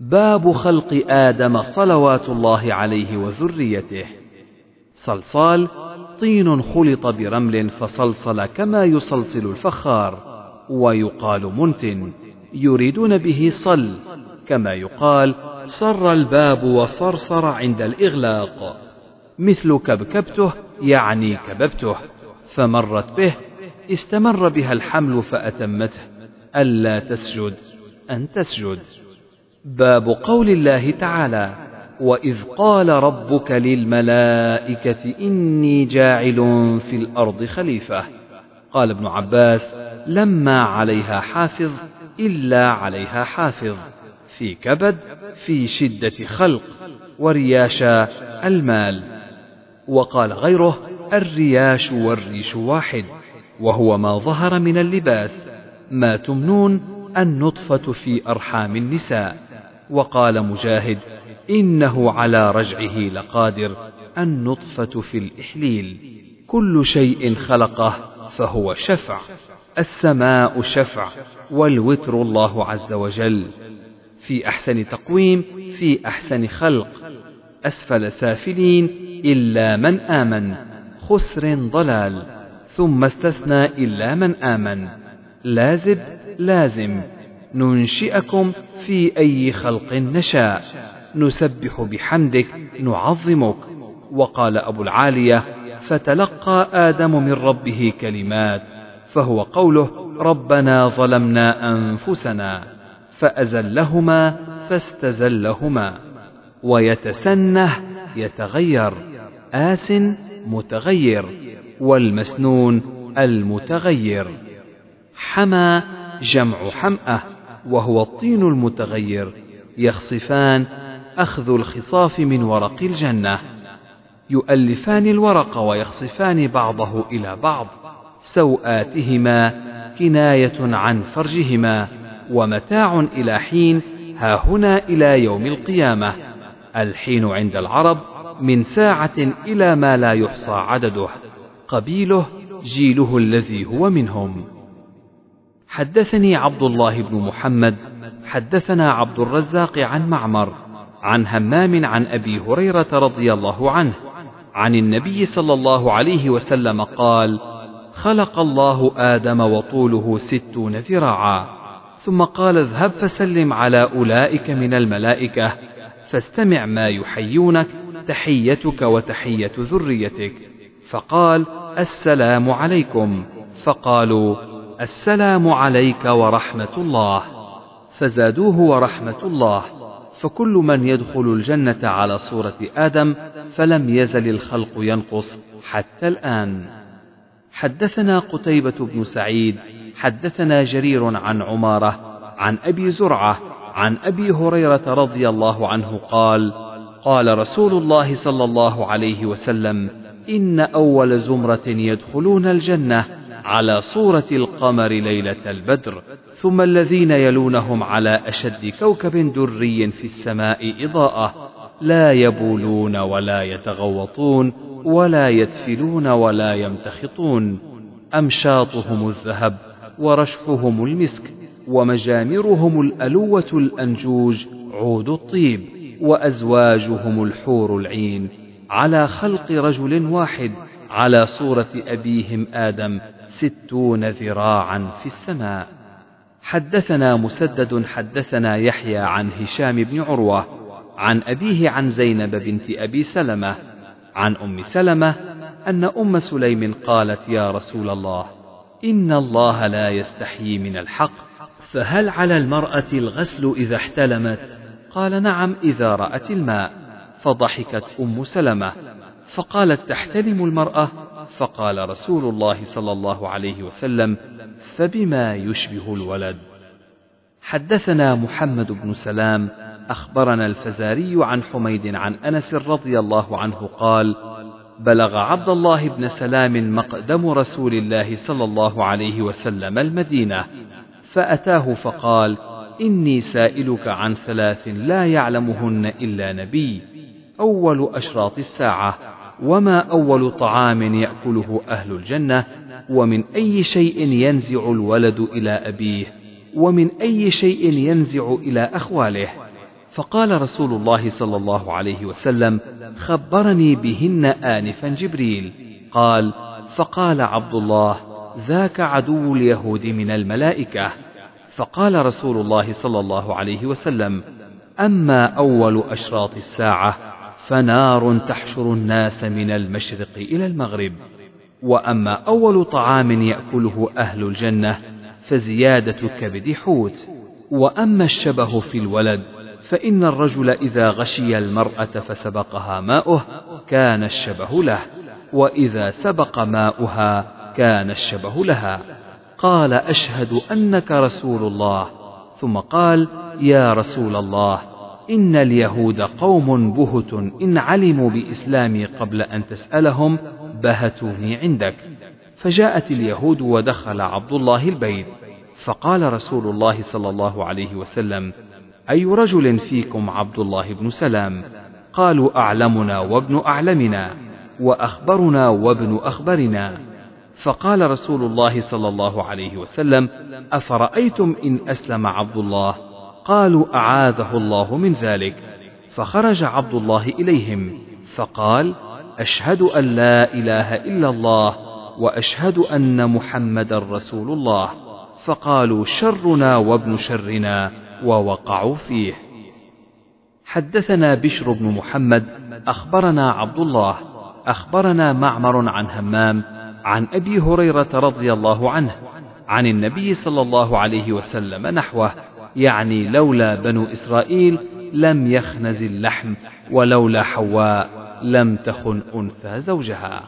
باب خلق آدم صلوات الله عليه وذريته. صلصال طين خلط برمل فصلصل كما يصلصل الفخار ويقال منتن يريدون به صل كما يقال صر الباب وصرصر عند الإغلاق. مثل كبكبته يعني كببته فمرت به استمر بها الحمل فأتمته. ألا تسجد أن تسجد. باب قول الله تعالى وإذ قال ربك للملائكة إني جاعل في الأرض خليفة. قال ابن عباس لما عليها حافظ إلا عليها حافظ. في كبد في شدة خلق ورياشا المال. وقال غيره الرياش والريش واحد وهو ما ظهر من اللباس. ما تمنون النطفة في أرحام النساء. وقال مجاهد إنه على رجعه لقادر النطفة في الإحليل. كل شيء خلقه فهو شفع. السماء شفع والوتر الله عز وجل. في أحسن تقويم في أحسن خلق. أسفل سافلين إلا من آمن. خسر ضلال ثم استثنى إلا من آمن. لازب لازم. ننشئكم في أي خلق نشاء. نسبح بحمدك نعظمك. وقال أبو العالية فتلقى آدم من ربه كلمات فهو قوله ربنا ظلمنا أنفسنا فأزلهما فاستزلهما ويتسنه يتغير آس متغير والمسنون المتغير. حمى جمع حمأة. وهو الطين المتغير يخصفان أخذ الخصاف من ورق الجنة. يؤلفان الورق ويخصفان بعضه إلى بعض سوآتهما كناية عن فرجهما ومتاع إلى حين ها هنا إلى يوم القيامة. الحين عند العرب من ساعة إلى ما لا يحصى عدده قبيله جيله الذي هو منهم. حدثني عبد الله بن محمد حدثنا عبد الرزاق عن معمر عن همام عن أبي هريرة رضي الله عنه عن النبي صلى الله عليه وسلم قال خلق الله آدم وطوله ستون ذراعا ثم قال اذهب فسلم على أولئك من الملائكة فاستمع ما يحيونك تحيتك وتحية ذريتك فقال السلام عليكم فقالوا السلام عليك ورحمة الله. فزادوه ورحمة الله. فكل من يدخل الجنة على صورة آدم فلم يزل الخلق ينقص حتى الآن. حدثنا قتيبة بن سعيد. حدثنا جرير عن عمارة. عن أبي زرعة. عن أبي هريرة رضي الله عنه قال قال رسول الله صلى الله عليه وسلم إن أول زمرة يدخلون الجنة على صورة القمر ليلة البدر ثم الذين يلونهم على أشد كوكب دري في السماء إضاءة لا يبولون ولا يتغوطون ولا يتفلون ولا يمتخطون. أمشاطهم الذهب ورشفهم المسك ومجامرهم الألوة الأنجوج عود الطيب وأزواجهم الحور العين. على خلق رجل واحد على صورة أبيهم آدم ستون ذراعا في السماء. حدثنا مسدد حدثنا يحيى عن هشام بن عروة عن أبيه عن زينب بنت أبي سلمة عن أم سلمة أن أم سليم قالت يا رسول الله إن الله لا يستحيي من الحق فهل على المرأة الغسل إذا احتلمت قال نعم إذا رأت الماء. فضحكت أم سلمة فقالت تحتلم المرأة؟ فقال رسول الله صلى الله عليه وسلم فبما يشبه الولد؟ حدثنا محمد بن سلام أخبرنا الفزاري عن حميد عن أنس رضي الله عنه قال بلغ عبد الله بن سلام مقدم رسول الله صلى الله عليه وسلم المدينة فأتاه فقال إني سائلك عن ثلاث لا يعلمهن إلا نبي أول أشراط الساعة. وما أول طعام يأكله أهل الجنة ومن أي شيء ينزع الولد إلى أبيه ومن أي شيء ينزع إلى أخواله. فقال رسول الله صلى الله عليه وسلم خبرني بهن آنفا جبريل. قال فقال عبد الله ذاك عدو اليهود من الملائكة. فقال رسول الله صلى الله عليه وسلم أما أول أشراط الساعة فنار تحشر الناس من المشرق إلى المغرب. وأما أول طعام يأكله أهل الجنة فزيادة كبد حوت. وأما الشبه في الولد فإن الرجل إذا غشي المرأة فسبقها ماؤه كان الشبه له. وإذا سبق ماؤها كان الشبه لها. قال أشهد أنك رسول الله. ثم قال يا رسول الله إن اليهود قوم بهت إن علموا بإسلامي قبل أن تسألهم بهتوني عندك. فجاءت اليهود ودخل عبد الله البيت. فقال رسول الله صلى الله عليه وسلم أي رجل فيكم عبد الله بن سلام؟ قالوا أعلمنا وابن أعلمنا وأخبرنا وابن أخبرنا. فقال رسول الله صلى الله عليه وسلم أفرأيتم إن أسلم عبد الله؟ قالوا أعاذه الله من ذلك. فخرج عبد الله إليهم فقال أشهد أن لا إله إلا الله وأشهد أن محمدا رسول الله. فقالوا شرنا وابن شرنا ووقعوا فيه. حدثنا بشر بن محمد أخبرنا عبد الله أخبرنا معمر عن همام عن أبي هريرة رضي الله عنه عن النبي صلى الله عليه وسلم نحوه يعني لولا بنو إسرائيل لم يخنز اللحم ولولا حواء لم تخن أنثى زوجها.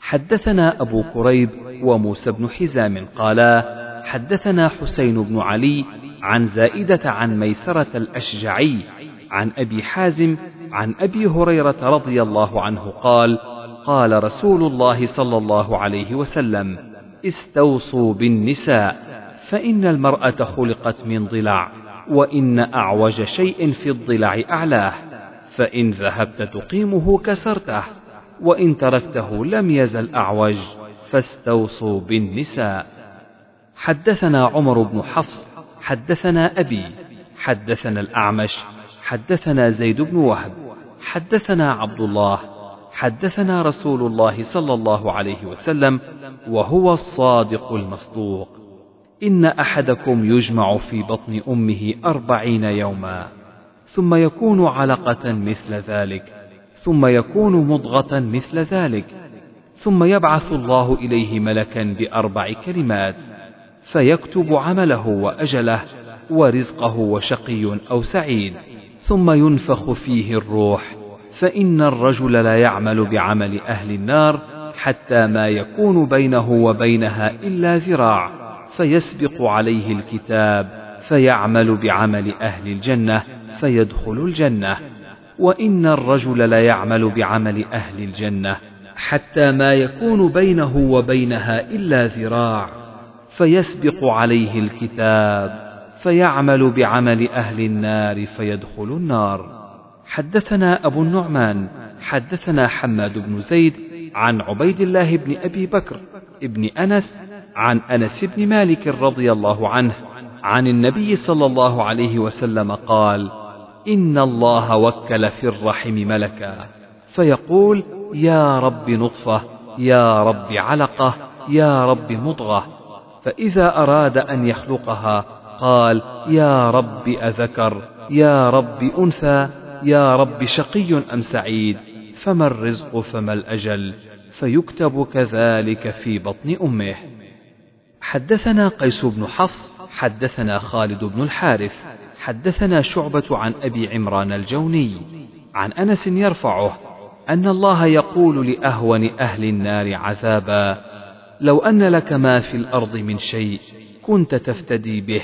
حدثنا أبو كريب وموسى بن حزام قالا حدثنا حسين بن علي عن زائدة عن ميسرة الأشجعي عن أبي حازم عن أبي هريرة رضي الله عنه قال قال رسول الله صلى الله عليه وسلم استوصوا بالنساء. فإن المرأة خلقت من ضلع وإن أعوج شيء في الضلع أعلاه فإن ذهبت تقيمه كسرته وإن تركته لم يزل أعوج فاستوصوا بالنساء. حدثنا عمر بن حفص حدثنا أبي حدثنا الأعمش حدثنا زيد بن وهب حدثنا عبد الله حدثنا رسول الله صلى الله عليه وسلم وهو الصادق المصدوق. إن أحدكم يجمع في بطن أمه أربعين يوما ثم يكون علقة مثل ذلك ثم يكون مضغة مثل ذلك ثم يبعث الله إليه ملكا بأربع كلمات فيكتب عمله وأجله ورزقه وشقي أو سعيد ثم ينفخ فيه الروح فإن الرجل لا يعمل بعمل أهل النار حتى ما يكون بينه وبينها إلا ذراع. فيسبق عليه الكتاب فيعمل بعمل أهل الجنة فيدخل الجنة. وإن الرجل لا يعمل بعمل أهل الجنة حتى ما يكون بينه وبينها إلا ذراع. فيسبق عليه الكتاب فيعمل بعمل أهل النار فيدخل النار. حدثنا أبو النعمان حدثنا حماد بن زيد عن عبيد الله بن أبي بكر ابن أنس عن أنس بن مالك رضي الله عنه عن النبي صلى الله عليه وسلم قال إن الله وكل في الرحم ملكا. فيقول يا رب نطفة يا رب علقة يا رب مضغة. فإذا أراد أن يخلقها قال يا رب أذكر يا رب أنثى يا رب شقي أم سعيد فما الرزق فما الأجل؟ فيكتب كذلك في بطن أمه. حدثنا قيس بن حفص حدثنا خالد بن الحارث حدثنا شعبة عن أبي عمران الجوني عن أنس يرفعه أن الله يقول لأهون أهل النار عذابا لو أن لك ما في الأرض من شيء كنت تفتدي به.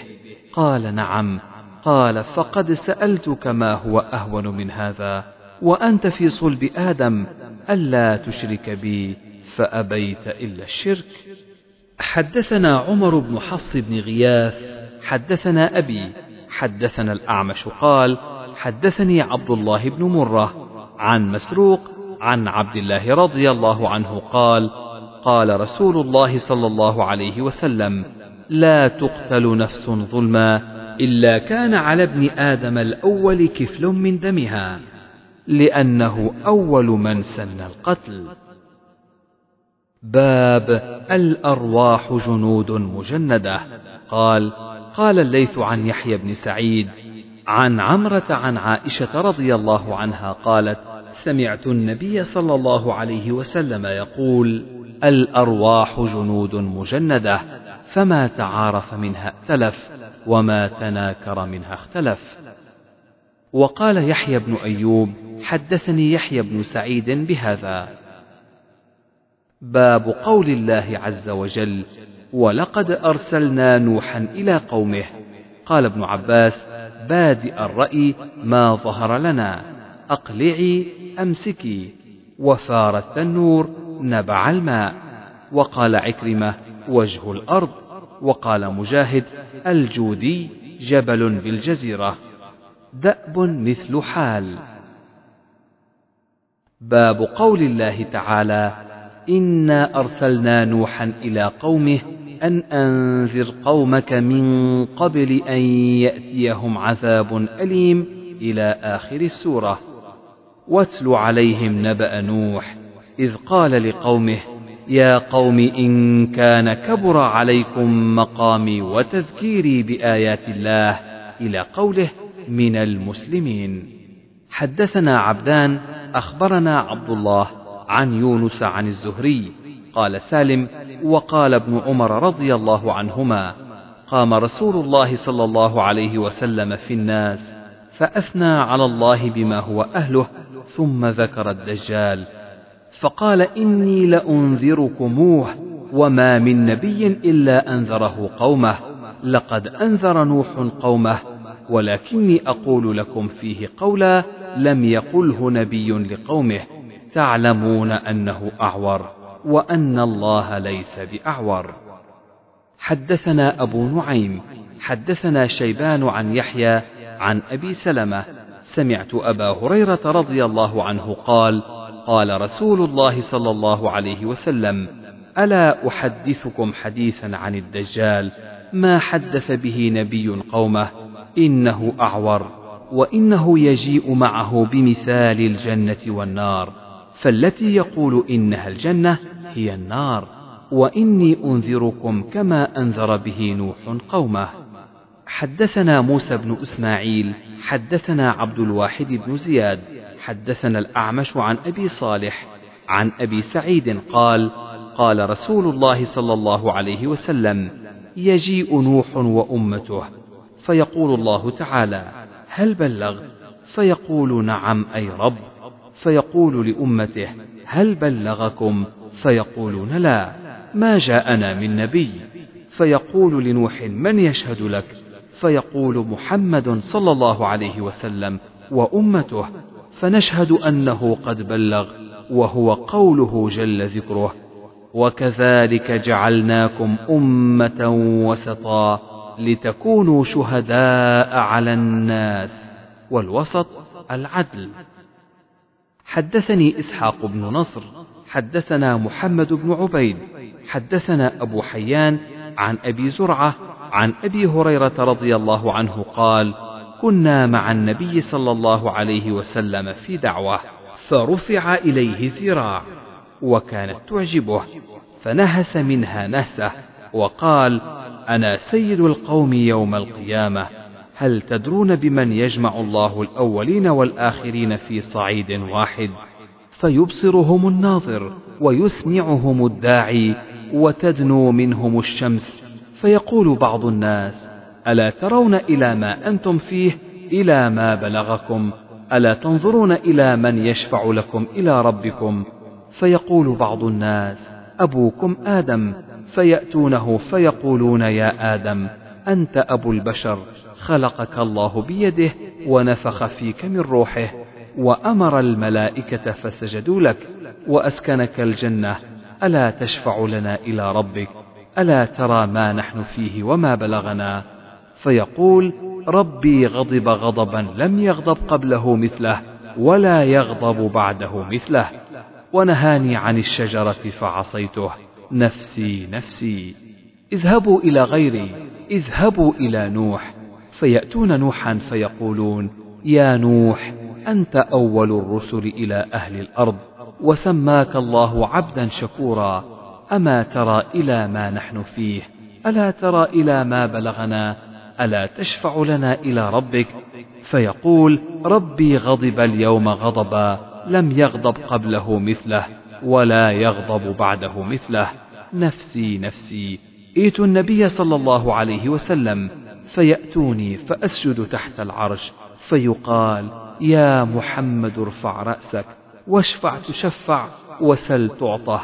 قال نعم. قال فقد سألتك ما هو أهون من هذا وأنت في صلب آدم ألا تشرك بي فأبيت إلا الشرك. حدثنا عمر بن حفص بن غياث حدثنا أبي حدثنا الأعمش قال حدثني عبد الله بن مرة عن مسروق عن عبد الله رضي الله عنه قال قال رسول الله صلى الله عليه وسلم لا تقتل نفس ظلما إلا كان على ابن آدم الأول كفل من دمها لأنه أول من سن القتل. باب الأرواح جنود مجندة. قال قال الليث عن يحيى بن سعيد عن عمرة عن عائشة رضي الله عنها قالت سمعت النبي صلى الله عليه وسلم يقول الأرواح جنود مجندة فما تعارف منها ائتلف وما تناكر منها اختلف. وقال يحيى بن أيوب حدثني يحيى بن سعيد بهذا. باب قول الله عز وجل ولقد أرسلنا نوحا إلى قومه قال ابن عباس بادئ الرأي ما ظهر لنا أقلعي أمسكي وفار التنور نبع الماء وقال عكرمة وجه الأرض وقال مجاهد الجودي جبل بالجزيرة دأب مثل حال باب قول الله تعالى إنا أرسلنا نوحا إلى قومه أن أنذر قومك من قبل أن يأتيهم عذاب أليم إلى آخر السورة واتل عليهم نبأ نوح إذ قال لقومه يا قوم إن كان كبر عليكم مقامي وتذكيري بآيات الله إلى قوله من المسلمين حدثنا عبدان أخبرنا عبد الله عن يونس عن الزهري. قال سالم وقال ابن عمر رضي الله عنهما قام رسول الله صلى الله عليه وسلم في الناس فأثنى على الله بما هو أهله ثم ذكر الدجال. فقال إني لأنذركموه وما من نبي إلا أنذره قومه لقد أنذر نوح قومه ولكني أقول لكم فيه قولا لم يقله نبي لقومه. تعلمون أنه أعور وأن الله ليس بأعور. حدثنا أبو نعيم حدثنا شيبان عن يحيى عن أبي سلمة. سمعت أبا هريرة رضي الله عنه قال قال رسول الله صلى الله عليه وسلم ألا أحدثكم حديثا عن الدجال؟ ما حدث به نبي قومه؟ إنه أعور وإنه يجيء معه بمثال الجنة والنار. فالتي يقول إنها الجنة هي النار وإني أنذركم كما أنذر به نوح قومه. حدثنا موسى بن إسماعيل حدثنا عبد الواحد بن زياد حدثنا الأعمش عن أبي صالح عن أبي سعيد قال قال رسول الله صلى الله عليه وسلم يجيء نوح وأمته فيقول الله تعالى هل بلغت؟ فيقول نعم أي رب. فيقول لأمته هل بلغكم؟ فيقولون لا ما جاءنا من نبي. فيقول لنوح من يشهد لك؟ فيقول محمد صلى الله عليه وسلم وأمته فنشهد أنه قد بلغ وهو قوله جل ذكره وكذلك جعلناكم أمة وسطا لتكونوا شهداء على الناس والوسط العدل. حدثني إسحاق بن نصر حدثنا محمد بن عبيد حدثنا أبو حيان عن أبي زرعة عن أبي هريرة رضي الله عنه قال كنا مع النبي صلى الله عليه وسلم في دعوة فرفع إليه ذراع وكانت تعجبه فنهس منها نهسه وقال أنا سيد القوم يوم القيامة هل تدرون بمن يجمع الله الأولين والآخرين في صعيد واحد؟ فيبصرهم الناظر ويسمعهم الداعي وتدنو منهم الشمس فيقول بعض الناس ألا ترون إلى ما أنتم فيه إلى ما بلغكم؟ ألا تنظرون إلى من يشفع لكم إلى ربكم؟ فيقول بعض الناس أبوكم آدم فيأتونه فيقولون يا آدم أنت أبو البشر. خلقك الله بيده ونفخ فيك من روحه وأمر الملائكة فسجدوا لك وأسكنك الجنة. ألا تشفع لنا إلى ربك؟ ألا ترى ما نحن فيه وما بلغنا؟ فيقول ربي غضب غضبا لم يغضب قبله مثله ولا يغضب بعده مثله. ونهاني عن الشجرة فعصيته. نفسي نفسي. اذهبوا إلى غيري اذهبوا إلى نوح. فيأتون نوحا فيقولون يا نوح أنت أول الرسل إلى أهل الأرض وسماك الله عبدا شكورا أما ترى إلى ما نحن فيه؟ ألا ترى إلى ما بلغنا؟ ألا تشفع لنا إلى ربك؟ فيقول ربي غضب اليوم غضبا لم يغضب قبله مثله ولا يغضب بعده مثله. نفسي نفسي. ائت النبي صلى الله عليه وسلم. فيأتوني فأسجد تحت العرش فيقال يا محمد ارفع رأسك واشفع تشفع وسل تعطه.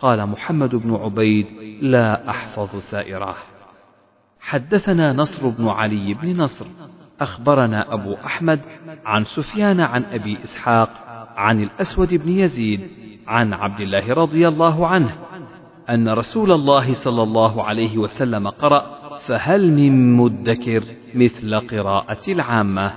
قال محمد بن عبيد لا أحفظ سائره حدثنا نصر بن علي بن نصر أخبرنا أبو أحمد عن سفيان عن أبي إسحاق عن الأسود بن يزيد عن عبد الله رضي الله عنه أن رسول الله صلى الله عليه وسلم قرأ فهل من مدكر مثل قراءة العامة؟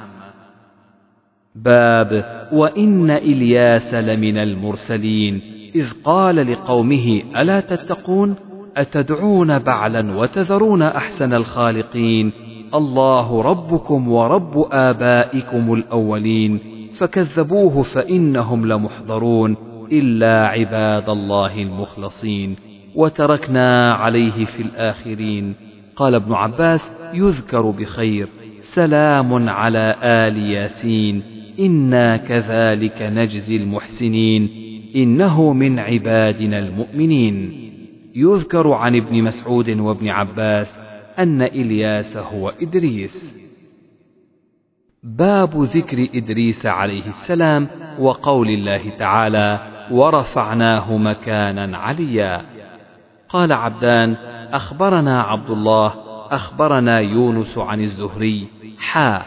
باب وإن إلياس لمن المرسلين إذ قال لقومه ألا تتقون؟ أتدعون بعلا وتذرون أحسن الخالقين؟ الله ربكم ورب آبائكم الأولين فكذبوه فإنهم لمحضرون إلا عباد الله المخلصين وتركنا عليه في الآخرين. قال ابن عباس يذكر بخير. سلام على آل ياسين. إنا كذلك نجزي المحسنين. إنه من عبادنا المؤمنين. يذكر عن ابن مسعود وابن عباس أن إلياس هو إدريس. باب ذكر إدريس عليه السلام وقول الله تعالى ورفعناه مكانا عليا قال عبدان أخبرنا عبد الله أخبرنا يونس عن الزهري حا.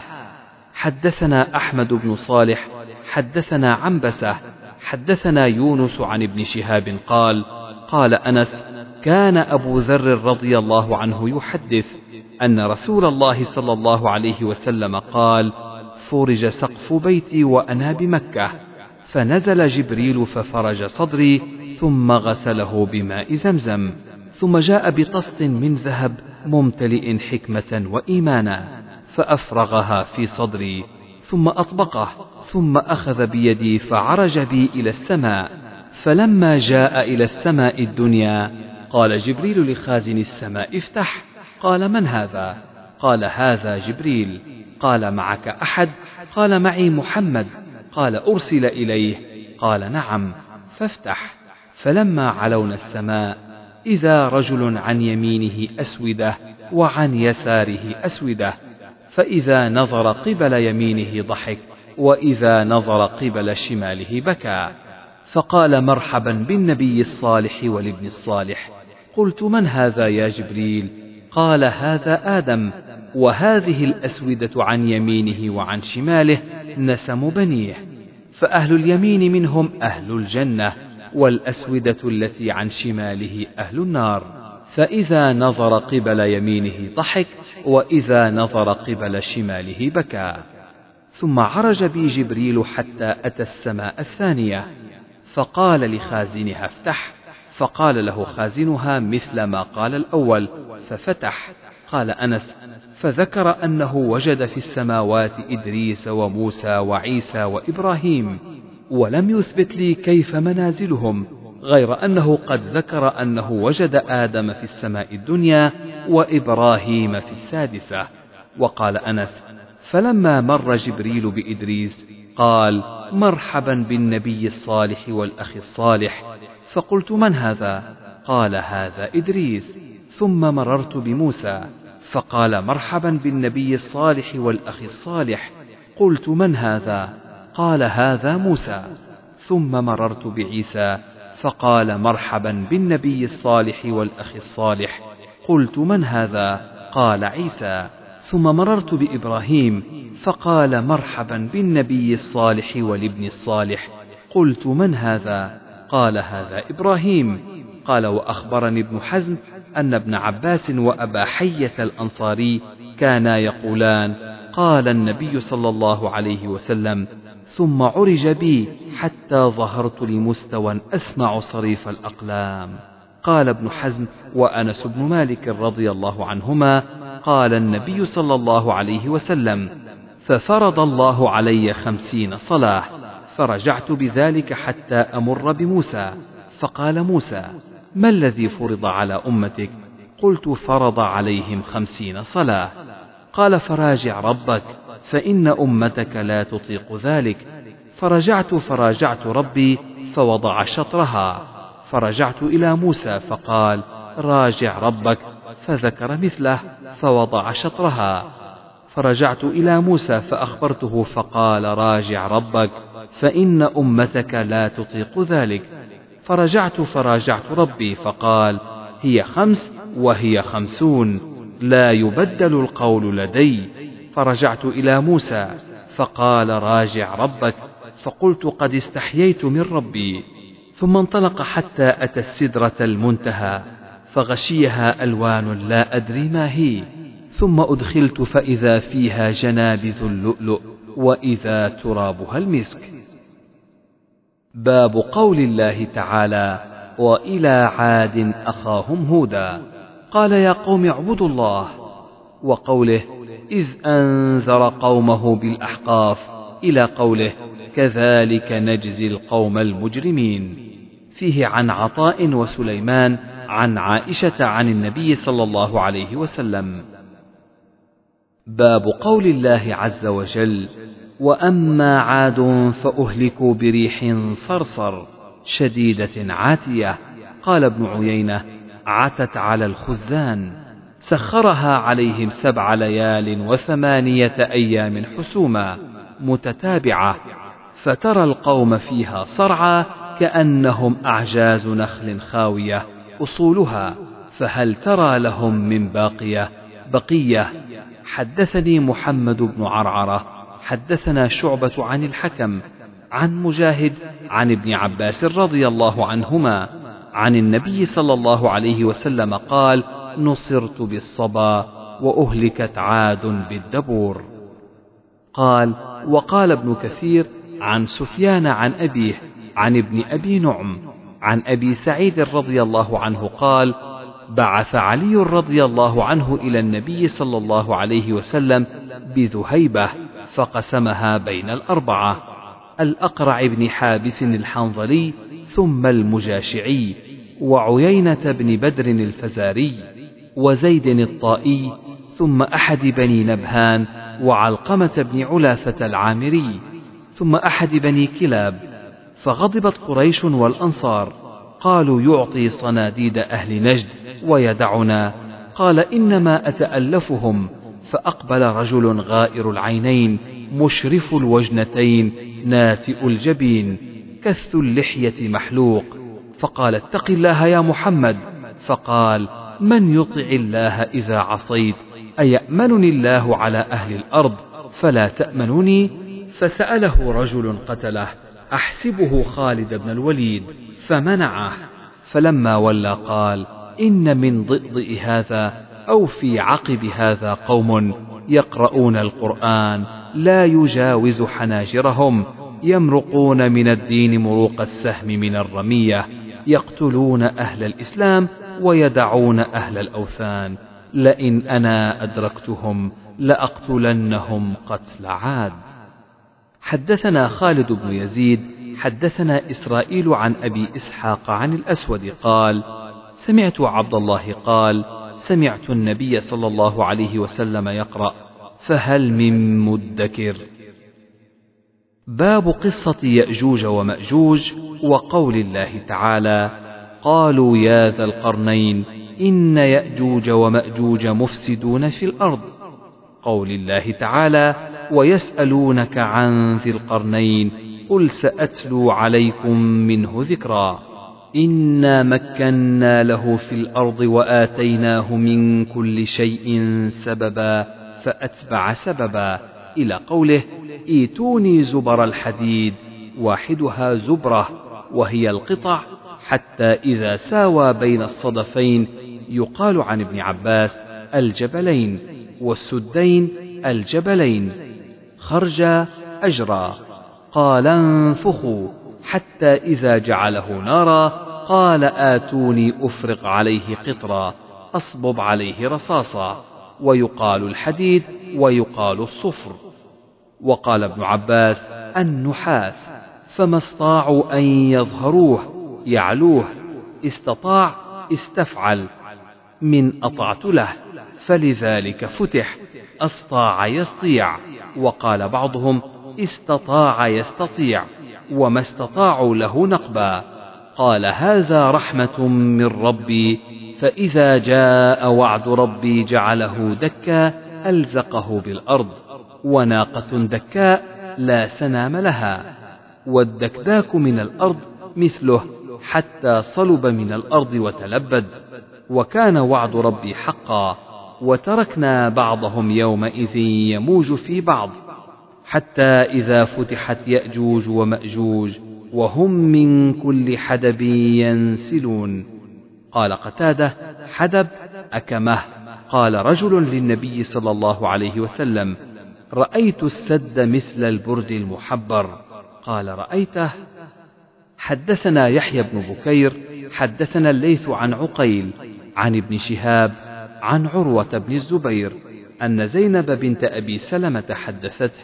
حدثنا أحمد بن صالح حدثنا عنبسة حدثنا يونس عن ابن شهاب قال قال أنس كان أبو ذر رضي الله عنه يحدث أن رسول الله صلى الله عليه وسلم قال فرج سقف بيتي وأنا بمكة فنزل جبريل ففرج صدري ثم غسله بماء زمزم. ثم جاء بطست من ذهب ممتلئ حكمة وإيمانا فأفرغها في صدري ثم أطبقه ثم أخذ بيدي فعرج بي إلى السماء فلما جاء إلى السماء الدنيا قال جبريل لخازن السماء افتح. قال من هذا؟ قال هذا جبريل. قال معك أحد؟ قال معي محمد. قال أرسل إليه. قال نعم. فافتح. فلما علونا السماء إذا رجل عن يمينه أسودة وعن يساره أسودة فإذا نظر قبل يمينه ضحك وإذا نظر قبل شماله بكى. فقال مرحبا بالنبي الصالح والابن الصالح قلت من هذا يا جبريل؟ قال هذا آدم وهذه الأسودة عن يمينه وعن شماله نسم بنيه فأهل اليمين منهم أهل الجنة. والأسودة التي عن شماله أهل النار. فإذا نظر قبل يمينه ضحك وإذا نظر قبل شماله بكى. ثم عرج بي جبريل حتى أتى السماء الثانية. فقال لخازنها افتح. فقال له خازنها مثل ما قال الأول. ففتح. قال أنس فذكر أنه وجد في السماوات إدريس وموسى وعيسى وإبراهيم. ولم يثبت لي كيف منازلهم غير أنه قد ذكر أنه وجد آدم في السماء الدنيا وإبراهيم في السادسة. وقال أنس فلما مر جبريل بإدريس قال مرحبا بالنبي الصالح والأخ الصالح. فقلت من هذا؟ قال هذا إدريس. ثم مررت بموسى فقال مرحبا بالنبي الصالح والأخ الصالح. قلت من هذا؟ قال هذا موسى ثم مررت بعيسى فقال مرحبا بالنبي الصالح والأخ الصالح. قلت من هذا؟ قال عيسى. ثم مررت بإبراهيم فقال مرحبا بالنبي الصالح والابن الصالح. قلت من هذا؟ قال هذا إبراهيم. قال وأخبرني ابن حزم أن ابن عباس وأبا حية الأنصاري كانا يقولان قال النبي صلى الله عليه وسلم ثم عرج بي حتى ظهرت لمستوى أسمع صريف الأقلام. قال ابن حزم وأنس بن مالك رضي الله عنهما قال النبي صلى الله عليه وسلم ففرض الله علي خمسين صلاة فرجعت بذلك حتى أمر بموسى. فقال موسى ما الذي فرض على أمتك؟ قلت فرض عليهم خمسين صلاة قال فراجع ربك. فإن أمتك لا تطيق ذلك. فرجعت فراجعت ربي فوضع شطرها. فرجعت إلى موسى فقال راجع ربك. فذكر مثله فوضع شطرها. فرجعت إلى موسى فأخبرته فقال راجع ربك. فإن أمتك لا تطيق ذلك. فرجعت فراجعت ربي فقال هي خمس وهي خمسون. لا يبدل القول لدي. فرجعت إلى موسى فقال راجع ربك. فقلت قد استحييت من ربي. ثم انطلق حتى أتى السدرة المنتهى فغشيها ألوان لا أدري ما هي. ثم أدخلت فإذا فيها جنابذ اللؤلؤ وإذا ترابها المسك. باب قول الله تعالى وإلى عاد أخاهم هودا. قال يا قوم اعبدوا الله. وقوله إذ أنذر قومه بالأحقاف إلى قوله كذلك نجزي القوم المجرمين. فيه عن عطاء وسليمان عن عائشة عن النبي صلى الله عليه وسلم. باب قول الله عز وجل وأما عاد فأهلكوا بريح صرصر شديدة عاتية. قال ابن عيينة عتت على الخزان. سخرها عليهم سبع ليال وثمانية أيام حسوما متتابعة فترى القوم فيها صرعى كأنهم أعجاز نخل خاوية أصولها فهل ترى لهم من باقية؟ بقية حدثني محمد بن عرعرة حدثنا شعبة عن الحكم عن مجاهد عن ابن عباس رضي الله عنهما عن النبي صلى الله عليه وسلم قال نصرت بالصبا وأهلكت عاد بالدبور. قال وقال ابن كثير عن سفيان عن أبيه عن ابن أبي نعم عن أبي سعيد رضي الله عنه قال بعث علي رضي الله عنه إلى النبي صلى الله عليه وسلم بذهيبة فقسمها بين الأربعة الأقرع بن حابس الحنظلي ثم المجاشعي وعيينة بن بدر الفزاري. وزيد الطائي ثم أحد بني نبهان وعلقمة بن علاثه العامري ثم أحد بني كلاب فغضبت قريش والأنصار قالوا يعطي صناديد أهل نجد ويدعنا قال إنما أتألفهم فأقبل رجل غائر العينين مشرف الوجنتين ناتئ الجبين كث اللحية محلوق فقال اتق الله يا محمد فقال من يطع الله إذا عصيت؟ أيأمنني الله على أهل الأرض؟ فلا تامنني فسأله رجل قتله أحسبه خالد بن الوليد فمنعه. فلما ولى قال إن من ضئضئ هذا أو في عقب هذا قوم يقرؤون القرآن لا يجاوز حناجرهم يمرقون من الدين مروق السهم من الرمية يقتلون أهل الإسلام ويدعون أهل الأوثان لئن أنا أدركتهم لأقتلنهم قتل عاد. حدثنا خالد بن يزيد حدثنا إسرائيل عن أبي إسحاق عن الأسود قال سمعت عبد الله قال سمعت النبي صلى الله عليه وسلم يقرأ فهل من مدكر؟ باب قصة يأجوج ومأجوج وقول الله تعالى قالوا يا ذا القرنين إن يأجوج ومأجوج مفسدون في الأرض. قول الله تعالى ويسألونك عن ذي القرنين قل سأتلو عليكم منه ذكرا. إنا مكنا له في الأرض وآتيناه من كل شيء سببا فأتبع سببا. إلى قوله إيتوني زبر الحديد واحدها زبرة وهي القطع حتى إذا ساوى بين الصدفين يقال عن ابن عباس الجبلين والسدين الجبلين خرج أجرى قال انفخوا حتى إذا جعله نارا قال آتوني أفرق عليه قطرا أصبب عليه رصاصا ويقال الحديد ويقال الصفر وقال ابن عباس النحاس فما استطاعوا أن يظهروه يعلوه استطاع استفعل. من أطعت له فلذلك فتح. أسطاع يسطيع وقال بعضهم استطاع يستطيع. وما استطاعوا له نقبا. قال هذا رحمة من ربي. فإذا جاء وعد ربي جعله دكا ألزقه بالأرض. وناقة دكاء لا سنام لها. والدكداك من الأرض مثله. حتى صلب من الأرض وتلبد وكان وعد ربي حقا وتركنا بعضهم يومئذ يموج في بعض حتى إذا فتحت يأجوج ومأجوج وهم من كل حدب ينسلون. قال قتادة حدب؟ أكمه؟ قال رجل للنبي صلى الله عليه وسلم رأيت السد مثل البرد المحبر. قال رأيته؟ حدثنا يحيى بن بكير حدثنا الليث عن عقيل عن ابن شهاب عن عروة بن الزبير أن زينب بنت أبي سلمة حدثته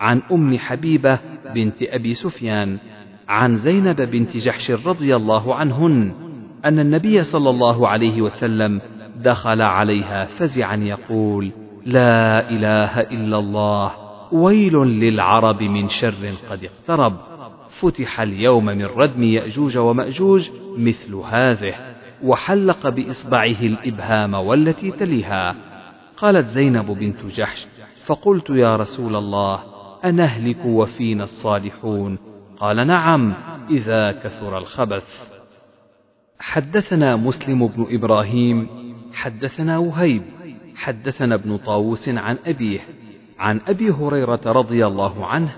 عن أم حبيبة بنت أبي سفيان عن زينب بنت جحش رضي الله عنهن أن النبي صلى الله عليه وسلم دخل عليها فزعا يقول لا إله إلا الله ويل للعرب من شر قد اقترب. فتح اليوم من ردم يأجوج ومأجوج مثل هذه وحلق بإصبعه الإبهام والتي تليها. قالت زينب بنت جحش فقلت يا رسول الله أنهلك وفينا الصالحون؟ قال نعم إذا كثر الخبث. حدثنا مسلم بن إبراهيم حدثنا وهيب حدثنا ابن طاووس عن أبيه عن أبي هريرة رضي الله عنه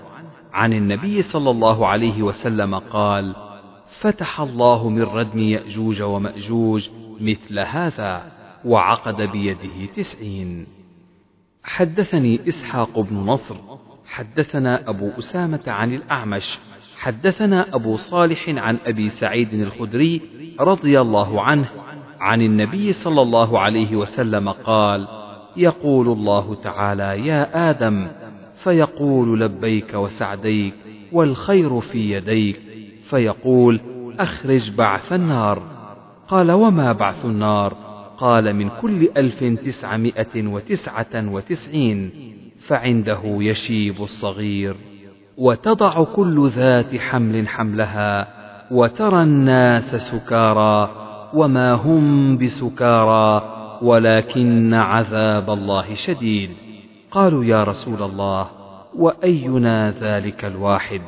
عن النبي صلى الله عليه وسلم قال فتح الله من ردم يأجوج ومأجوج مثل هذا وعقد بيده تسعين حدثني إسحاق بن نصر حدثنا أبو أسامة عن الأعمش حدثنا أبو صالح عن أبي سعيد الخدري رضي الله عنه عن النبي صلى الله عليه وسلم قال يقول الله تعالى يا آدم فيقول لبيك وسعديك والخير في يديك فيقول أخرج بعث النار. قال وما بعث النار؟ قال من كل ألف تسعمائة وتسعة وتسعين فعنده يشيب الصغير. وتضع كل ذات حمل حملها وترى الناس سكارى وما هم بسكارى ولكن عذاب الله شديد. قالوا يا رسول الله وأينا ذلك الواحد؟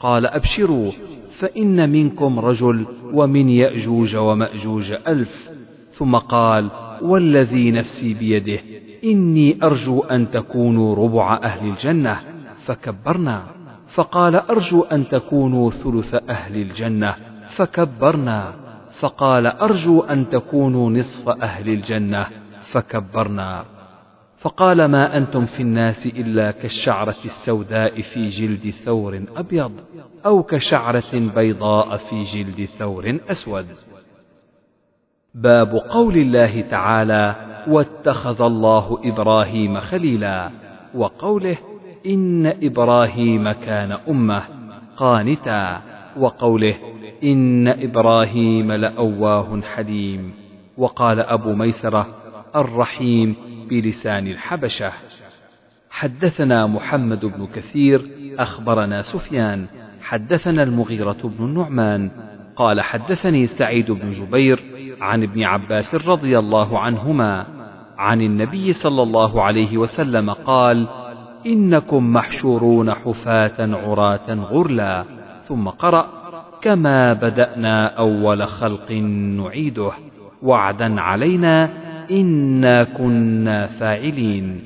قال أبشروا فإن منكم رجل ومن يأجوج ومأجوج ألف. ثم قال والذي نفسي بيده إني أرجو أن تكونوا ربع أهل الجنة. فكبرنا. فقال أرجو أن تكونوا ثلث أهل الجنة. فكبرنا. فقال أرجو أن تكونوا نصف أهل الجنة. فكبرنا. فقال ما أنتم في الناس إلا كالشعرة السوداء في جلد ثور أبيض أو كشعرة بيضاء في جلد ثور أسود. باب قول الله تعالى واتخذ الله إبراهيم خليلا. وقوله إن إبراهيم كان أمة قانتا. وقوله إن إبراهيم لأواه حليم. وقال أبو ميسرة الرحيم بلسان الحبشة. حدثنا محمد بن كثير أخبرنا سفيان حدثنا المغيرة بن النعمان قال حدثني سعيد بن جبير عن ابن عباس رضي الله عنهما عن النبي صلى الله عليه وسلم قال إنكم محشورون حفاة عراة غرلا ثم قرأ كما بدأنا أول خلق نعيده وعدا علينا إنا كنا فاعلين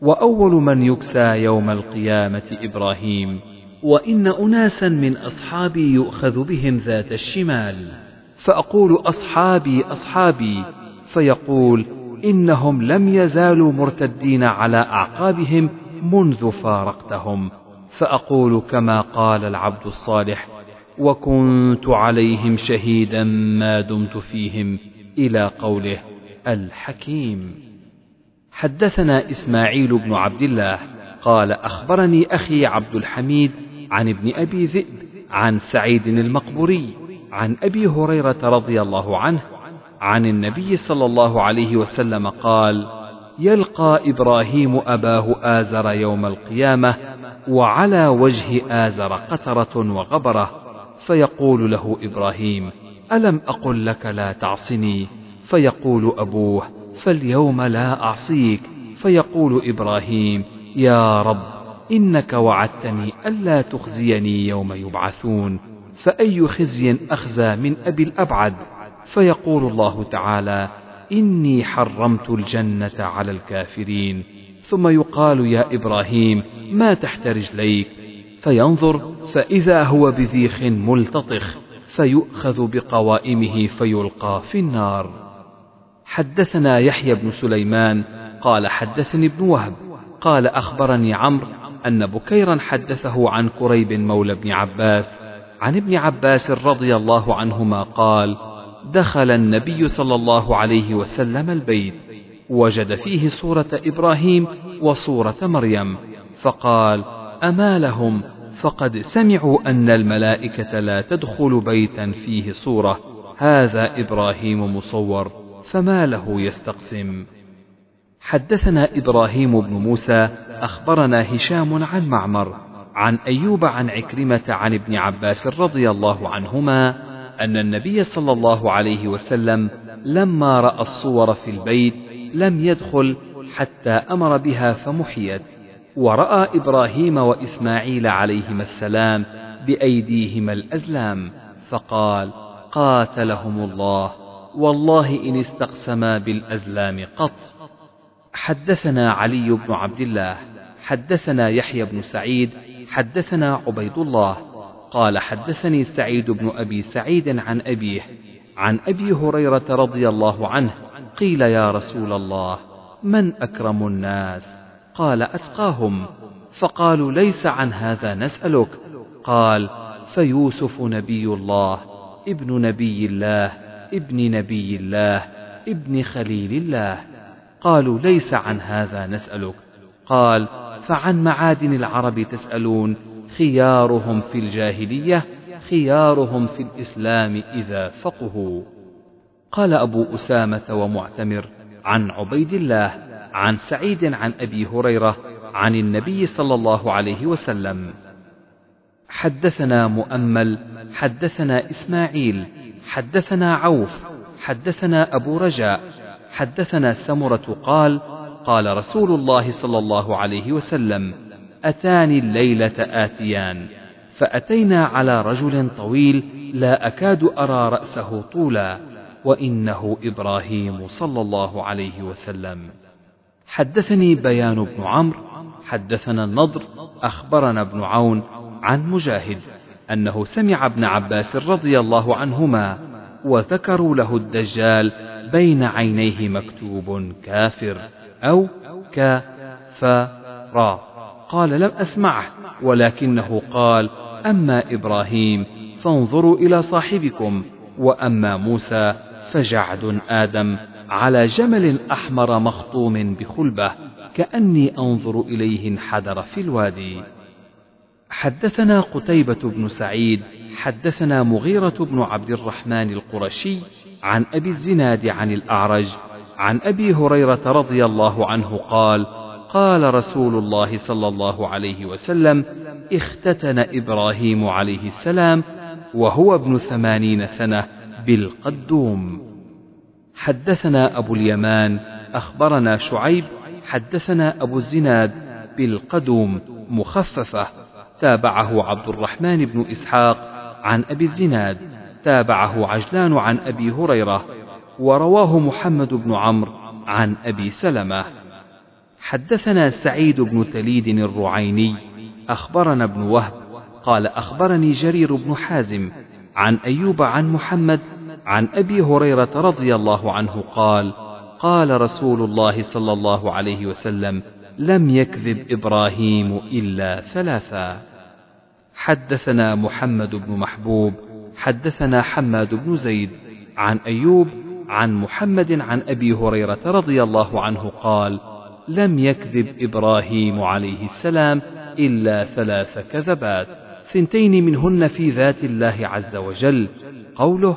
وأول من يكسى يوم القيامة إبراهيم وإن أناسا من أصحابي يؤخذ بهم ذات الشمال فأقول أصحابي أصحابي فيقول إنهم لم يزالوا مرتدين على أعقابهم منذ فارقتهم فأقول كما قال العبد الصالح وكنت عليهم شهيدا ما دمت فيهم إلى قوله الحكيم. حدثنا إسماعيل بن عبد الله قال أخبرني أخي عبد الحميد عن ابن أبي ذئب عن سعيد المقبوري عن أبي هريرة رضي الله عنه عن النبي صلى الله عليه وسلم قال يلقى إبراهيم أباه آزر يوم القيامة وعلى وجه آزر قترة وغبرة فيقول له إبراهيم ألم أقل لك لا تعصني؟ فيقول أبوه فاليوم لا أعصيك. فيقول إبراهيم يا رب إنك وعدتني ألا تخزيني يوم يبعثون. فأي خزي أخزى من أبي الأبعد؟ فيقول الله تعالى إني حرمت الجنة على الكافرين. ثم يقال يا إبراهيم ما تحت رجليك؟ فينظر فإذا هو بذيخ ملتطخ فيؤخذ بقوائمه فيلقى في النار. حدثنا يحيى بن سليمان قال حدثني ابن وهب قال أخبرني عمرو أن بكيرا حدثه عن كريب مولى ابن عباس عن ابن عباس رضي الله عنهما قال دخل النبي صلى الله عليه وسلم البيت وجد فيه صورة إبراهيم وصورة مريم فقال أما لهم فقد سمعوا أن الملائكة لا تدخل بيتا فيه صورة هذا إبراهيم مصور فما له يستقسم. حدثنا إبراهيم بن موسى أخبرنا هشام عن معمر عن أيوب عن عكرمة عن ابن عباس رضي الله عنهما أن النبي صلى الله عليه وسلم لما رأى الصور في البيت لم يدخل حتى أمر بها فمحيت ورأى إبراهيم وإسماعيل عليهما السلام بأيديهما الأزلام فقال قاتلهم الله. والله إن استقسما بالأزلام قط. حدثنا علي بن عبد الله حدثنا يحيى بن سعيد حدثنا عبيد الله. قال حدثني سعيد بن أبي سعيد عن أبيه عن أبي هريرة رضي الله عنه قيل يا رسول الله من أكرم الناس؟ قال أتقاهم. فقالوا ليس عن هذا نسألك. قال فيوسف نبي الله ابن نبي الله. ابن نبي الله ابن خليل الله. قالوا ليس عن هذا نسألك. قال فعن معادن العرب تسألون خيارهم في الجاهلية خيارهم في الإسلام إذا فقهوا. قال أبو أسامة ومعتمر عن عبيد الله عن سعيد عن أبي هريرة عن النبي صلى الله عليه وسلم. حدثنا مؤمل حدثنا إسماعيل حدثنا عوف حدثنا أبو رجاء حدثنا سمرة قال قال رسول الله صلى الله عليه وسلم أتاني الليلة آتيان فأتينا على رجل طويل لا أكاد أرى رأسه طولا وإنه إبراهيم صلى الله عليه وسلم. حدثني بيان بن عمرو حدثنا النضر أخبرنا ابن عون عن مجاهد. أنه سمع ابن عباس رضي الله عنهما وذكروا له الدجال بين عينيه مكتوب كافر أو ك ف را قال لم أسمعه ولكنه قال أما إبراهيم فانظروا إلى صاحبكم وأما موسى فجعد آدم على جمل أحمر مخطوم بخلبة كأني أنظر إليه انحدر في الوادي. حدثنا قتيبة بن سعيد حدثنا مغيرة بن عبد الرحمن القرشي عن أبي الزناد عن الأعرج عن أبي هريرة رضي الله عنه قال قال رسول الله صلى الله عليه وسلم اختتن إبراهيم عليه السلام وهو ابن ثمانين سنة بالقدوم. حدثنا أبو اليمان أخبرنا شعيب حدثنا أبو الزناد بالقدوم مخففة. تابعه عبد الرحمن بن إسحاق عن أبي الزناد تابعه عجلان عن أبي هريرة ورواه محمد بن عمرو عن أبي سلمة. حدثنا سعيد بن تليد الرعيني أخبرنا ابن وهب قال أخبرني جرير بن حازم عن أيوب عن محمد عن أبي هريرة رضي الله عنه قال قال رسول الله صلى الله عليه وسلم لم يكذب إبراهيم إلا ثلاثا. حدثنا محمد بن محبوب حدثنا حماد بن زيد عن أيوب عن محمد عن أبي هريرة رضي الله عنه قال لم يكذب إبراهيم عليه السلام إلا ثلاث كذبات ثنتين منهن في ذات الله عز وجل قوله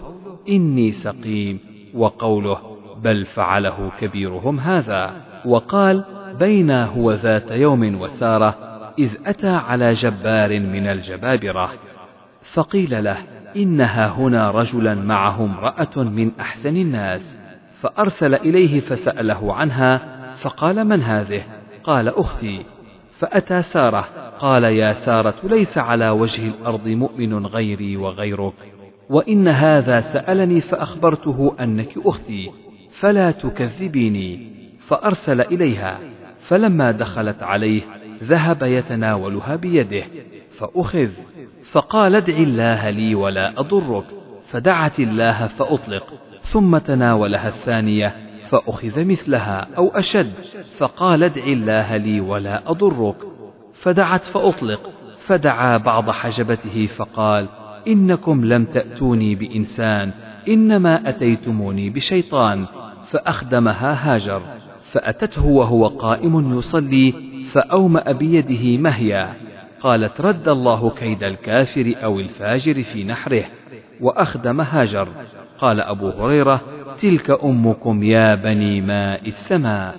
إني سقيم وقوله بل فعله كبيرهم هذا وقال بين هو ذات يوم وسارة إذ أتى على جبار من الجبابرة فقيل له إنها هنا رجلا معه امرأة من أحسن الناس فأرسل إليه فسأله عنها فقال من هذه؟ قال أختي. فأتى سارة قال يا سارة ليس على وجه الأرض مؤمن غيري وغيرك وإن هذا سألني فأخبرته أنك أختي فلا تكذبيني فأرسل إليها فلما دخلت عليه ذهب يتناولها بيده فأخذ فقال ادع الله لي ولا أضرك فدعت الله فأطلق ثم تناولها الثانية فأخذ مثلها أو أشد فقال ادع الله لي ولا أضرك فدعت فأطلق فدعا بعض حجبته فقال إنكم لم تأتوني بإنسان إنما أتيتموني بشيطان فأخدمها هاجر فأتته وهو قائم يصلي فأومأ بيده مهيا قالت رد الله كيد الكافر أو الفاجر في نحره وأخدم هاجر. قال أبو هريرة تلك أمكم يا بني ماء السماء.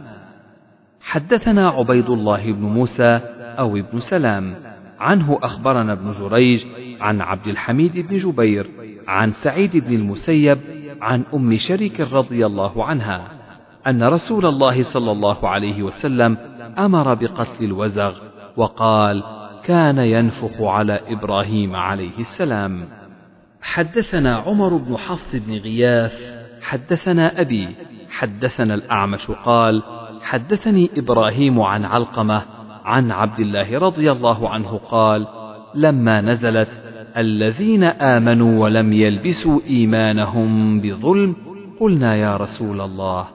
حدثنا عبيد الله بن موسى أو ابن سلام عنه أخبرنا ابن جريج عن عبد الحميد بن جبير عن سعيد بن المسيب عن أم شريك رضي الله عنها أن رسول الله صلى الله عليه وسلم أمر بقتل الوزغ وقال كان ينفخ على إبراهيم عليه السلام. حدثنا عمر بن حفص بن غياث حدثنا أبي حدثنا الأعمش قال حدثني إبراهيم عن علقمة عن عبد الله رضي الله عنه قال لما نزلت الذين آمنوا ولم يلبسوا إيمانهم بظلم قلنا يا رسول الله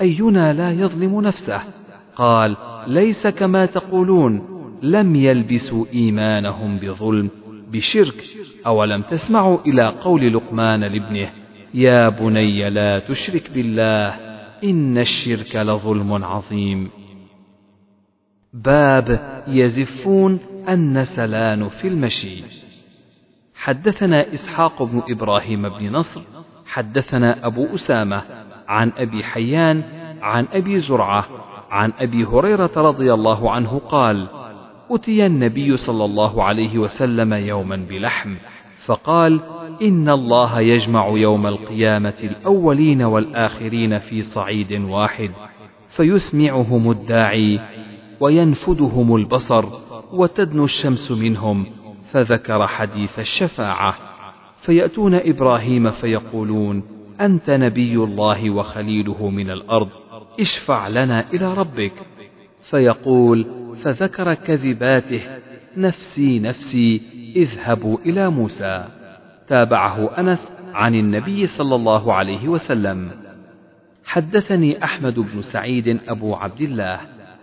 أينا لا يظلم نفسه؟ قال ليس كما تقولون لم يلبسوا إيمانهم بظلم بشرك أولم تسمعوا إلى قول لقمان لابنه يا بني لا تشرك بالله إن الشرك لظلم عظيم. باب يزفون النسلان في المشي. حدثنا إسحاق بن إبراهيم بن نصر حدثنا أبو أسامة عن أبي حيان عن أبي زرعة عن أبي هريرة رضي الله عنه قال أتي النبي صلى الله عليه وسلم يوما بلحم فقال إن الله يجمع يوم القيامة الأولين والآخرين في صعيد واحد فيسمعهم الداعي وينفدهم البصر وتدنو الشمس منهم فذكر حديث الشفاعة. فيأتون إبراهيم فيقولون أنت نبي الله وخليله من الأرض. اشفع لنا إلى ربك. فيقول فذكر كذباته نفسي نفسي اذهبوا إلى موسى. تابعه أنس عن النبي صلى الله عليه وسلم. حدثني أحمد بن سعيد أبو عبد الله.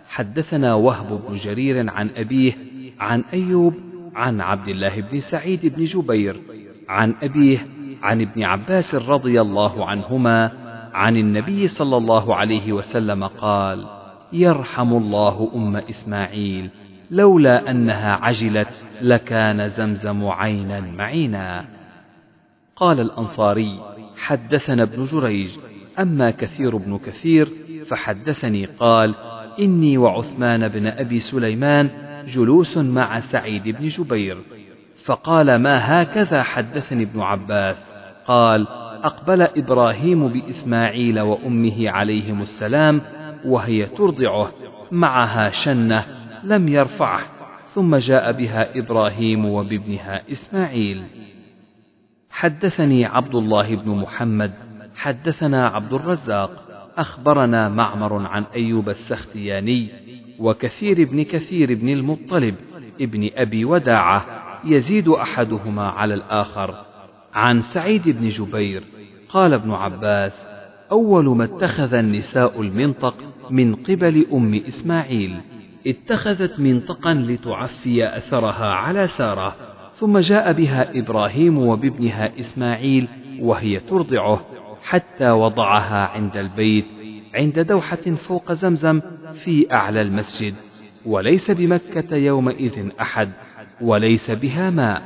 حدثنا وهب بن جرير عن أبيه عن أيوب عن عبد الله بن سعيد بن جبير عن أبيه عن ابن عباس رضي الله عنهما عن النبي صلى الله عليه وسلم قال يرحم الله أم إسماعيل لولا أنها عجلت لكان زمزم عينا معينا. قال الأنصاري حدثنا ابن جريج أما كثير بن كثير فحدثني قال إني وعثمان بن أبي سليمان جلوس مع سعيد بن جبير فقال ما هكذا حدثني ابن عباس؟ قال أقبل إبراهيم بإسماعيل وأمه عليهم السلام وهي ترضعه معها شنة لم يرفعه ثم جاء بها إبراهيم وبابنها إسماعيل. حدثني عبد الله بن محمد حدثنا عبد الرزاق أخبرنا معمر عن أيوب السختياني وكثير بن كثير بن المطلب ابن أبي وداعة يزيد أحدهما على الآخر عن سعيد بن جبير قال ابن عباس أول ما اتخذ النساء المنطق من قبل أم إسماعيل اتخذت منطقا لتعفي أثرها على سارة ثم جاء بها إبراهيم وبابنها إسماعيل وهي ترضعه حتى وضعها عند البيت عند دوحة فوق زمزم في أعلى المسجد وليس بمكة يومئذ أحد وليس بها ماء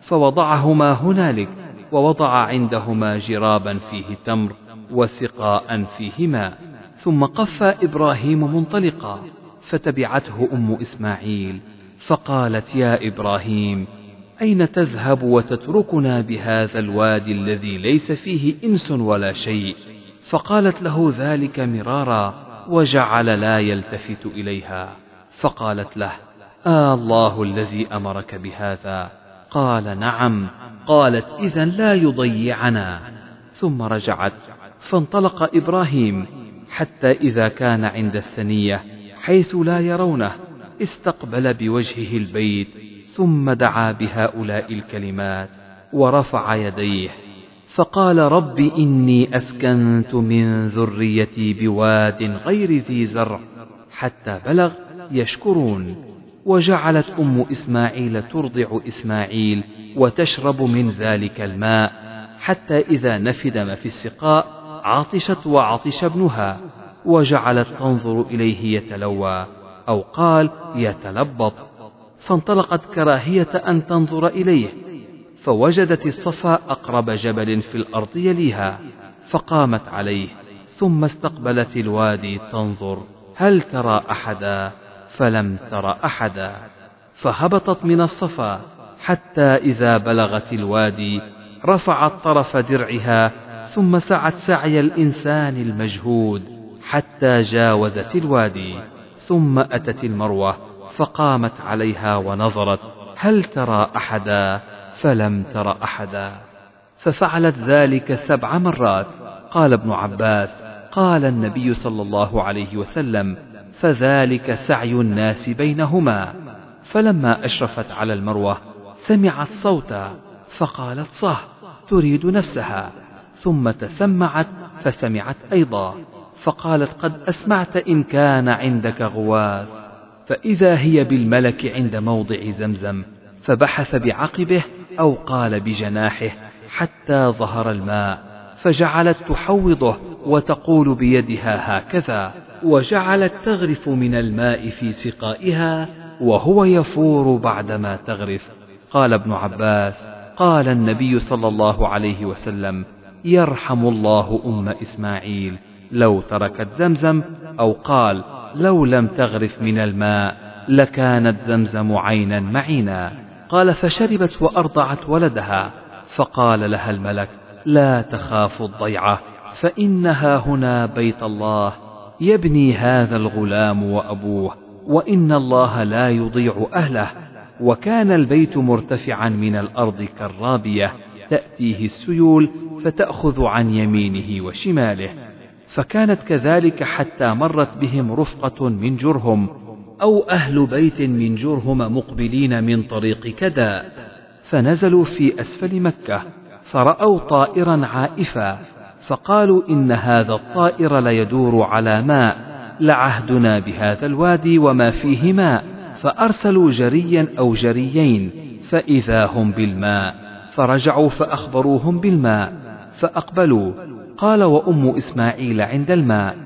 فوضعهما هنالك ووضع عندهما جرابا فيه تمر وسقاء فيه ماء ثم قف إبراهيم منطلقا فتبعته أم إسماعيل فقالت يا إبراهيم أين تذهب وتتركنا بهذا الوادي الذي ليس فيه إنس ولا شيء؟ فقالت له ذلك مرارا وجعل لا يلتفت إليها فقالت له آه الله الذي أمرك بهذا. قال نعم. قالت إذا لا يضيعنا. ثم رجعت. فانطلق إبراهيم. حتى إذا كان عند الثنية. حيث لا يرونه. استقبل بوجهه البيت. ثم دعا بهؤلاء الكلمات. ورفع يديه. فقال رب إني أسكنت من ذريتي بواد غير ذي زرع. حتى بلغ يشكرون. وجعلت أم إسماعيل ترضع إسماعيل وتشرب من ذلك الماء حتى إذا نفد ما في السقاء عطشت وعطش ابنها وجعلت تنظر إليه يتلوى أو قال يتلبط. فانطلقت كراهية أن تنظر إليه فوجدت الصفا أقرب جبل في الأرض يليها فقامت عليه ثم استقبلت الوادي تنظر هل ترى أحدا؟ فلم تر أحدا فهبطت من الصفا حتى إذا بلغت الوادي رفعت طرف درعها ثم سعت سعي الإنسان المجهود حتى جاوزت الوادي ثم أتت المروة فقامت عليها ونظرت هل ترى أحدا؟ فلم تر أحدا. ففعلت ذلك سبع مرات. قال ابن عباس قال النبي صلى الله عليه وسلم فذلك سعي الناس بينهما. فلما أشرفت على المروة سمعت صوتا فقالت صه تريد نفسها. ثم تسمعت فسمعت أيضا. فقالت قد أسمعت إن كان عندك غواث. فإذا هي بالملك عند موضع زمزم فبحث بعقبه أو قال بجناحه حتى ظهر الماء فجعلت تحوضه وتقول بيدها هكذا. وجعلت تغرف من الماء في سقائها وهو يفور بعدما تغرف. قال ابن عباس قال النبي صلى الله عليه وسلم يرحم الله أم إسماعيل لو تركت زمزم أو قال لو لم تغرف من الماء لكانت زمزم عينا معينا. قال فشربت وأرضعت ولدها. فقال لها الملك لا تخاف الضيعة فإنها هنا بيت الله. يبني هذا الغلام وأبوه وإن الله لا يضيع أهله. وكان البيت مرتفعا من الأرض كالرابية تأتيه السيول فتأخذ عن يمينه وشماله. فكانت كذلك حتى مرت بهم رفقة من جرهم أو أهل بيت من جرهم مقبلين من طريق كدا فنزلوا في أسفل مكة فرأوا طائرا عائفا. فقالوا إن هذا الطائر ليدور على ماء لعهدنا بهذا الوادي وما فيه ماء فأرسلوا جريا أو جريين فإذا هم بالماء فرجعوا فأخبروهم بالماء فأقبلوا قال وأم إسماعيل عند الماء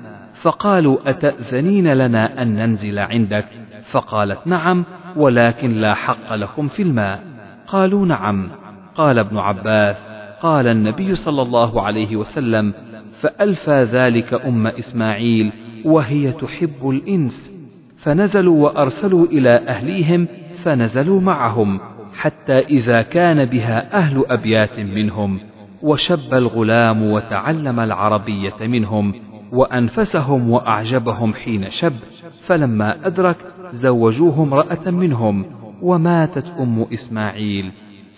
فقالوا أتأذنين لنا أن ننزل عندك؟ فقالت نعم ولكن لا حق لكم في الماء قالوا نعم قال ابن عباس قال النبي صلى الله عليه وسلم فألفى ذلك أم إسماعيل وهي تحب الإنس فنزلوا وأرسلوا إلى أهليهم فنزلوا معهم حتى إذا كان بها أهل أبيات منهم وشب الغلام وتعلم العربية منهم وأنفسهم وأعجبهم حين شب فلما أدرك زوجوه امرأة منهم وماتت أم إسماعيل.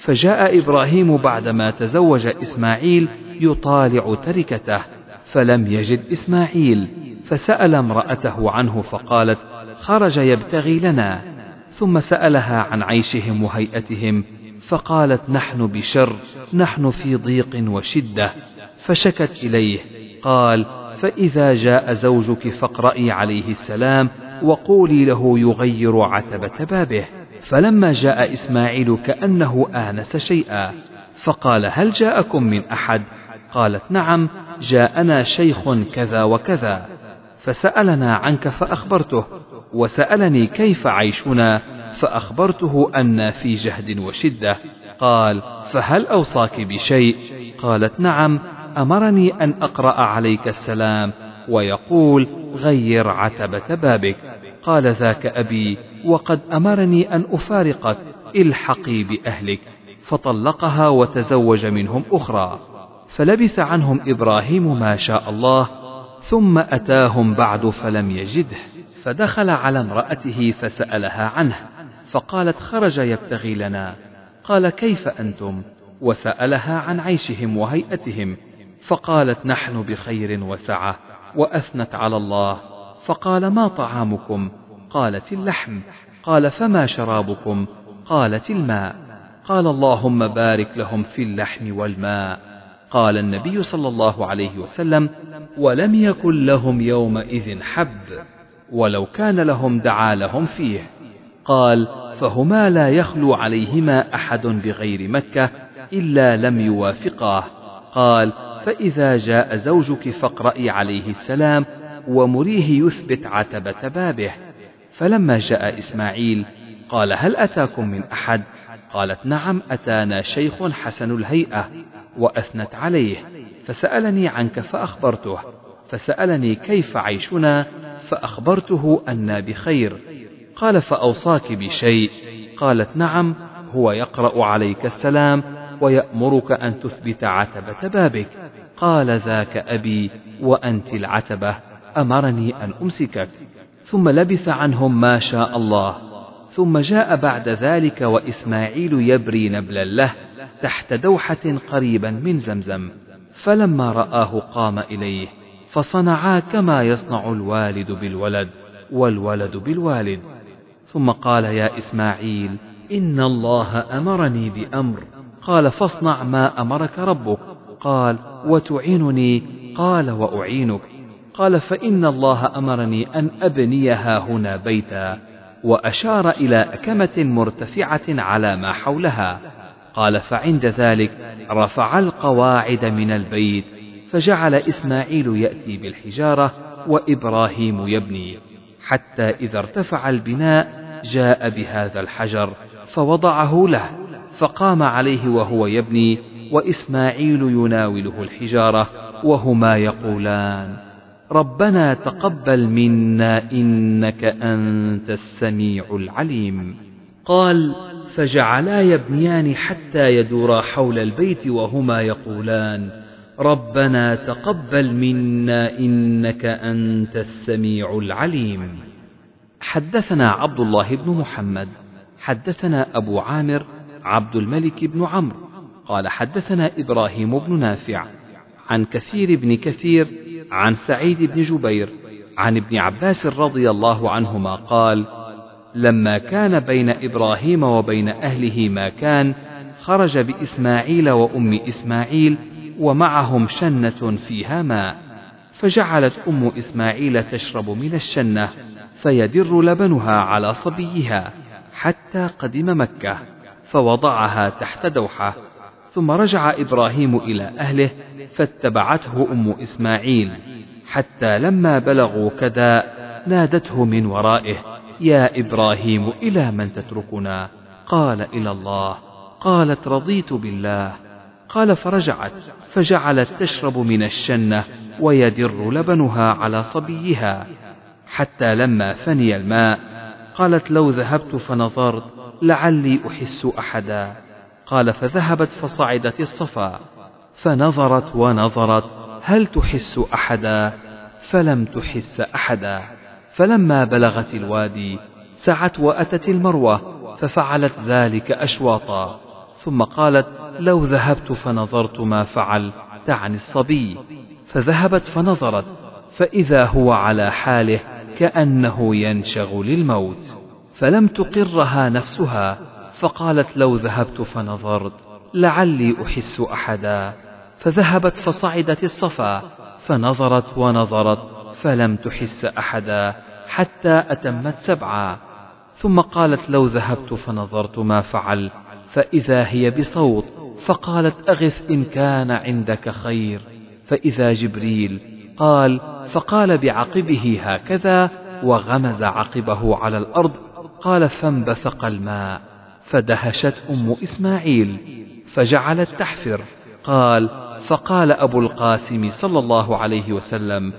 فجاء إبراهيم بعدما تزوج إسماعيل يطالع تركته فلم يجد إسماعيل فسأل امرأته عنه فقالت خرج يبتغي لنا. ثم سألها عن عيشهم وهيئتهم فقالت نحن بشر نحن في ضيق وشدة. فشكت إليه قال فإذا جاء زوجك فاقرئي عليه السلام وقولي له يغير عتبة بابه. فلما جاء إسماعيل كأنه آنس شيئا فقال هل جاءكم من أحد؟ قالت نعم جاءنا شيخ كذا وكذا. فسألنا عنك فأخبرته وسألني كيف عيشنا؟ فأخبرته أن في جهد وشدة. قال فهل أوصاك بشيء؟ قالت نعم أمرني أن أقرأ عليك السلام ويقول غير عتبة بابك. قال ذاك أبي وقد أمرني أن أفارقك إلحقي بأهلك فطلقها وتزوج منهم أخرى فلبث عنهم إبراهيم ما شاء الله ثم أتاهم بعد فلم يجده فدخل على امرأته فسألها عنه فقالت خرج يبتغي لنا قال كيف أنتم؟ وسألها عن عيشهم وهيئتهم فقالت نحن بخير وسعة وأثنت على الله فقال ما طعامكم؟ قالت اللحم. قال فما شرابكم؟ قالت الماء. قال اللهم بارك لهم في اللحم والماء. قال النبي صلى الله عليه وسلم ولم يكن لهم يومئذ حب ولو كان لهم دعا لهم فيه. قال فهما لا يخلو عليهما أحد بغير مكة إلا لم يوافقاه. قال فإذا جاء زوجك فاقرأي عليه السلام ومريه يثبت عتبة بابه فلما جاء إسماعيل قال هل أتاكم من أحد؟ قالت نعم أتانا شيخ حسن الهيئة وأثنت عليه. فسألني عنك فأخبرته. فسألني كيف عيشنا؟ فأخبرته أنا بخير. قال فأوصاك بشيء. قالت نعم هو يقرأ عليك السلام ويأمرك أن تثبت عتبة بابك قال ذاك أبي وأنت العتبة. أمرني أن أمسكك. ثم لبث عنهم ما شاء الله. ثم جاء بعد ذلك وإسماعيل يبري نبلا له تحت دوحة قريبا من زمزم. فلما رآه قام إليه فصنعا كما يصنع الوالد بالولد والولد بالوالد. ثم قال يا إسماعيل إن الله أمرني بأمر. قال فاصنع ما أمرك ربك. قال وتعينني. قال وأعينك. قال فإن الله أمرني أن أبنيها هنا بيتا وأشار إلى أكمة مرتفعة على ما حولها. قال فعند ذلك رفع القواعد من البيت فجعل إسماعيل يأتي بالحجارة وإبراهيم يبني. حتى إذا ارتفع البناء جاء بهذا الحجر فوضعه له فقام عليه وهو يبني وإسماعيل يناوله الحجارة وهما يقولان ربنا تقبل منا إنك أنت السميع العليم. قال فجعلا يبنيان حتى يدورا حول البيت وهما يقولان ربنا تقبل منا إنك أنت السميع العليم. حدثنا عبد الله بن محمد حدثنا أبو عامر عبد الملك بن عمرو قال حدثنا إبراهيم بن نافع عن كثير بن كثير عن سعيد بن جبير عن ابن عباس رضي الله عنهما قال لما كان بين إبراهيم وبين أهله ما كان خرج بإسماعيل وأم إسماعيل ومعهم شنة فيها ماء فجعلت أم إسماعيل تشرب من الشنة فيدر لبنها على صبيها حتى قدم مكة فوضعها تحت دوحة ثم رجع إبراهيم إلى أهله فاتبعته أم إسماعيل حتى لما بلغوا كذا نادته من ورائه يا إبراهيم إلى من تتركنا؟ قال إلى الله. قالت رضيت بالله. قال فرجعت. فجعلت تشرب من الشنة ويدر لبنها على صبيها حتى لما فني الماء قالت لو ذهبت فنظرت لعلي أحس أحدا. قال فذهبت فصعدت الصفا فنظرت ونظرت هل تحس أحدا؟ فلم تحس أحدا. فلما بلغت الوادي سعت وأتت المروة ففعلت ذلك أشواطا. ثم قالت لو ذهبت فنظرت ما فعل تعني الصبي. فذهبت فنظرت فإذا هو على حاله كأنه ينشغ للموت. فلم تقرها نفسها فقالت لو ذهبت فنظرت لعلي أحس أحدا. فذهبت فصعدت الصفا فنظرت ونظرت فلم تحس أحدا حتى أتمت سبعا. ثم قالت لو ذهبت فنظرت ما فعل فإذا هي بصوت فقالت أغث إن كان عندك خير. فإذا جبريل قال فقال بعقبه هكذا وغمز عقبه على الأرض قال فانبثق الماء. فدهشت أم إسماعيل فجعلت تحفر. قال فقال أبو القاسم صلى الله عليه وسلم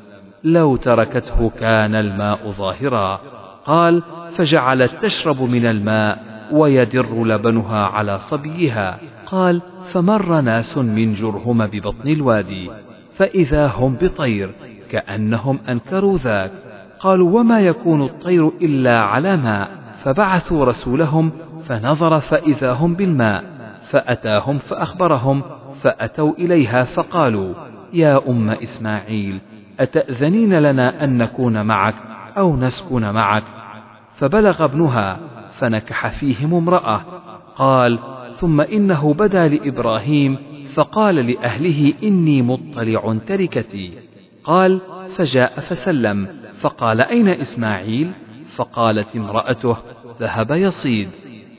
لو تركته كان الماء ظاهرا. قال فجعلت تشرب من الماء ويدر لبنها على صبيها. قال فمر ناس من جرهم ببطن الوادي فإذا هم بطير كأنهم أنكروا ذاك. قالوا وما يكون الطير إلا على ماء. فبعثوا رسولهم فنظر فإذا هم بالماء فأتاهم فأخبرهم فأتوا إليها فقالوا يا أم إسماعيل أتأذنين لنا أن نكون معك أو نسكن معك؟ فبلغ ابنها فنكح فيهم امرأة. قال ثم إنه بدا لإبراهيم فقال لأهله إني مطلع تركتي. قال فجاء فسلم فقال أين إسماعيل؟ فقالت امرأته ذهب يصيد.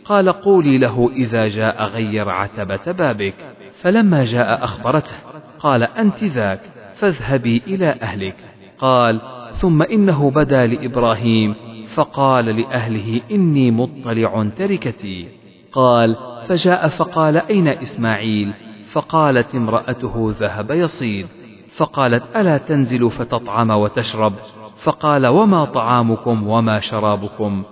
قال قولي له إذا جاء غير عتبة بابك فلما جاء أخبرته قال أنت ذاك فاذهبي إلى أهلك. قال ثم إنه بدا لإبراهيم فقال لأهله إني مطلع تركتي. قال فجاء فقال أين إسماعيل؟ فقالت امرأته ذهب يصيد. فقالت ألا تنزل فتطعم وتشرب؟ فقال وما طعامكم وما شرابكم؟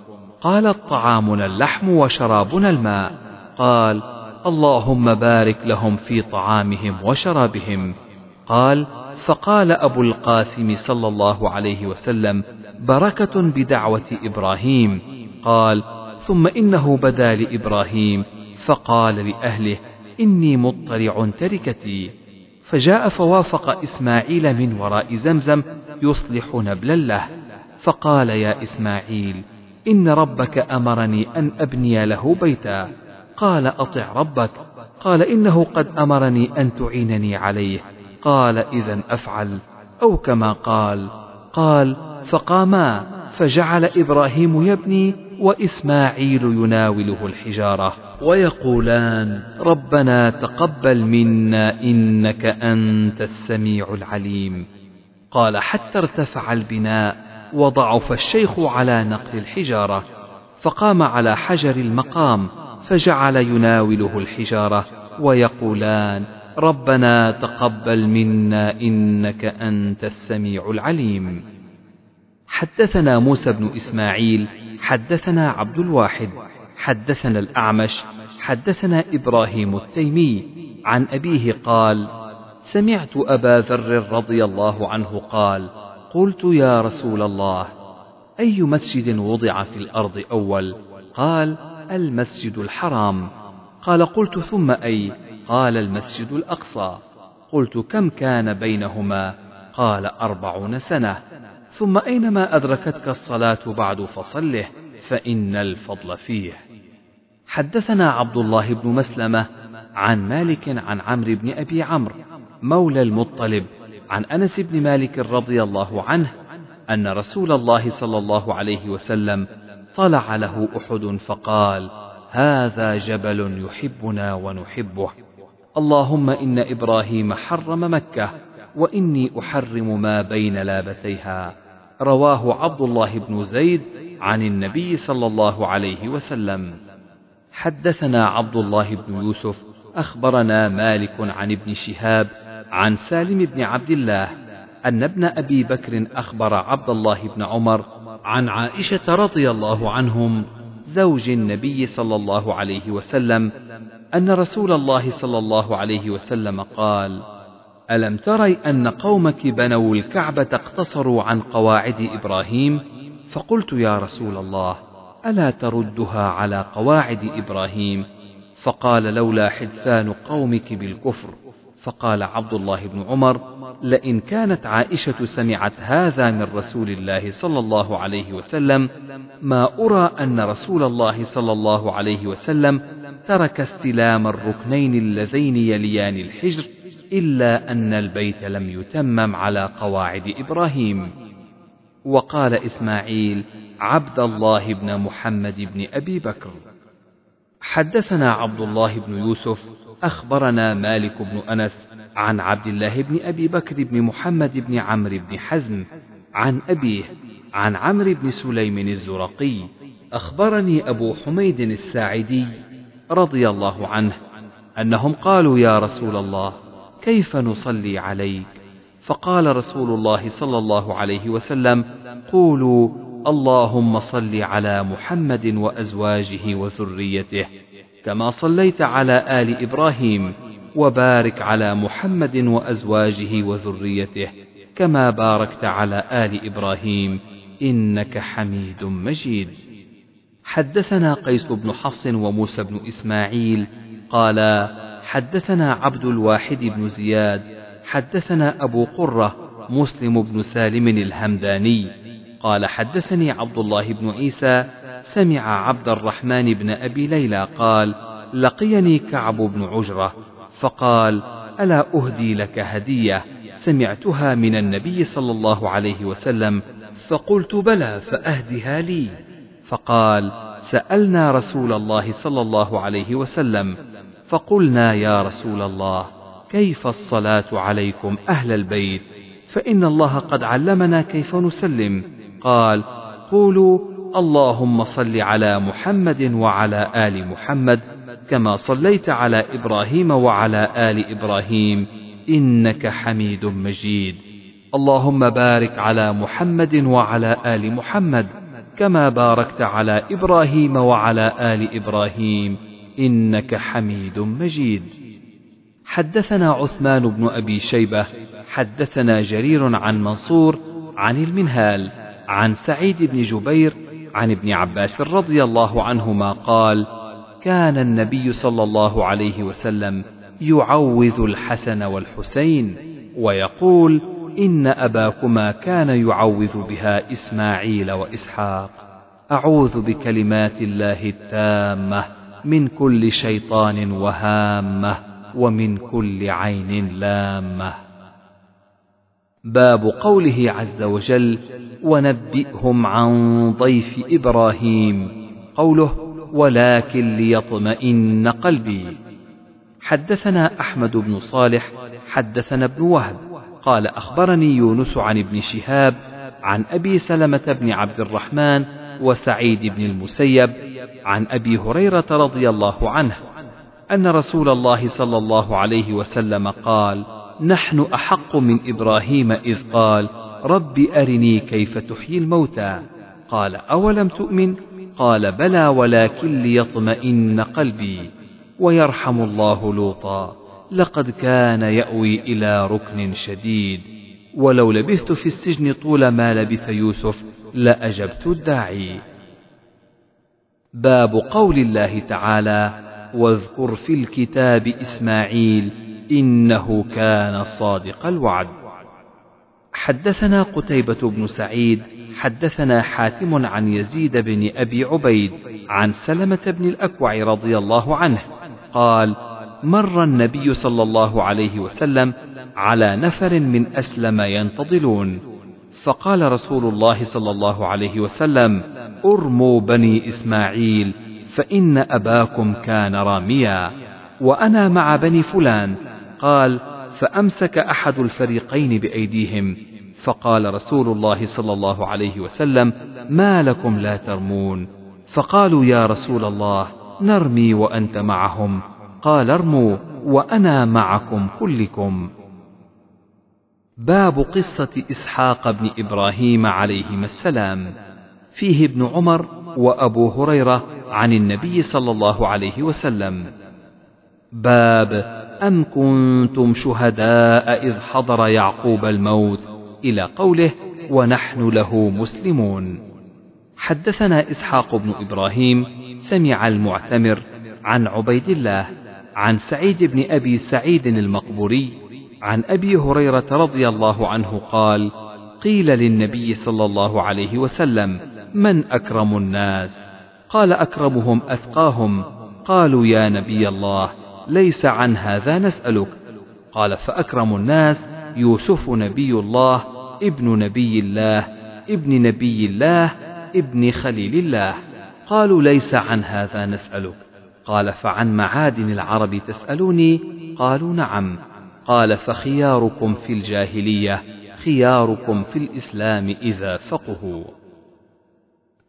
قالت طعامنا اللحم وشرابنا الماء. قال اللهم بارك لهم في طعامهم وشرابهم. قال فقال أبو القاسم صلى الله عليه وسلم بركة بدعوة إبراهيم. قال ثم إنه بدا لإبراهيم. فقال لأهله إني مطلع تركتي. فجاء فوافق إسماعيل من وراء زمزم يصلح نبلا له. فقال يا إسماعيل إن ربك أمرني أن أبني له بيتا. قال أطع ربك. قال إنه قد أمرني أن تعينني عليه. قال إذا أفعل. أو كما قال. قال فقاما فجعل إبراهيم يبني وإسماعيل يناوله الحجارة. ويقولان ربنا تقبل منا إنك أنت السميع العليم. قال حتى ارتفع البناء وضعف الشيخ على نقل الحجارة فقام على حجر المقام فجعل يناوله الحجارة ويقولان ربنا تقبل منا إنك أنت السميع العليم. حدثنا موسى بن إسماعيل حدثنا عبد الواحد حدثنا الأعمش حدثنا إبراهيم التيمي عن أبيه قال سمعت أبا ذر رضي الله عنه قال قلت يا رسول الله أي مسجد وضع في الأرض أول؟ قال المسجد الحرام. قال قلت ثم أي؟ قال المسجد الأقصى. قلت كم كان بينهما؟ قال أربعون سنة. ثم أينما أدركتك الصلاة بعد فصله فإن الفضل فيه. حدثنا عبد الله بن مسلمة عن مالك عن عمرو بن أبي عمرو مولى المطلب عن أنس بن مالك رضي الله عنه أن رسول الله صلى الله عليه وسلم طلع له أحد فقال هذا جبل يحبنا ونحبه اللهم إن إبراهيم حرم مكة وإني أحرم ما بين لابتيها. رواه عبد الله بن زيد عن النبي صلى الله عليه وسلم. حدثنا عبد الله بن يوسف أخبرنا مالك عن ابن شهاب عن سالم بن عبد الله أن ابن أبي بكر أخبر عبد الله بن عمر عن عائشة رضي الله عنهم زوج النبي صلى الله عليه وسلم أن رسول الله صلى الله عليه وسلم قال: ألم تري أن قومك بنوا الكعبة اقتصروا عن قواعد إبراهيم؟ فقلت يا رسول الله: ألا تردها على قواعد إبراهيم؟ فقال لولا حدثان قومك بالكفر فقال عبد الله بن عمر لئن كانت عائشة سمعت هذا من رسول الله صلى الله عليه وسلم ما أرى أن رسول الله صلى الله عليه وسلم ترك استلام الركنين اللذين يليان الحجر إلا أن البيت لم يتمم على قواعد إبراهيم. وقال إسماعيل عبد الله بن محمد بن أبي بكر حدثنا عبد الله بن يوسف أخبرنا مالك بن أنس عن عبد الله بن أبي بكر بن محمد بن عمرو بن حزم عن أبيه عن عمرو بن سليم الزرقي أخبرني أبو حميد الساعدي رضي الله عنه أنهم قالوا يا رسول الله كيف نصلي عليك؟ فقال رسول الله صلى الله عليه وسلم قولوا اللهم صل على محمد وأزواجه وذريته. كما صليت على آل إبراهيم وبارك على محمد وأزواجه وذريته كما باركت على آل إبراهيم إنك حميد مجيد. حدثنا قيس بن حفص وموسى بن إسماعيل قال حدثنا عبد الواحد بن زياد حدثنا أبو قرة مسلم بن سالم الهمداني قال حدثني عبد الله بن عيسى سمع عبد الرحمن بن أبي ليلى قال لقيني كعب بن عجرة. فقال ألا أهدي لك هدية؟ سمعتها من النبي صلى الله عليه وسلم فقلت بلى فأهدها لي. فقال سألنا رسول الله صلى الله عليه وسلم فقلنا يا رسول الله كيف الصلاة عليكم أهل البيت؟ فإن الله قد علمنا كيف نسلم. قال قولوا اللهم صل على محمد وعلى آل محمد كما صليت على إبراهيم وعلى آل إبراهيم إنك حميد مجيد. اللهم بارك على محمد وعلى آل محمد كما باركت على إبراهيم وعلى آل إبراهيم إنك حميد مجيد. حدثنا عثمان بن أبي شيبة حدثنا جرير عن منصور عن المنهال عن سعيد بن جبير عن ابن عباس رضي الله عنهما قال كان النبي صلى الله عليه وسلم يعوذ الحسن والحسين ويقول إن أباكما كان يعوذ بها إسماعيل وإسحاق. أعوذ بكلمات الله التامة من كل شيطان وهامة ومن كل عين لامة. باب قوله عز وجل ونبئهم عن ضيف إبراهيم قوله ولكن ليطمئن قلبي حدثنا أحمد بن صالح حدثنا ابن وهب. قال أخبرني يونس عن ابن شهاب عن أبي سلمة بن عبد الرحمن وسعيد بن المسيب عن أبي هريرة رضي الله عنه أن رسول الله صلى الله عليه وسلم قال نحن أحق من إبراهيم إذ قال رب أرني كيف تحيي الموتى؟ قال أولم تؤمن؟ قال بلى ولكن ليطمئن قلبي ويرحم الله لوطا لقد كان يأوي إلى ركن شديد ولو لبثت في السجن طول ما لبث يوسف لأجبت الداعي. باب قول الله تعالى واذكر في الكتاب إسماعيل إنه كان صادق الوعد. حدثنا قتيبة بن سعيد حدثنا حاتم عن يزيد بن أبي عبيد عن سلمة بن الأكوع رضي الله عنه قال مر النبي صلى الله عليه وسلم على نفر من أسلم ينتظلون فقال رسول الله صلى الله عليه وسلم أرموا بني إسماعيل فإن أباكم كان راميا وأنا مع بني فلان قال فأمسك أحد الفريقين بأيديهم. فقال رسول الله صلى الله عليه وسلم ما لكم لا ترمون. فقالوا يا رسول الله نرمي وأنت معهم. قال ارموا وأنا معكم كلكم. باب قصة إسحاق بن إبراهيم عليهما السلام. فيه ابن عمر وأبو هريرة عن النبي صلى الله عليه وسلم. باب أم كنتم شهداء إذ حضر يعقوب الموت؟ إلى قوله ونحن له مسلمون. حدثنا إسحاق بن إبراهيم سمع المعتمر عن عبيد الله عن سعيد بن أبي سعيد المقبوري عن أبي هريرة رضي الله عنه قال قيل للنبي صلى الله عليه وسلم من أكرم الناس؟ قال أكرمهم أثقاهم قالوا يا نبي الله. ليس عن هذا نسألك. قال فأكرم الناس يوسف نبي الله ابن نبي الله ابن نبي الله ابن خليل الله. قالوا ليس عن هذا نسألك. قال فعن معادن العرب تسألوني؟ قالوا نعم. قال فخياركم في الجاهلية خياركم في الإسلام إذا فقهوا.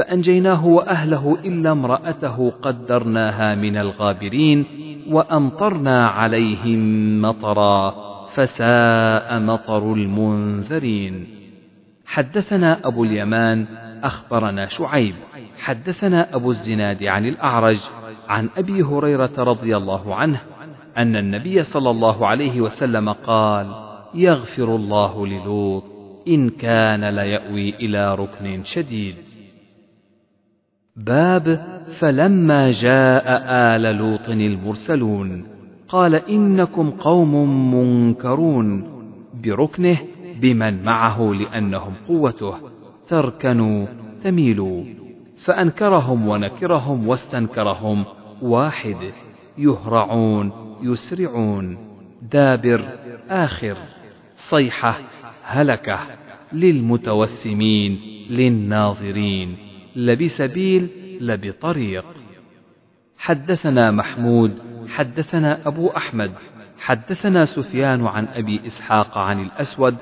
فأنجيناه وأهله إلا امرأته قدرناها من الغابرين وأمطرنا عليهم مطرا فساء مطر المنذرين. حدثنا أبو اليمان أخبرنا شعيب. حدثنا أبو الزناد عن الأعرج عن أبي هريرة رضي الله عنه أن النبي صلى الله عليه وسلم قال يغفر الله للوط إن كان ليأوي إلى ركن شديد. باب فلما جاء آل لوط المرسلون قال إنكم قوم منكرون بركنه بمن معه لأنهم قوته تركنوا تميلوا فأنكرهم ونكرهم واستنكرهم واحد يهرعون يسرعون دابر آخر صيحة هلكة للمتوسمين للناظرين لبسبيل لبطريق. حدثنا محمود حدثنا أبو أحمد حدثنا سفيان عن أبي إسحاق عن الأسود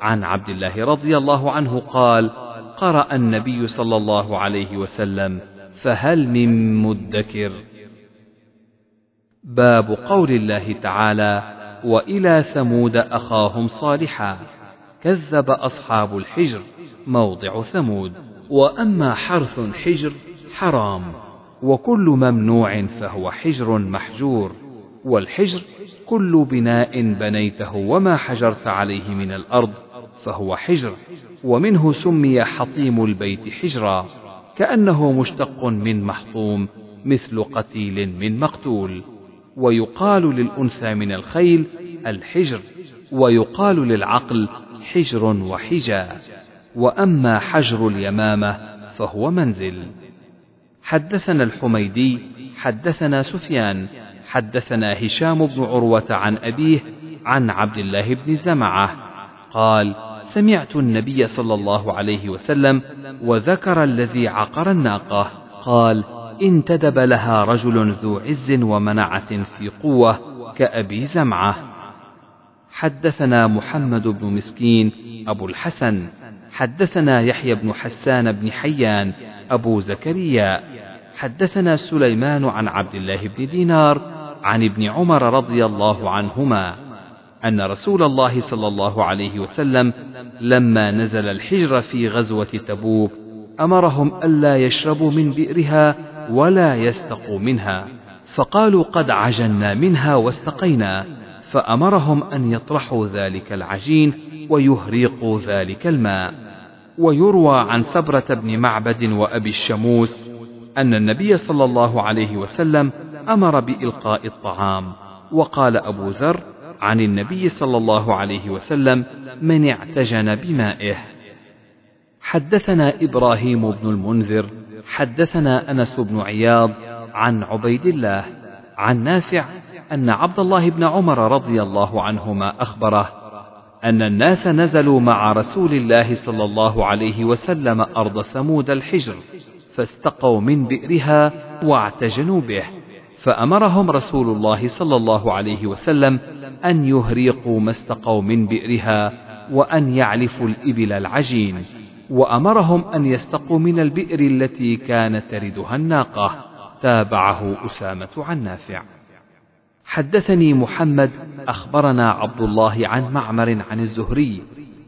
عن عبد الله رضي الله عنه قال قرأ النبي صلى الله عليه وسلم فهل من مدكر؟ باب قول الله تعالى وإلى ثمود أخاهم صالحا. كذب أصحاب الحجر موضع ثمود. وأما حرث حجر حرام وكل ممنوع فهو حجر محجور والحجر كل بناء بنيته وما حجرت عليه من الأرض فهو حجر ومنه سمي حطيم البيت حجرا كأنه مشتق من محطوم مثل قتيل من مقتول ويقال للأنثى من الخيل الحجر ويقال للعقل حجر وحجا. وأما حجر اليمامة فهو منزل. حدثنا الحميدي حدثنا سفيان حدثنا هشام بن عروة عن أبيه عن عبد الله بن زمعة. قال سمعت النبي صلى الله عليه وسلم وذكر الذي عقر الناقة. قال انتدب لها رجل ذو عز ومنعة في قوة كأبي زمعة. حدثنا محمد بن مسكين أبو الحسن. حدثنا يحيى بن حسان بن حيان أبو زكريا. حدثنا سليمان عن عبد الله بن دينار عن ابن عمر رضي الله عنهما أن رسول الله صلى الله عليه وسلم لما نزل الحجر في غزوة تبوك أمرهم ألا يشربوا من بئرها ولا يستقوا منها فقالوا قد عجنا منها واستقينا فأمرهم أن يطرحوا ذلك العجين ويهريقوا ذلك الماء. ويروى عن سبرة بن معبد وأبي الشموس أن النبي صلى الله عليه وسلم أمر بإلقاء الطعام وقال أبو ذر عن النبي صلى الله عليه وسلم من اعتجن بمائه حدثنا إبراهيم بن المنذر حدثنا أنس بن عياض عن عبيد الله عن نافع أن عبد الله بن عمر رضي الله عنهما أخبره أن الناس نزلوا مع رسول الله صلى الله عليه وسلم أرض ثمود الحجر فاستقوا من بئرها واعتجنوا به. فأمرهم رسول الله صلى الله عليه وسلم أن يهريقوا ما استقوا من بئرها وأن يعلفوا الإبل العجين وأمرهم أن يستقوا من البئر التي كانت تردها الناقة. تابعه أسامة عن نافع. حدثني محمد أخبرنا عبد الله عن معمر عن الزهري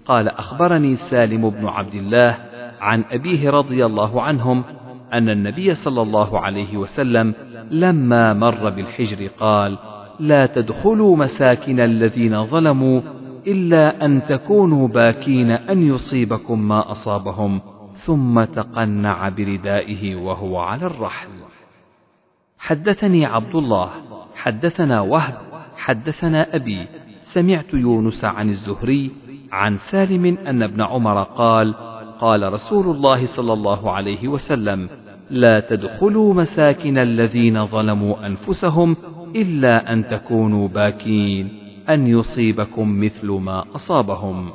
قال أخبرني سالم بن عبد الله عن أبيه رضي الله عنهم أن النبي صلى الله عليه وسلم لما مر بالحجر قال لا تدخلوا مساكن الذين ظلموا إلا أن تكونوا باكين أن يصيبكم ما أصابهم ثم تقنع بردائه وهو على الرحل. حدثني عبد الله حدثنا وهب حدثنا أبي سمعت يونس عن الزهري عن سالم أن ابن عمر قال قال رسول الله صلى الله عليه وسلم لا تدخلوا مساكن الذين ظلموا أنفسهم إلا أن تكونوا باكين أن يصيبكم مثل ما أصابهم.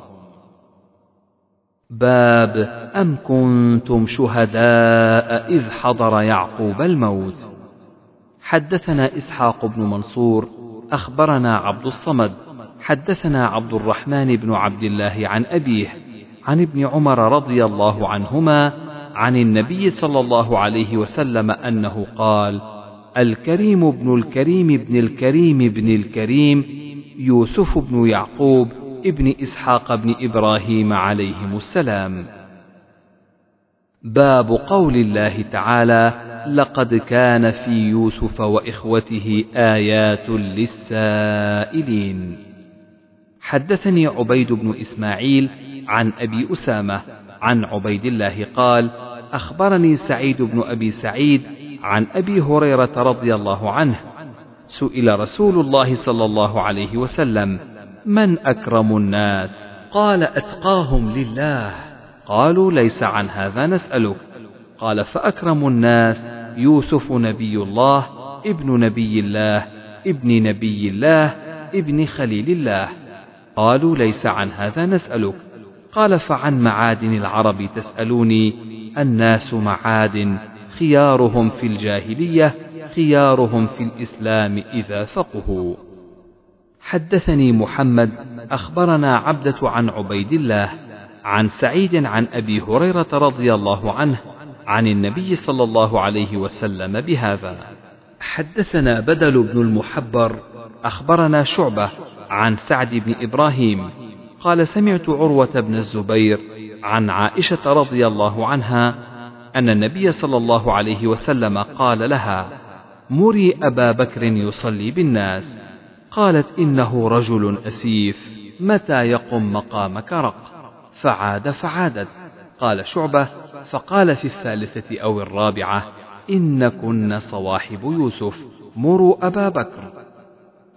باب أم كنتم شهداء إذ حضر يعقوب الموت؟ حدثنا إسحاق بن منصور أخبرنا عبد الصمد حدثنا عبد الرحمن بن عبد الله عن أبيه عن ابن عمر رضي الله عنهما عن النبي صلى الله عليه وسلم أنه قال الكريم ابن الكريم ابن الكريم ابن الكريم يوسف بن يعقوب ابن إسحاق بن إبراهيم عليهم السلام. باب قول الله تعالى لقد كان في يوسف وإخوته آيات للسائلين. حدثني عبيد بن إسماعيل عن أبي أسامة عن عبيد الله قال أخبرني سعيد بن أبي سعيد عن أبي هريرة رضي الله عنه سئل رسول الله صلى الله عليه وسلم من أكرم الناس؟ قال أتقاهم لله. قالوا ليس عن هذا نسألك. قال فأكرم الناس يوسف نبي الله ابن نبي الله ابن نبي الله ابن خليل الله. قالوا ليس عن هذا نسألك. قال فعن معادن العرب تسألوني الناس معادن خيارهم في الجاهلية خيارهم في الإسلام إذا فقهوا. حدثني محمد أخبرنا عبدة عن عبيد الله. عن سعيد عن أبي هريرة رضي الله عنه عن النبي صلى الله عليه وسلم بهذا. حدثنا بدل بن المحبر أخبرنا شعبة عن سعد بن إبراهيم قال سمعت عروة بن الزبير عن عائشة رضي الله عنها أن النبي صلى الله عليه وسلم قال لها مري أبا بكر يصلي بالناس قالت إنه رجل أسيف متى يقم مقامك رق؟ فعاد فعادت قال شعبة فقال في الثالثة أو الرابعة إن كن صواحب يوسف مروا أبا بكر.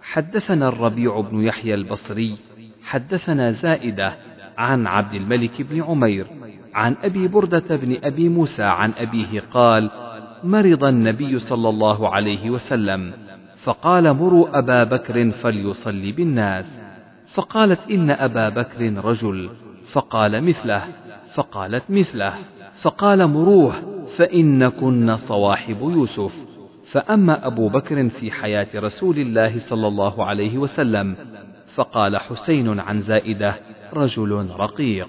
حدثنا الربيع بن يحيى البصري حدثنا زائدة عن عبد الملك بن عمير عن أبي بردة بن أبي موسى عن أبيه قال مرض النبي صلى الله عليه وسلم فقال مروا أبا بكر فليصلي بالناس. فقالت إن أبا بكر رجل فقال مثله فقالت مثله فقال مروه فإن كن صواحب يوسف. فأما أبو بكر في حياة رسول الله صلى الله عليه وسلم فقال حسين عن زائدة رجل رقيق.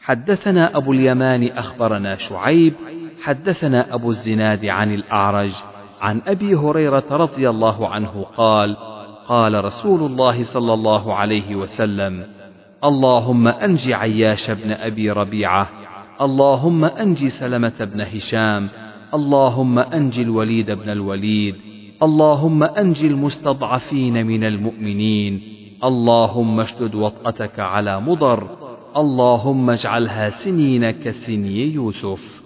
حدثنا أبو اليمان أخبرنا شعيب حدثنا أبو الزناد عن الأعرج عن أبي هريرة رضي الله عنه قال قال رسول الله صلى الله عليه وسلم اللهم أنج عياش بن أبي ربيعة. اللهم أنج سلمة بن هشام. اللهم أنج الوليد بن الوليد. اللهم أنج المستضعفين من المؤمنين. اللهم اشدد وطأتك على مضر. اللهم اجعلها سنين كسني يوسف.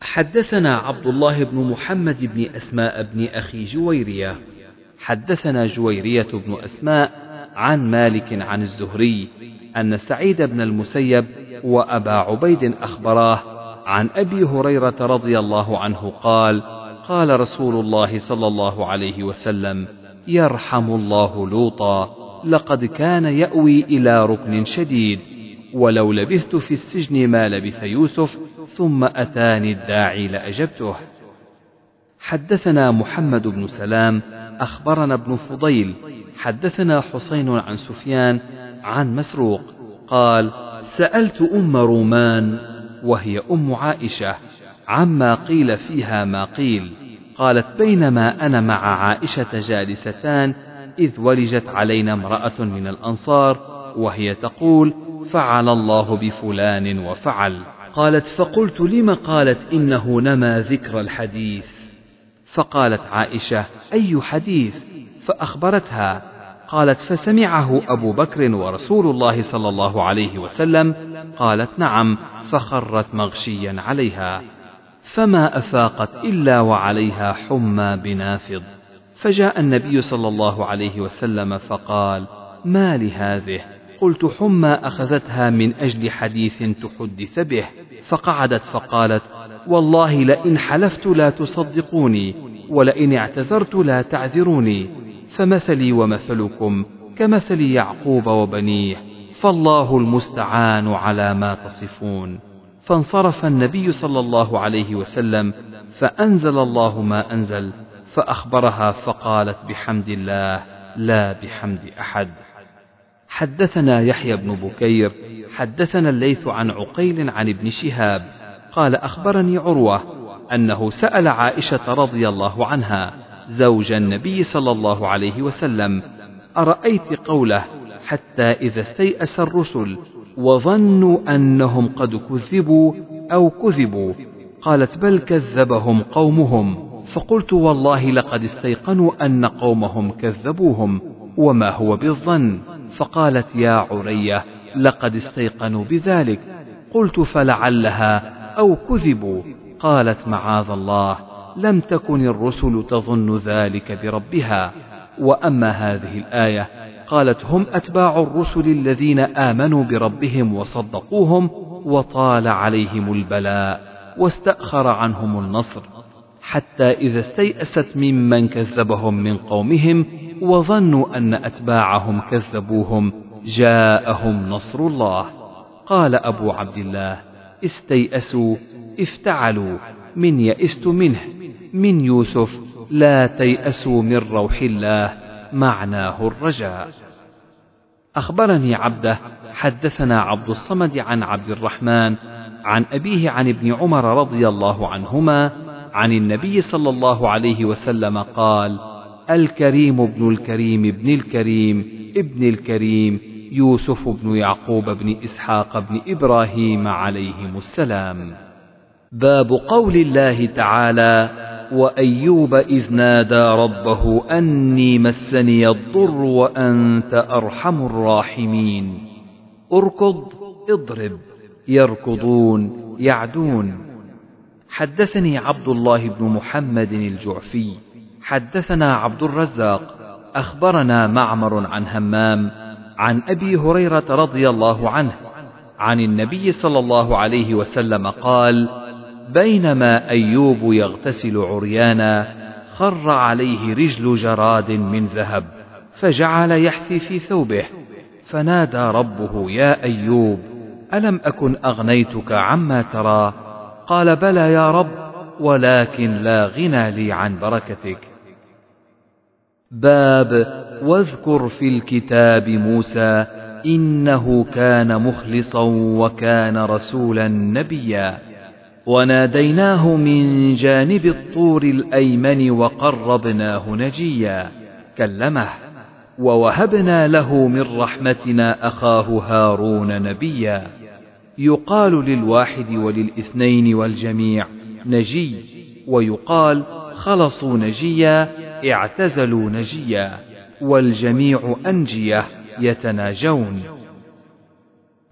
حدثنا عبد الله بن محمد بن أسماء بن أخي جويرية. حدثنا جويرية بن أسماء عن مالك عن الزهري أن سعيد بن المسيب وأبا عبيد أخبراه عن أبي هريرة رضي الله عنه قال قال رسول الله صلى الله عليه وسلم يرحم الله لوطا لقد كان يأوي إلى ركن شديد ولو لبثت في السجن ما لبث يوسف ثم أتاني الداعي لأجبته. حدثنا محمد بن سلام أخبرنا ابن فضيل حدثنا حسين عن سفيان عن مسروق قال سألت أم رومان وهي أم عائشة عما قيل فيها ما قيل قالت بينما أنا مع عائشة جالستان إذ ولجت علينا امرأة من الأنصار وهي تقول فعل الله بفلان وفعل قالت فقلت لم قالت إنه نما ذكر الحديث؟ فقالت عائشة أي حديث؟ فأخبرتها. قالت فسمعه أبو بكر ورسول الله صلى الله عليه وسلم. قالت نعم. فخرت مغشيا عليها. فما أفاقت إلا وعليها حمى بنافض. فجاء النبي صلى الله عليه وسلم فقال ما لهذه؟ قلت حمى أخذتها من أجل حديث تحدث به. فقعدت فقالت والله لئن حلفت لا تصدقوني ولئن اعتذرت لا تعذروني. فمثلي ومثلكم كمثل يعقوب وبنيه فالله المستعان على ما تصفون. فانصرف النبي صلى الله عليه وسلم فأنزل الله ما أنزل فأخبرها فقالت بحمد الله لا بحمد أحد. حدثنا يحيى بن بكير حدثنا الليث عن عقيل عن ابن شهاب قال أخبرني عروة أنه سأل عائشة رضي الله عنها زوج النبي صلى الله عليه وسلم. أرأيت قوله حتى إذا استيأس الرسل وظنوا أنهم قد كذبوا أو كذبوا. قالت بل كذبهم قومهم. فقلت والله لقد استيقنوا أن قومهم كذبوهم وما هو بالظن. فقالت يا عرية لقد استيقنوا بذلك. قلت فلعلها أو كذبوا. قالت معاذ الله. لم تكن الرسل تظن ذلك بربها. وأما هذه الآية قالت هم أتباع الرسل الذين آمنوا بربهم وصدقوهم وطال عليهم البلاء واستأخر عنهم النصر. حتى إذا استيأست ممن كذبهم من قومهم وظنوا أن أتباعهم كذبوهم جاءهم نصر الله. قال أبو عبد الله استيأسوا افتعلوا. من يئست منه. من يوسف لا تيأسوا من روح الله. معناه الرجاء. أخبرني عبده حدثنا عبد الصمد عن عبد الرحمن عن أبيه عن ابن عمر رضي الله عنهما عن النبي صلى الله عليه وسلم قال الكريم ابن الكريم ابن الكريم ابن الكريم يوسف بن يعقوب بن إسحاق بن إبراهيم عليهم السلام. باب قول الله تعالى وأيوب إذ نادى ربه أني مسني الضر وأنت أرحم الراحمين. اركض اضرب يركضون يعدون. حدثني عبد الله بن محمد الجعفي. حدثنا عبد الرزاق. أخبرنا معمر عن همام عن أبي هريرة رضي الله عنه عن النبي صلى الله عليه وسلم قال بينما أيوب يغتسل عريانا خر عليه رجل جراد من ذهب فجعل يحثي في ثوبه فنادى ربه يا أيوب ألم أكن أغنيتك عما ترى؟ قال بلى يا رب ولكن لا غنى لي عن بركتك. باب واذكر في الكتاب موسى إنه كان مخلصا وكان رسولا نبيا. وناديناه من جانب الطور الأيمن وقربناه نجيا. كلمه. ووهبنا له من رحمتنا أخاه هارون نبيا. يقال للواحد وللاثنين والجميع نجي. ويقال خلصوا نجيا اعتزلوا نجيا. والجميع أنجية يتناجون.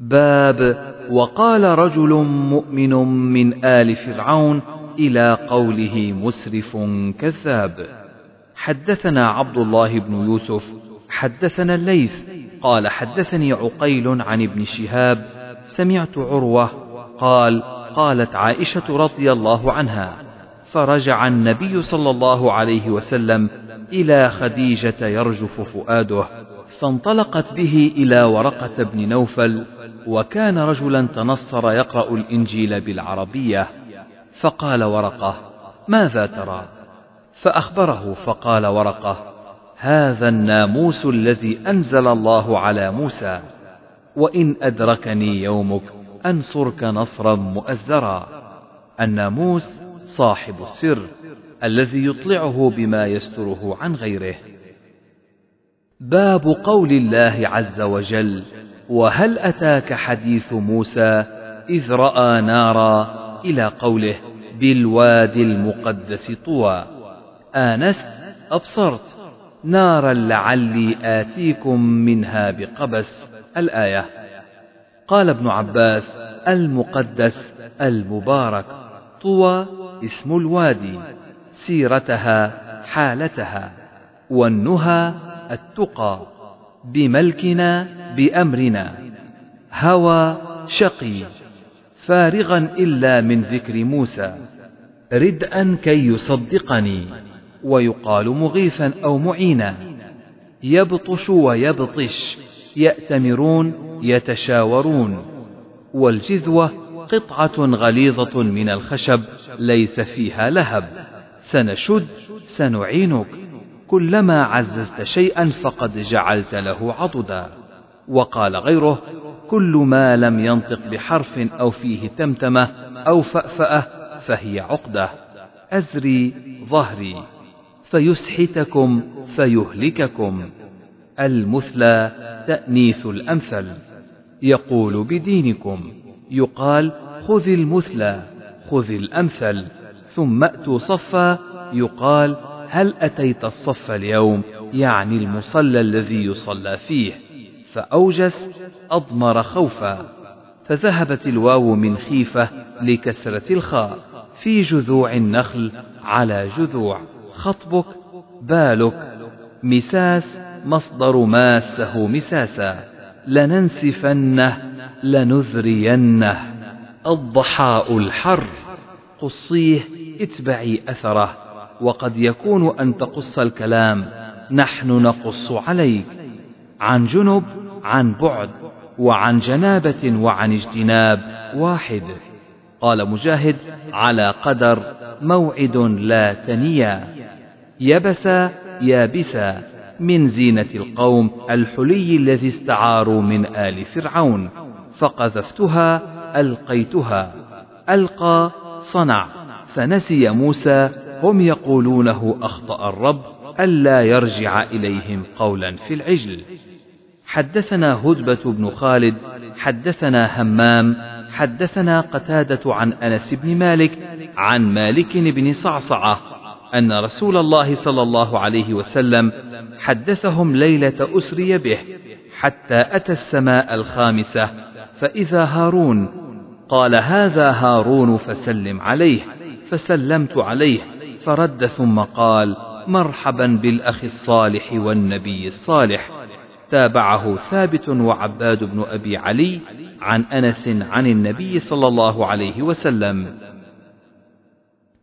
باب وقال رجل مؤمن من آل فرعون إلى قوله مسرف كذاب. حدثنا عبد الله بن يوسف حدثنا الليث قال حدثني عقيل عن ابن شهاب سمعت عروة قال قالت عائشة رضي الله عنها فرجع النبي صلى الله عليه وسلم إلى خديجة يرجف فؤاده فانطلقت به إلى ورقة بن نوفل وكان رجلا تنصر يقرأ الإنجيل بالعربية فقال ورقة ماذا ترى؟ فأخبره فقال ورقة هذا الناموس الذي أنزل الله على موسى وإن أدركني يومك أنصرك نصرا مؤزرا. الناموس صاحب السر الذي يطلعه بما يستره عن غيره. باب قول الله عز وجل وهل أتاك حديث موسى إذ رأى نارا إلى قوله بالوادي المقدس طوى؟ آنست أبصرت. نارا لعلي آتيكم منها بقبس. الآية. قال ابن عباس المقدس المبارك. طوى اسم الوادي. سيرتها حالتها. والنهى التقى. بملكنا بأمرنا. هوى شقي. فارغا إلا من ذكر موسى. ردءا كي يصدقني. ويقال مغيثا أو معينا. يبطش ويبطش. يأتمرون يتشاورون. والجذوة قطعة غليظة من الخشب ليس فيها لهب. سنشد سنعينك. كلما عززت شيئا فقد جعلت له عضدا. وقال غيره كل ما لم ينطق بحرف أو فيه تمتمة أو فأفأة فهي عقدة. أزري ظهري. فيسحتكم فيهلككم. المثلى تأنيث الأمثل. يقول بدينكم. يقال خذ المثلى خذ الأمثل. ثم أتوا صفا. يقال هل أتيت الصف اليوم؟ يعني المصلى الذي يصلى فيه. فأوجس أضمر خوفا فذهبت الواو من خيفة لكسرة الخاء. في جذوع النخل على جذوع خطبك بالك مساس مصدر ماسه مساسا. لننسفنه لنذرينه. الضحاء الحر قصيه اتبعي أثره. وقد يكون أن تقص الكلام نحن نقص عليك. عن جنب عن بعد وعن جنابة وعن اجتناب واحد. قال مجاهد على قدر موعد لا تنيا. يبسا يابسا من زينة القوم الحلي الذي استعاروا من آل فرعون. فقذفتها ألقيتها. ألقى صنع. فنسي موسى هم يقولونه أخطأ الرب ألا يرجع إليهم قولا في العجل. حدثنا هدبة بن خالد حدثنا همام حدثنا قتادة عن أنس بن مالك عن مالك بن صعصعة أن رسول الله صلى الله عليه وسلم حدثهم ليلة أسري به حتى أتى السماء الخامسة فإذا هارون قال هذا هارون فسلم عليه فسلمت عليه فرد ثم قال مرحبا بالأخ الصالح والنبي الصالح. تابعه ثابت وعباد بن أبي علي عن أنس عن النبي صلى الله عليه وسلم.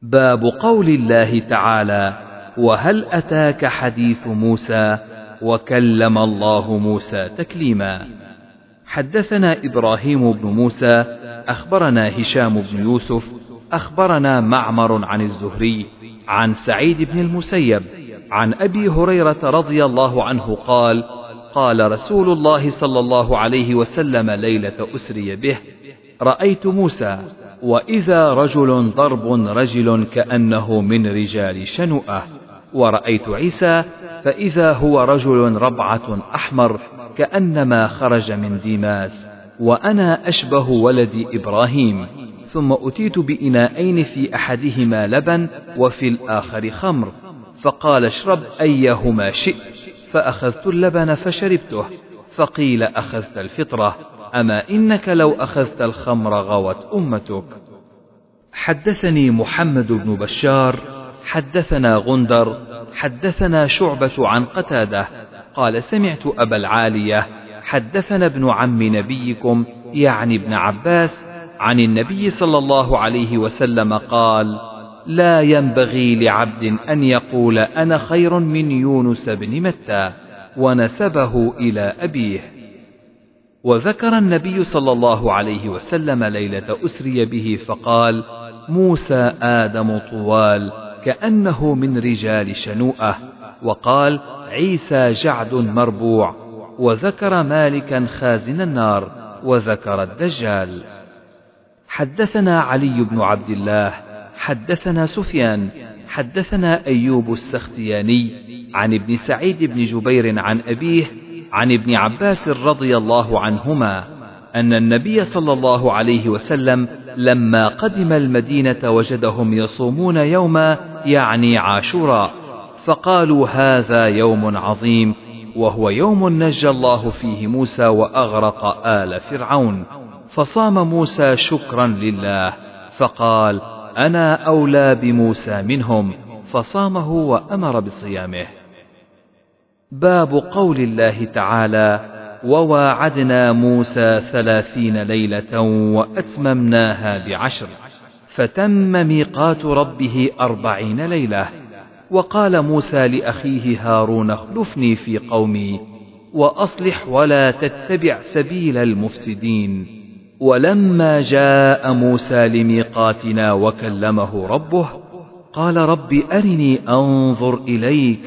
باب قول الله تعالى وهل أتاك حديث موسى وكلم الله موسى تكليما حدثنا إبراهيم بن موسى أخبرنا هشام بن يوسف أخبرنا معمر عن الزهري عن سعيد بن المسيب عن أبي هريرة رضي الله عنه قال قال رسول الله صلى الله عليه وسلم ليلة أسري به رأيت موسى وإذا رجل ضرب رجل كأنه من رجال شنؤة ورأيت عيسى فإذا هو رجل ربعة أحمر كأنما خرج من ديماس وأنا أشبه ولد إبراهيم ثم أتيت بإناءين في أحدهما لبن وفي الآخر خمر فقال اشرب أيهما شئت. فأخذت اللبن فشربته فقيل أخذت الفطرة أما إنك لو أخذت الخمر غوت أمتك. حدثني محمد بن بشار حدثنا غندر حدثنا شعبة عن قتادة قال سمعت أبا العالية حدثنا ابن عم نبيكم يعني ابن عباس عن النبي صلى الله عليه وسلم قال لا ينبغي لعبد أن يقول أنا خير من يونس بن متى ونسبه إلى أبيه. وذكر النبي صلى الله عليه وسلم ليلة أسري به فقال موسى آدم طوال كأنه من رجال شنوءة. وقال عيسى جعد مربوع. وذكر مالكا خازن النار. وذكر الدجال. حدثنا علي بن عبد الله حدثنا سفيان حدثنا أيوب السختياني عن ابن سعيد بن جبير عن أبيه عن ابن عباس رضي الله عنهما أن النبي صلى الله عليه وسلم لما قدم المدينة وجدهم يصومون يوما يعني عاشوراء فقالوا هذا يوم عظيم وهو يوم نجى الله فيه موسى وأغرق آل فرعون فصام موسى شكرا لله فقال أنا أولى بموسى منهم فصامه وأمر بصيامه. باب قول الله تعالى وواعدنا موسى ثلاثين ليلة وأتممناها بعشر فتم ميقات ربه أربعين ليلة. وقال موسى لأخيه هارون اخلفني في قومي وأصلح ولا تتبع سبيل المفسدين. ولما جاء موسى لميقاتنا وكلمه ربه قال رب أرني أنظر إليك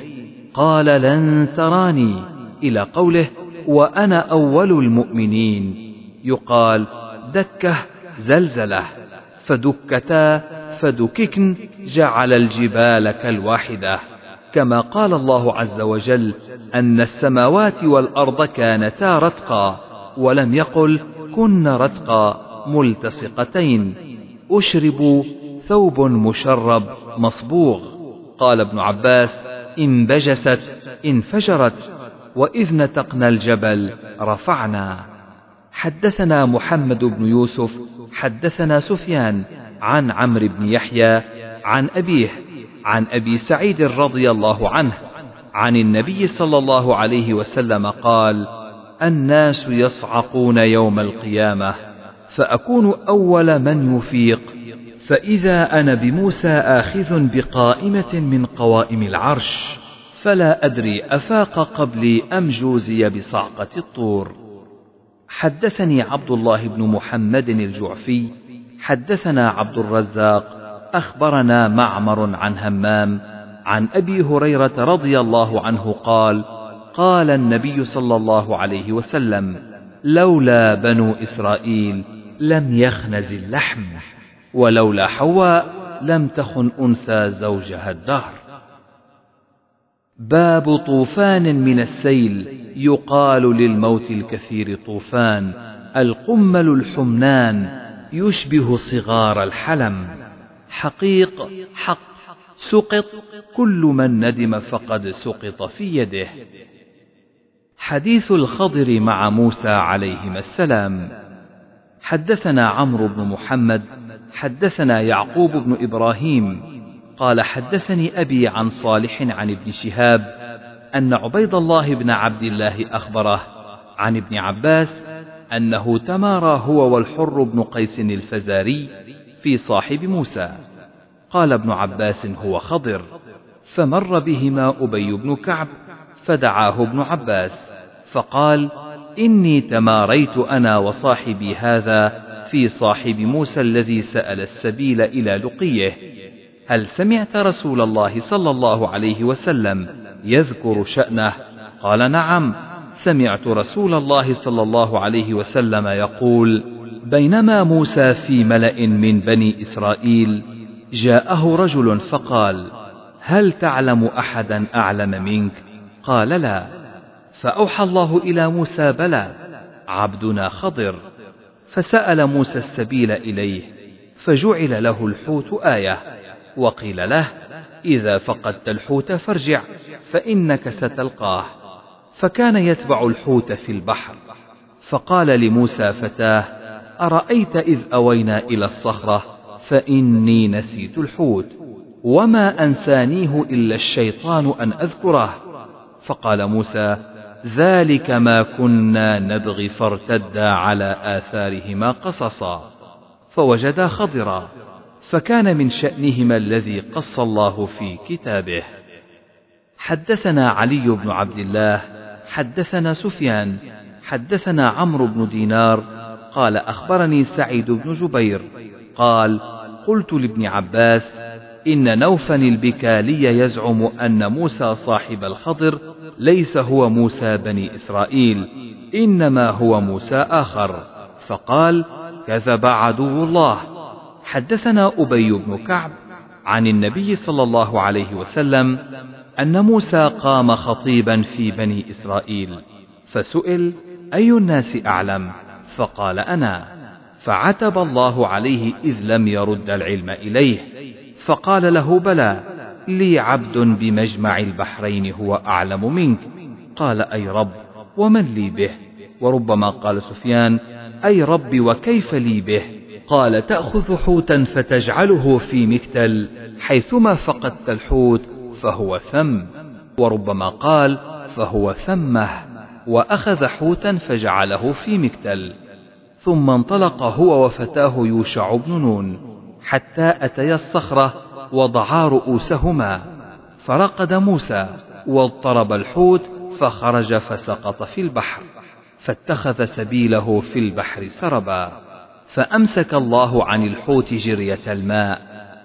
قال لن تراني إلى قوله وأنا أول المؤمنين. يقال دكه زلزلة فدكتا فدككن جعل الجبال كالواحدة. كما قال الله عز وجل أن السماوات والأرض كانتا رتقا ولم يقل كن رتقا ملتصقتين. أشربوا ثوب مشرب مصبوغ. قال ابن عباس انبجست انفجرت وإذ نتقنا الجبل رفعنا. حدثنا محمد بن يوسف حدثنا سفيان عن عمرو بن يحيى عن أبيه عن أبي سعيد رضي الله عنه عن النبي صلى الله عليه وسلم قال الناس يصعقون يوم القيامة فأكون أول من يفيق. فإذا أنا بموسى آخذ بقائمة من قوائم العرش فلا أدري أفاق قبلي أم جوزي بصعقة الطور. حدثني عبد الله بن محمد الجعفي حدثنا عبد الرزاق أخبرنا معمر عن همام عن أبي هريرة رضي الله عنه قال قال النبي صلى الله عليه وسلم لولا بنو إسرائيل لم يخنز اللحم ولولا حواء لم تخن أنثى زوجها الدهر. باب طوفان من السيل يقال للموت الكثير طوفان القمل الحمنان يشبه صغار الحلم. حقيق حق سقط كل من ندم فقد سقط في يده. حديث الخضر مع موسى عليهما السلام. حدثنا عمرو بن محمد حدثنا يعقوب بن إبراهيم قال حدثني أبي عن صالح عن ابن شهاب أن عبيد الله بن عبد الله أخبره عن ابن عباس أنه تمارى هو والحر بن قيس الفزاري في صاحب موسى. قال ابن عباس هو خضر فمر بهما أبي بن كعب فدعاه ابن عباس. فقال إني تماريت أنا وصاحبي هذا في صاحب موسى الذي سأل السبيل إلى لقيه. هل سمعت رسول الله صلى الله عليه وسلم يذكر شأنه؟ قال نعم سمعت رسول الله صلى الله عليه وسلم يقول بينما موسى في ملأ من بني إسرائيل جاءه رجل فقال هل تعلم أحدا أعلم منك؟ قال لا. فأوحى الله إلى موسى بلى عبدنا خضر. فسأل موسى السبيل إليه فجعل له الحوت آية وقيل له إذا فقدت الحوت فارجع فإنك ستلقاه. فكان يتبع الحوت في البحر. فقال لموسى فتاة أرأيت إذ أوينا إلى الصخرة فإني نسيت الحوت وما أنسانيه إلا الشيطان أن أذكره. فقال موسى ذلك ما كنا نبغي فارتدا على آثارهما قصصا. فوجدا خضرا. فكان من شأنهما الذي قص الله في كتابه. حدثنا علي بن عبد الله حدثنا سفيان حدثنا عمرو بن دينار قال أخبرني سعيد بن جبير قال قلت لابن عباس إن نوفا البكالي يزعم أن موسى صاحب الخضر ليس هو موسى بني إسرائيل إنما هو موسى آخر. فقال كذب عدو الله. حدثنا أبي بن كعب عن النبي صلى الله عليه وسلم أن موسى قام خطيبا في بني إسرائيل فسئل أي الناس أعلم؟ فقال أنا. فعتب الله عليه إذ لم يرد العلم إليه. فقال له بلى لي عبد بمجمع البحرين هو أعلم منك. قال أي رب ومن لي به؟ وربما قال سفيان أي رب وكيف لي به؟ قال تأخذ حوتا فتجعله في مكتل حيثما فقدت الحوت فهو ثم. وربما قال فهو ثمه. وأخذ حوتا فجعله في مكتل ثم انطلق هو وفتاه يوشع بن نون. حتى أتيا الصخرة وضعا رؤوسهما. فرقد موسى واضطرب الحوت فخرج فسقط في البحر فاتخذ سبيله في البحر سربا. فأمسك الله عن الحوت جرية الماء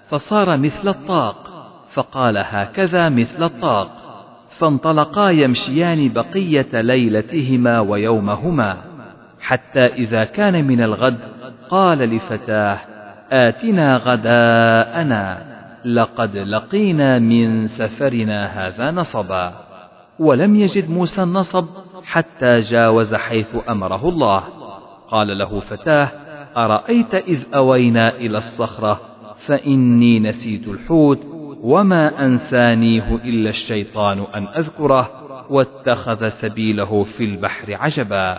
فصار مثل الطاق فقال هكذا مثل الطاق فانطلقا يمشيان بقية ليلتهما ويومهما. حتى إذا كان من الغد قال لفتاه آتنا غداءنا لقد لقينا من سفرنا هذا نصبا. ولم يجد موسى النصب حتى جاوز حيث أمره الله. قال له فتاه أرأيت إذ أوينا إلى الصخرة؟ فإني نسيت الحوت وما أنسانيه إلا الشيطان أن أذكره واتخذ سبيله في البحر عجبا.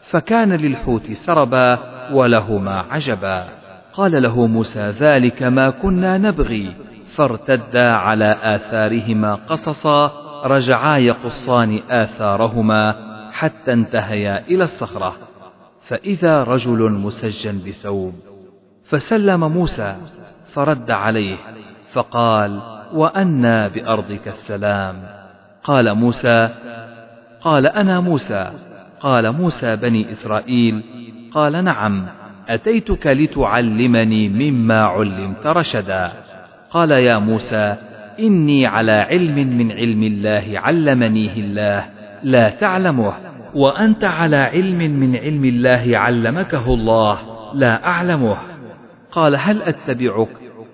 فكان للحوت سربا ولهما عجبا. قال له موسى ذلك ما كنا نبغي. فارتدا على آثارهما قصصا رجعا يقصان آثارهما حتى انتهيا إلى الصخرة. فإذا رجل مسجن بثوب فسلم موسى فرد عليه فقال وأنى بأرضك السلام. قال موسى قال أنا موسى. قال موسى بني إسرائيل قال نعم. أتيتك لتعلمني مما علمت رشدا. قال يا موسى إني على علم من علم الله علمنيه الله لا تعلمه. وأنت على علم من علم الله علمكه الله لا أعلمه. قال هل أتبعك؟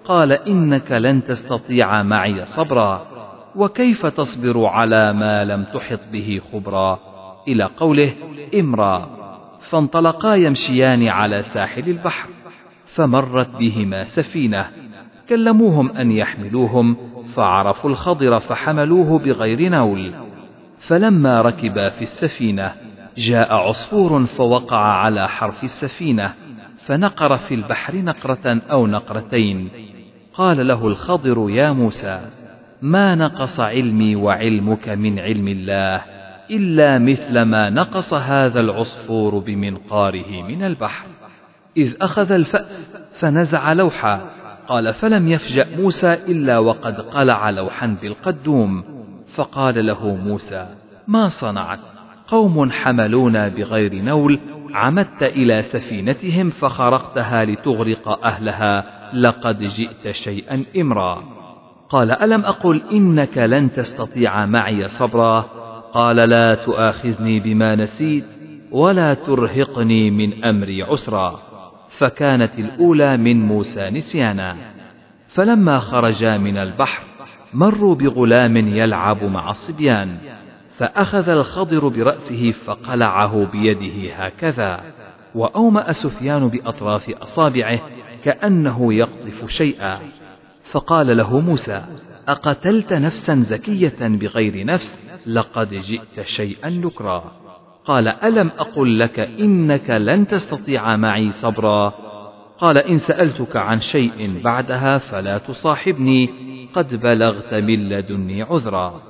قال إنك لن تستطيع معي صبرا. وكيف تصبر على ما لم تحط به خبرا؟ إلى قوله إمرا. فانطلقا يمشيان على ساحل البحر فمرت بهما سفينة كلموهم أن يحملوهم فعرفوا الخضر فحملوه بغير نول فلما ركبا في السفينة جاء عصفور فوقع على حرف السفينة فنقر في البحر نقرة أو نقرتين. قال له الخضر يا موسى ما نقص علمي وعلمك من علم الله؟ إلا مثل ما نقص هذا العصفور بمنقاره من البحر. إذ أخذ الفأس فنزع لوحا. قال فلم يفجأ موسى إلا وقد قلع لوحا بالقدوم. فقال له موسى ما صنعت؟ قوم حملونا بغير نول. عمدت إلى سفينتهم فخرقتها لتغرق أهلها. لقد جئت شيئا إمرا. قال ألم أقل إنك لن تستطيع معي صبرا؟ قال لا تؤاخذني بما نسيت ولا ترهقني من أمري عسرا فكانت الأولى من موسى نسيانا فلما خرجا من البحر مروا بغلام يلعب مع الصبيان فأخذ الخضر برأسه فقلعه بيده هكذا وأومأ سفيان بأطراف أصابعه كأنه يقطف شيئا فقال له موسى أقتلت نفسا زكية بغير نفس لقد جئت شيئا نكرا قال ألم أقل لك إنك لن تستطيع معي صبرا؟ قال إن سألتك عن شيء بعدها فلا تصاحبني. قد بلغت من لدني عذرا.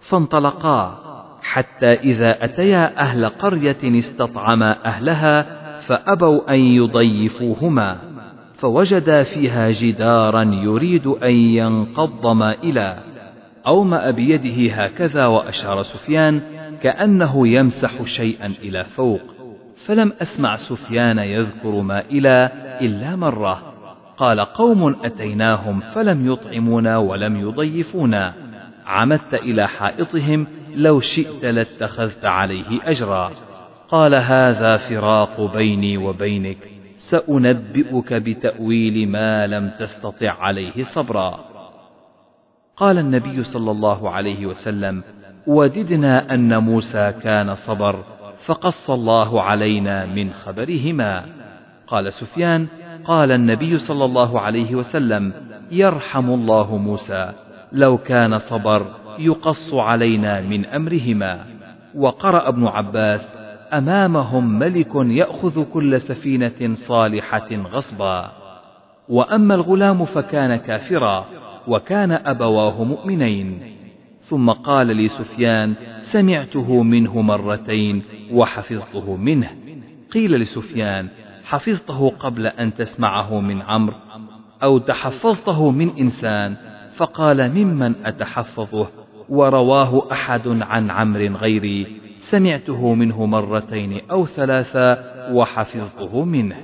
فانطلقا. حتى إذا أتيا أهل قرية استطعما أهلها فأبوا أن يضيفوهما. فوجدا فيها جدارا يريد أن ينقض مائلا. أومأ بيده هكذا وأشار سفيان كأنه يمسح شيئا إلى فوق فلم أسمع سفيان يذكر مائلا إلا مرة. قال قوم أتيناهم فلم يطعمونا ولم يضيفونا. عمدت إلى حائطهم لو شئت لاتخذت عليه أجرا. قال هذا فراق بيني وبينك سأنبئك بتأويل ما لم تستطع عليه صبرا. قال النبي صلى الله عليه وسلم وددنا أن موسى كان صبر فقص الله علينا من خبرهما. قال سفيان قال النبي صلى الله عليه وسلم يرحم الله موسى لو كان صبر يقص علينا من أمرهما. وقرأ ابن عباس أمامهم ملك يأخذ كل سفينة صالحة غصبا وأما الغلام فكان كافرا وكان أبواه مؤمنين. ثم قال لي سفيان سمعته منه مرتين وحفظته منه. قيل لسفيان حفظته قبل أن تسمعه من عمرو أو تحفظته من إنسان؟ فقال ممن أتحفظه؟ ورواه أحد عن عمرو غيري سمعته منه مرتين أو ثلاثا وحفظته منه.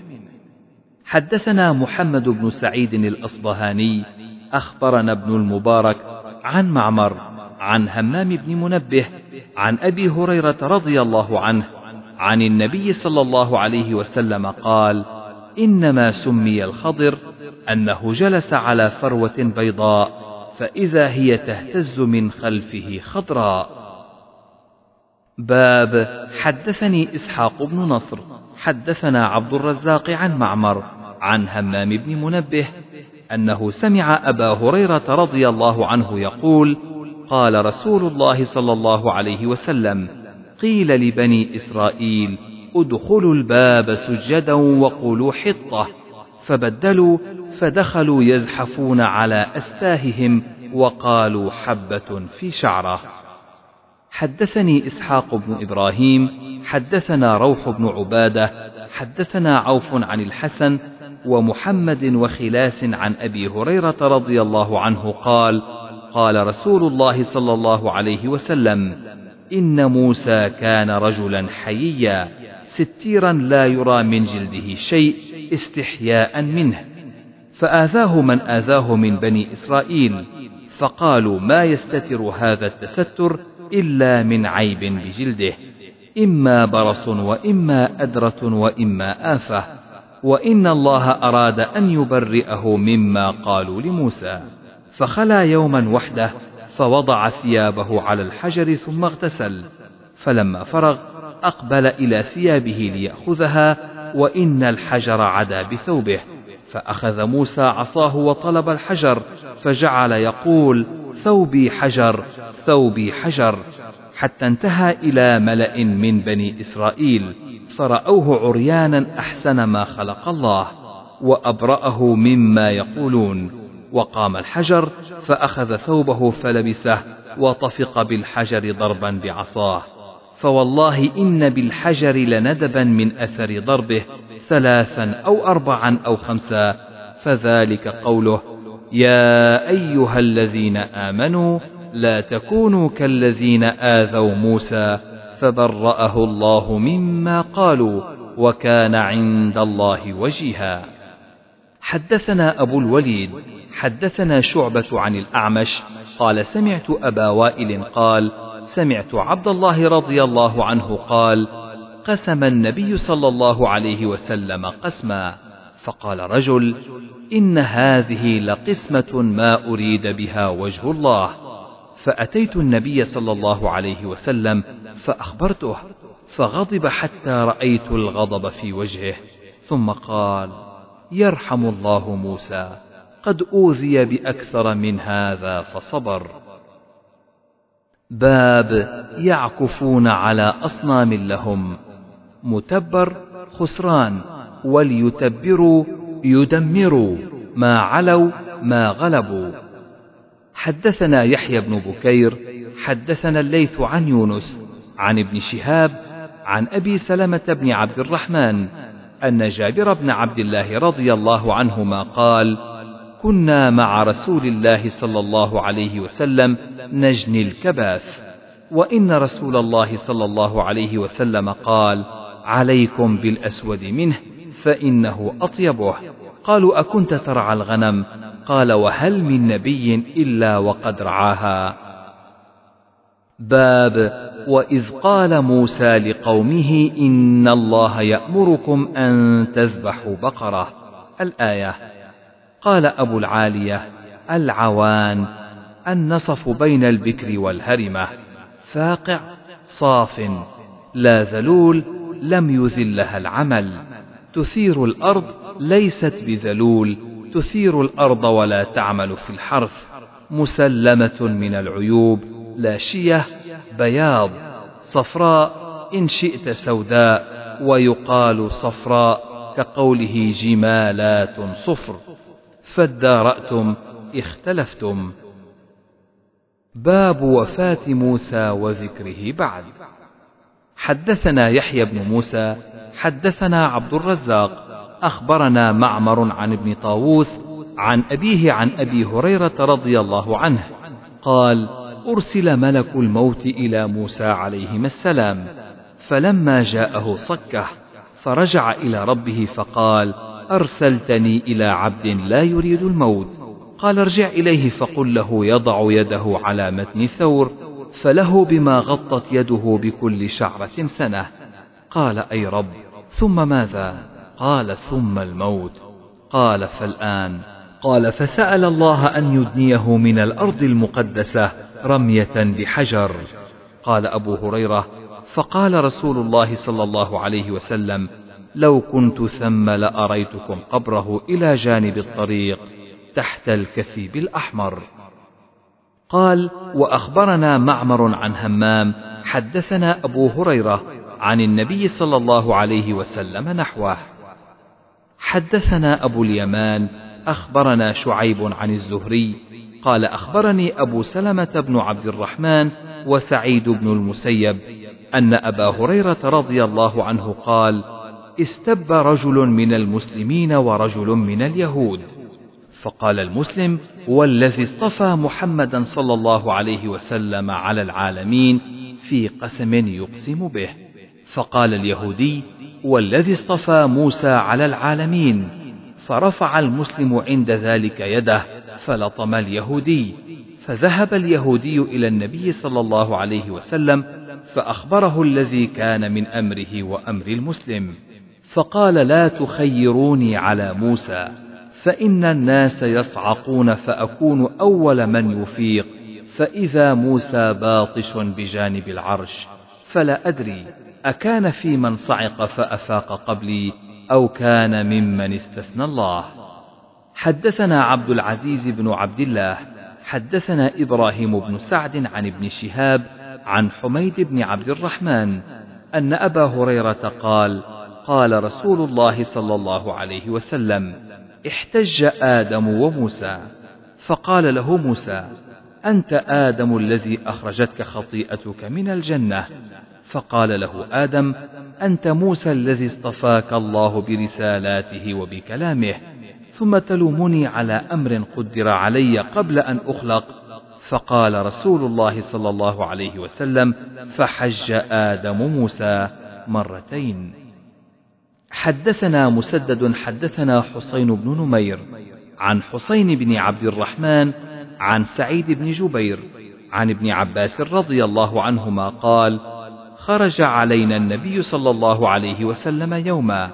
حدثنا محمد بن سعيد الأصبهاني أخبرنا ابن المبارك عن معمر عن همام بن منبه عن أبي هريرة رضي الله عنه عن النبي صلى الله عليه وسلم قال إنما سمي الخضر أنه جلس على فروة بيضاء فإذا هي تهتز من خلفه خضراء. باب حدثني إسحاق بن نصر حدثنا عبد الرزاق عن معمر عن همام بن منبه أنه سمع أبا هريرة رضي الله عنه يقول قال رسول الله صلى الله عليه وسلم قيل لبني إسرائيل ادخلوا الباب سجدا وقولوا حطة. فبدلوا فدخلوا يزحفون على أستاههم وقالوا حبة في شعرة. حدثني إسحاق بن إبراهيم حدثنا روح بن عبادة حدثنا عوف عن الحسن ومحمد وخلاس عن أبي هريرة رضي الله عنه قال قال رسول الله صلى الله عليه وسلم إن موسى كان رجلا حييا ستيرا لا يرى من جلده شيء استحياء منه. فآذاه من آذاه من بني إسرائيل فقالوا ما يستتر هذا التستر إلا من عيب بجلده إما برص وإما أدرة وإما آفة. وإن الله أراد أن يبرئه مما قالوا لموسى. فخلا يوما وحده فوضع ثيابه على الحجر ثم اغتسل. فلما فرغ أقبل إلى ثيابه ليأخذها وإن الحجر عدا بثوبه. فأخذ موسى عصاه وطلب الحجر فجعل يقول ثوبي حجر ثوبي حجر. حتى انتهى إلى ملأ من بني إسرائيل. فرأوه عريانا أحسن ما خلق الله وأبرأه مما يقولون وقام الحجر فأخذ ثوبه فلبسه وطفق بالحجر ضربا بعصاه فوالله إن بالحجر لندبا من أثر ضربه ثلاثا أو أربعا أو خمسا فذلك قوله يا أيها الذين آمنوا لا تكونوا كالذين آذوا موسى فبرأه الله مما قالوا وكان عند الله وجيها. حدثنا أبو الوليد حدثنا شعبة عن الأعمش قال سمعت أبا وائل قال سمعت عبد الله رضي الله عنه قال قسم النبي صلى الله عليه وسلم قسما. فقال رجل إن هذه لقسمة ما أريد بها وجه الله. فأتيت النبي صلى الله عليه وسلم فأخبرته فغضب حتى رأيت الغضب في وجهه ثم قال يرحم الله موسى قد أوذي بأكثر من هذا فصبر. باب يعكفون على أصنام لهم متبر خسران وليتبروا يدمروا ما علوا ما غلبوا. حدثنا يحيى بن بكير حدثنا الليث عن يونس عن ابن شهاب عن أبي سلمة بن عبد الرحمن أن جابر بن عبد الله رضي الله عنهما قال كنا مع رسول الله صلى الله عليه وسلم نجني الكباث وإن رسول الله صلى الله عليه وسلم قال عليكم بالأسود منه فإنه أطيبه. قالوا أكنت ترعى الغنم؟ قال وهل من نبي إلا وقد رعاها. باب وإذ قال موسى لقومه إن الله يأمركم أن تذبحوا بقرة. الآية قال أبو العالية العوان النصف بين البكر والهرمة. فاقع صاف لا ذلول لم يذلها العمل. تثير الأرض ليست بذلول تثير الأرض ولا تعمل في الحرث مسلمة من العيوب لا شية بياض صفراء إن شئت سوداء ويقال صفراء كقوله جمالات صفر. فادارأتم اختلفتم. باب وفاة موسى وذكره بعد. حدثنا يحيى بن موسى حدثنا عبد الرزاق أخبرنا معمر عن ابن طاووس عن أبيه عن أبي هريرة رضي الله عنه قال أرسل ملك الموت إلى موسى عليهما السلام فلما جاءه صكه فرجع إلى ربه فقال أرسلتني إلى عبد لا يريد الموت. قال ارجع إليه فقل له يضع يده على متن ثور فله بما غطت يده بكل شعرة سنة. قال أي رب! ثم ماذا؟ قال ثم الموت. قال فالآن. قال فسأل الله أن يدنيه من الأرض المقدسة رمية بحجر. قال أبو هريرة. فقال رسول الله صلى الله عليه وسلم. لو كنت ثم لأريتكم قبره إلى جانب الطريق تحت الكثيب الأحمر. قال وأخبرنا معمر عن همام حدثنا أبو هريرة عن النبي صلى الله عليه وسلم نحوه. حدثنا أبو اليمان أخبرنا شعيب عن الزهري قال أخبرني أبو سلمة بن عبد الرحمن وسعيد بن المسيب أن أبا هريرة رضي الله عنه قال استب رجل من المسلمين ورجل من اليهود فقال المسلم والذي اصطفى محمدا صلى الله عليه وسلم على العالمين في قسم يقسم به فقال اليهودي والذي اصطفى موسى على العالمين فرفع المسلم عند ذلك يده فلطم اليهودي فذهب اليهودي إلى النبي صلى الله عليه وسلم فأخبره الذي كان من أمره وأمر المسلم فقال لا تخيروني على موسى فإن الناس يصعقون فأكون أول من يفيق فإذا موسى باطش بجانب العرش فلا أدري أكان في من صعق فأفاق قبلي أو كان ممن استثنى الله. حدثنا عبد العزيز بن عبد الله حدثنا إبراهيم بن سعد عن ابن شهاب عن حميد بن عبد الرحمن أن أبا هريرة قال قال رسول الله صلى الله عليه وسلم احتج آدم وموسى. فقال له موسى أنت آدم الذي أخرجتك خطيئتك من الجنة. فقال له آدم أنت موسى الذي اصطفاك الله برسالاته وبكلامه ثم تلومني على أمر قدر علي قبل أن أخلق. فقال رسول الله صلى الله عليه وسلم فحج آدم موسى مرتين. حدثنا مسدد حدثنا حسين بن نمير عن حسين بن عبد الرحمن عن سعيد بن جبير عن ابن عباس رضي الله عنهما قال خرج علينا النبي صلى الله عليه وسلم يوما.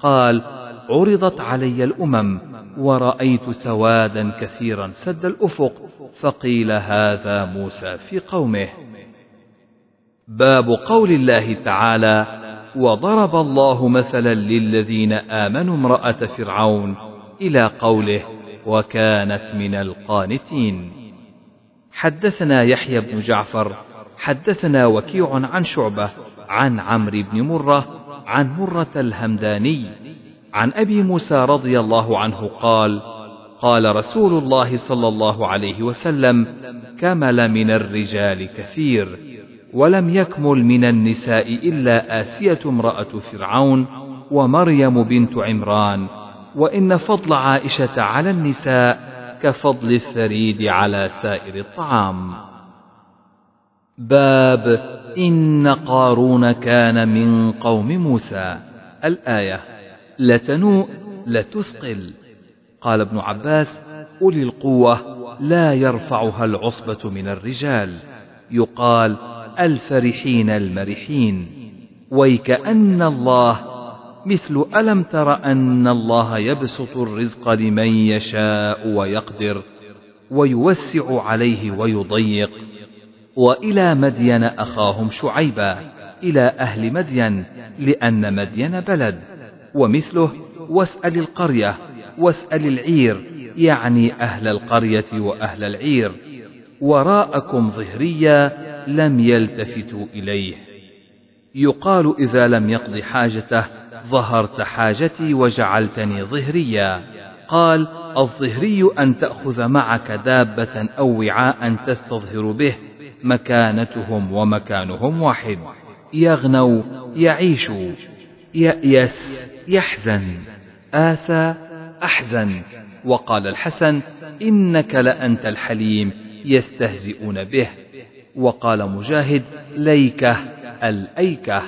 قال عرضت علي الأمم ورأيت سوادا كثيرا سد الأفق فقيل هذا موسى في قومه. باب قول الله تعالى وضرب الله مثلا للذين آمنوا امرأة فرعون إلى قوله وكانت من القانتين. حدثنا يحيى بن جعفر حدثنا وكيع عن شعبة عن عمرو بن مرة عن مرة الهمداني عن أبي موسى رضي الله عنه قال قال رسول الله صلى الله عليه وسلم كمل من الرجال كثير ولم يكمل من النساء إلا آسية امرأة فرعون ومريم بنت عمران وإن فضل عائشة على النساء كفضل الثريد على سائر الطعام. باب إن قارون كان من قوم موسى. الآية لتنوء لتثقل. قال ابن عباس أولي القوة لا يرفعها العصبة من الرجال. يقال الفرحين المرحين. ويكأن الله مثل ألم تر أن الله يبسط الرزق لمن يشاء ويقدر ويوسع عليه ويضيق. وإلى مدين أخاهم شعيبا إلى أهل مدين لأن مدين بلد. ومثله واسأل القرية واسأل العير يعني أهل القرية وأهل العير. وراءكم ظهريا لم يلتفتوا إليه. يقال إذا لم يقض حاجته ظهرت حاجتي وجعلتني ظهريا. قال الظهري أن تأخذ معك دابة أو وعاء تستظهر به مكانتهم ومكانهم واحد. يغنوا يعيشوا يأيس يحزن. آسى أحزن. وقال الحسن إنك لأنت الحليم يستهزئون به. وقال مجاهد ليكة الأيكة.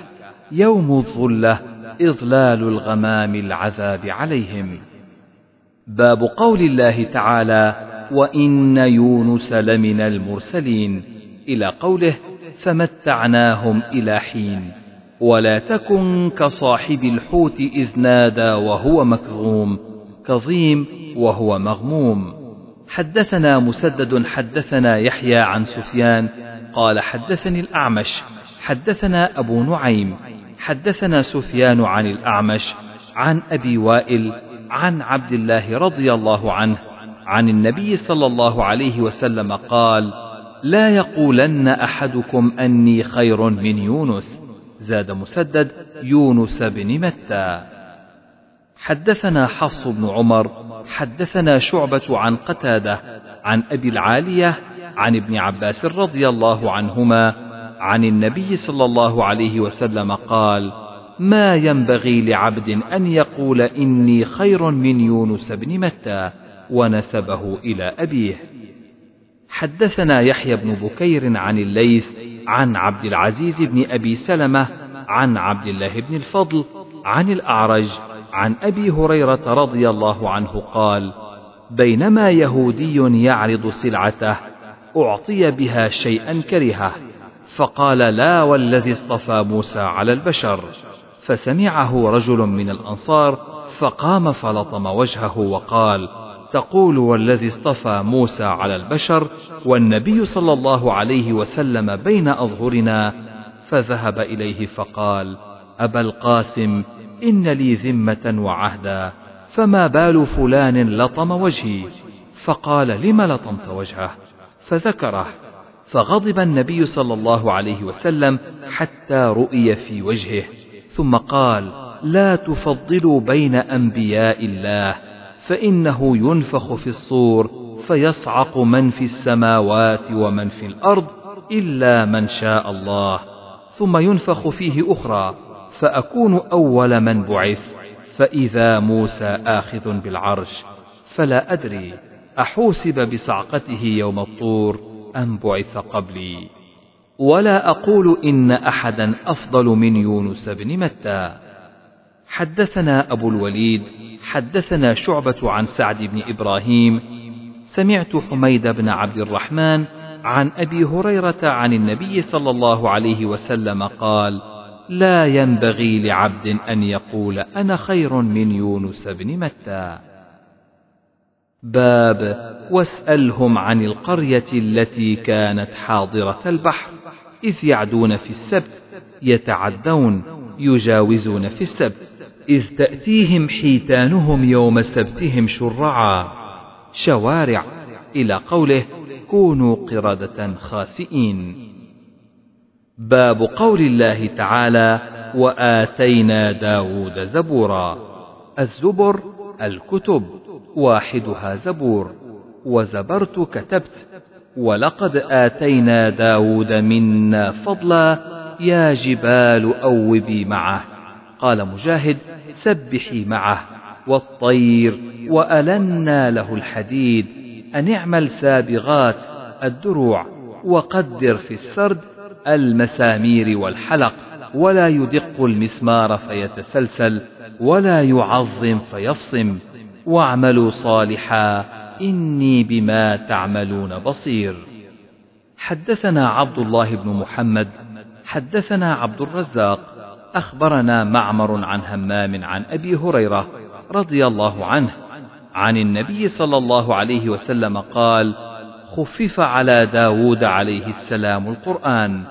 يوم الظلة إظلال الغمام العذاب عليهم. باب قول الله تعالى وإن يونس لمن المرسلين. إلى قوله فمتعناهم إلى حين ولا تكن كصاحب الحوت إذ نادى وهو مكظوم كظيم وهو مغموم. حدثنا مسدد حدثنا يحيى عن سفيان قال حدثني الأعمش حدثنا أبو نعيم حدثنا سفيان عن الأعمش عن أبي وائل عن عبد الله رضي الله عنه عن النبي صلى الله عليه وسلم قال لا يقولن أحدكم أني خير من يونس. زاد مسدد يونس بن متى. حدثنا حفص بن عمر حدثنا شعبة عن قتادة عن أبي العالية عن ابن عباس رضي الله عنهما عن النبي صلى الله عليه وسلم قال ما ينبغي لعبد أن يقول إني خير من يونس بن متى ونسبه إلى أبيه. حدثنا يحيى بن بكير عن الليث عن عبد العزيز بن أبي سلمة عن عبد الله بن الفضل عن الأعرج عن أبي هريرة رضي الله عنه قال بينما يهودي يعرض سلعته أعطي بها شيئا كرهه فقال لا والذي اصطفى موسى على البشر. فسمعه رجل من الأنصار فقام فلطم وجهه وقال تقول والذي اصطفى موسى على البشر والنبي صلى الله عليه وسلم بين أظهرنا فذهب إليه فقال أبا القاسم إن لي ذمة وعهدا فما بال فلان لطم وجهي؟ فقال لم لطمت وجهه؟ فذكره. فغضب النبي صلى الله عليه وسلم حتى رؤي في وجهه ثم قال لا تفضلوا بين أنبياء الله. فإنه ينفخ في الصور فيصعق من في السماوات ومن في الأرض إلا من شاء الله. ثم ينفخ فيه أخرى فأكون أول من بعث فإذا موسى آخذ بالعرش فلا أدري أحوسب بصعقته يوم الطور أم بعث قبلي. ولا أقول إن أحدا أفضل من يونس بن متى. حدثنا أبو الوليد حدثنا شعبة عن سعد بن إبراهيم سمعت حميد بن عبد الرحمن عن أبي هريرة عن النبي صلى الله عليه وسلم قال لا ينبغي لعبد أن يقول أنا خير من يونس بن متى. باب واسألهم عن القرية التي كانت حاضرة البحر إذ يعدون في السبت يتعدون يجاوزون في السبت. إذ تأتيهم حيتانهم يوم سبتهم شرعا. شوارع إلى قوله كونوا قردة خاسئين. باب قول الله تعالى وآتينا داود زبورا. الزبر الكتب واحدها زبور. وزبرت كتبت ولقد آتينا داود منا فضلا يا جبال أوبي معه. قال مجاهد سبحي معه والطير وألنا له الحديد. أن اعمل سابغات الدروع وقدر في السرد المسامير والحلق. ولا يدق المسمار فيتسلسل ولا يعظم فيفصم. واعملوا صالحا إني بما تعملون بصير. حدثنا عبد الله بن محمد حدثنا عبد الرزاق أخبرنا معمر عن همام عن أبي هريرة رضي الله عنه عن النبي صلى الله عليه وسلم قال خفف على داود عليه السلام القرآن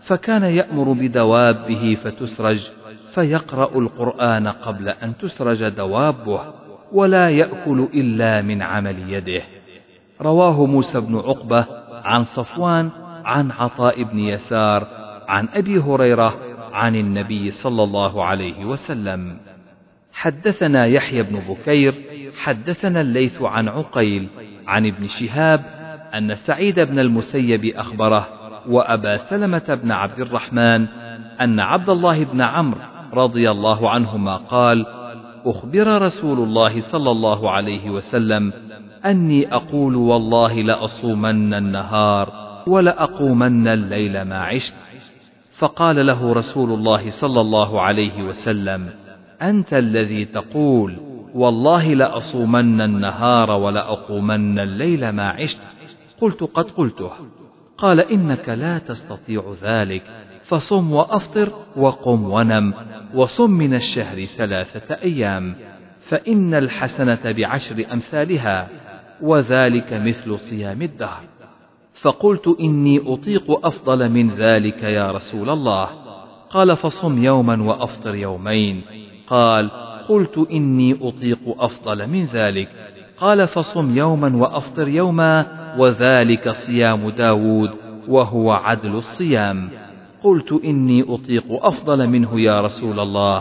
فكان يأمر بدوابه فتسرج فيقرأ القرآن قبل أن تسرج دوابه ولا يأكل إلا من عمل يده. رواه موسى بن عقبة عن صفوان عن عطاء بن يسار عن أبي هريرة عن النبي صلى الله عليه وسلم. حدثنا يحيى بن بكير حدثنا الليث عن عقيل عن ابن شهاب أن سعيد بن المسيب أخبره وأبا سلمة بن عبد الرحمن أن عبد الله بن عمرو رضي الله عنهما قال أخبر رسول الله صلى الله عليه وسلم أني أقول والله لأصومن النهار ولأقومن الليل ما عشت. فقال له رسول الله صلى الله عليه وسلم أنت الذي تقول والله لأصومن النهار ولأقومن الليل ما عشت. قلت قد قلته. قال إنك لا تستطيع ذلك فصم وأفطر وقم ونم وصم من الشهر ثلاثة أيام فإن الحسنة بعشر أمثالها وذلك مثل صيام الدهر. فقلت إني أطيق أفضل من ذلك يا رسول الله. قال فصم يوما وأفطر يومين. قال قلت إني أطيق أفضل من ذلك. قال فصم يوما وأفطر يوما وذلك صيام داود وهو عدل الصيام. قلت إني أطيق أفضل منه يا رسول الله.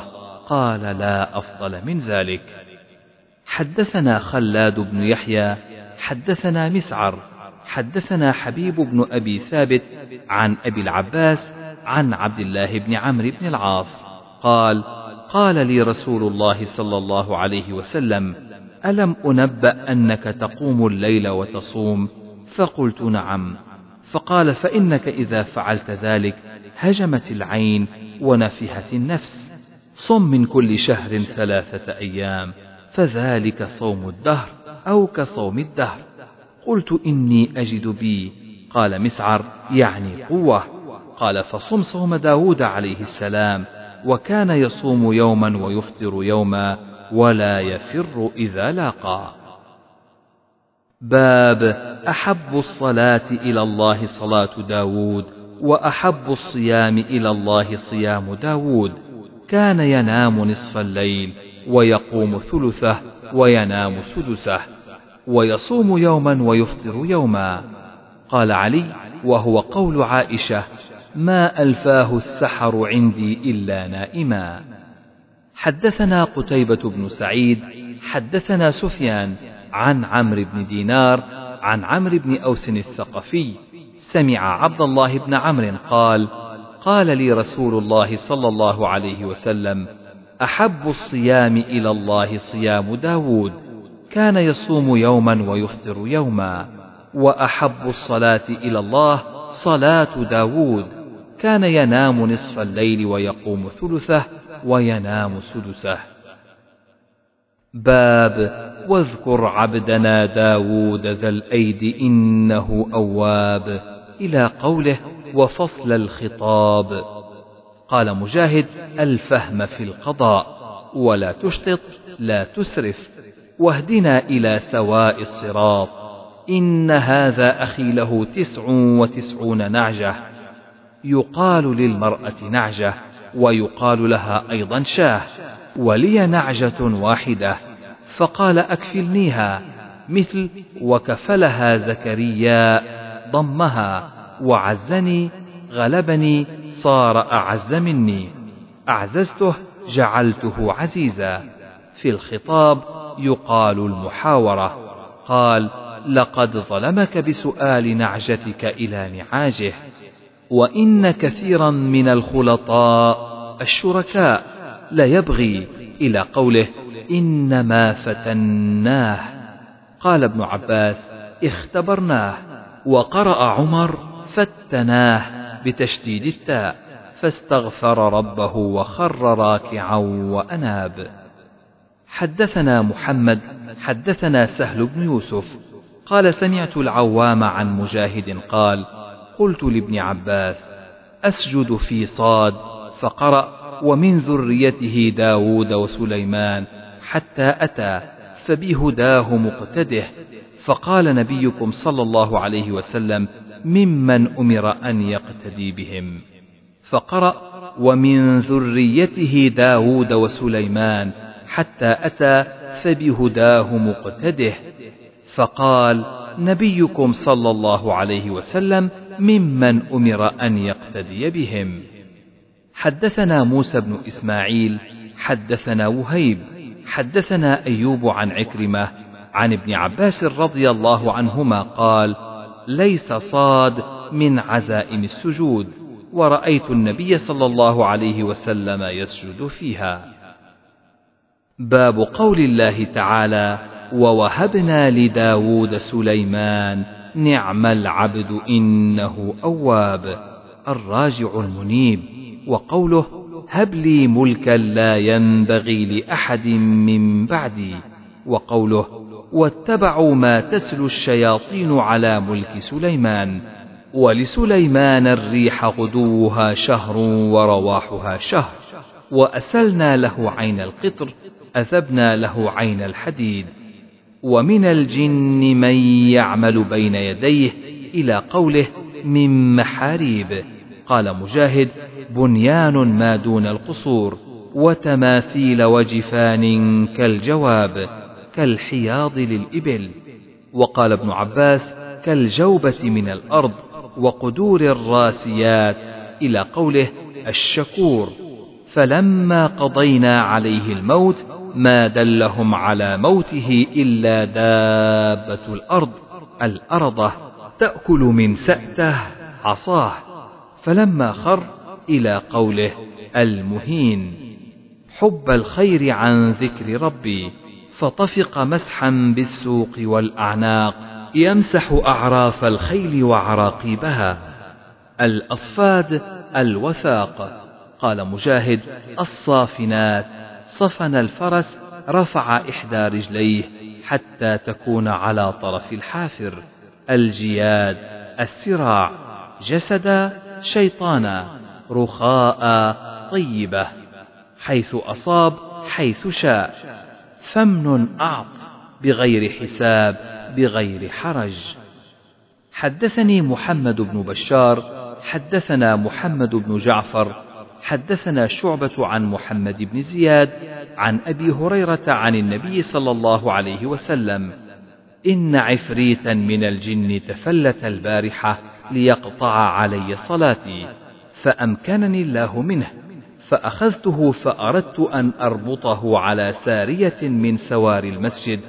قال لا أفضل من ذلك. حدثنا خلاد بن يحيى حدثنا مسعر حدثنا حبيب بن أبي ثابت عن أبي العباس عن عبد الله بن عمرو بن العاص قال قال لي رسول الله صلى الله عليه وسلم ألم أنبأ أنك تقوم الليل وتصوم؟ فقلت نعم. فقال فإنك إذا فعلت ذلك هجمت العين ونفهت النفس. صم من كل شهر ثلاثة أيام فذلك صوم الدهر أو كصوم الدهر. قلت إني أجد بي. قال مسعر يعني قوة. قال فصم صوم داود عليه السلام وكان يصوم يوما ويفطر يوما ولا يفر إذا لاقى. باب أحب الصلاة إلى الله صلاة داود وأحب الصيام إلى الله صيام داود. كان ينام نصف الليل ويقوم ثلثه وينام سدسه. ويصوم يوما ويفطر يوما. قال علي وهو قول عائشة ما ألفاه السحر عندي إلا نائما. حدثنا قتيبة بن سعيد حدثنا سفيان عن عمرو بن دينار عن عمرو بن أوس الثقفي. سمع عبد الله بن عمرو قال قال لي رسول الله صلى الله عليه وسلم أحب الصيام إلى الله صيام داود. كان يصوم يوما ويفطر يوما وأحب الصلاة إلى الله صلاة داود كان ينام نصف الليل ويقوم ثلثه وينام سدسه. باب واذكر عبدنا داود ذا الأيد إنه أواب. إلى قوله وفصل الخطاب. قال مجاهد الفهم في القضاء ولا تشطط لا تسرف. واهدنا إلى سواء الصراط. إن هذا أخي له تسع وتسعون نعجة. يقال للمرأة نعجة ويقال لها أيضا شاة. ولي نعجة واحدة. فقال أكفلنيها. مثل وكفلها زكريا ضمها. وعزني غلبني صار أعز مني. أعززته جعلته عزيزا. في الخطاب يقال المحاورة. قال لقد ظلمك بسؤال نعجتك إلى نعاجه وإن كثيرا من الخلطاء الشركاء ليبغي إلى قوله إنما فتناه. قال ابن عباس اختبرناه وقرأ عمر فتناه بتشديد التاء فاستغفر ربه وخر راكعا وأناب. حدثنا محمد حدثنا سهل بن يوسف قال سمعت العوام عن مجاهد قال قلت لابن عباس أسجد في صاد فقرأ ومن ذريته داود وسليمان حتى أتى فبهداه مقتده فقال نبيكم صلى الله عليه وسلم ممن أمر أن يقتدي بهم. فقرأ ومن ذريته داود وسليمان حتى أتى فبهداه مقتده فقال نبيكم صلى الله عليه وسلم ممن أمر أن يقتدي بهم. حدثنا موسى بن إسماعيل حدثنا وهيب حدثنا أيوب عن عكرمة عن ابن عباس رضي الله عنهما قال ليس صاد من عزائم السجود ورأيت النبي صلى الله عليه وسلم يسجد فيها. باب قول الله تعالى ووهبنا لداود سليمان نعم العبد إنه أواب. الراجع المنيب وقوله هب لي ملكا لا ينبغي لأحد من بعدي. وقوله واتبعوا ما تتلو الشياطين على ملك سليمان ولسليمان الريح غدوها شهر ورواحها شهر وأسلنا له عين القطر أثبنا له عين الحديد ومن الجن من يعمل بين يديه إلى قوله من محاريب. قال مجاهد بنيان ما دون القصور وتماثيل وجفان كالجواب كالحياض للإبل. وقال ابن عباس كالجوبة من الأرض وقدور الراسيات إلى قوله الشكور. فلما قضينا عليه الموت ما دلهم على موته إلا دابة الأرض الأرضة تأكل من سأته عصاه فلما خر إلى قوله المهين. حب الخير عن ذكر ربي فطفق مسحا بالسوق والأعناق يمسح أعراف الخيل وعراقيبها. الأصفاد الوثاق قال مجاهد الصافنات صفن الفرس رفع إحدى رجليه حتى تكون على طرف الحافر. الجياد السراع جسدا شيطانا رخاء طيبة حيث أصاب حيث شاء. فمن أعط بغير حساب بغير حرج. حدثني محمد بن بشار حدثنا محمد بن جعفر حدثنا شعبة عن محمد بن زياد عن أبي هريرة عن النبي صلى الله عليه وسلم. إن عفريتا من الجن تفلت البارحة ليقطع علي صلاتي فأمكنني الله منه فأخذته فأردت أن أربطه على سارية من سوار المسجد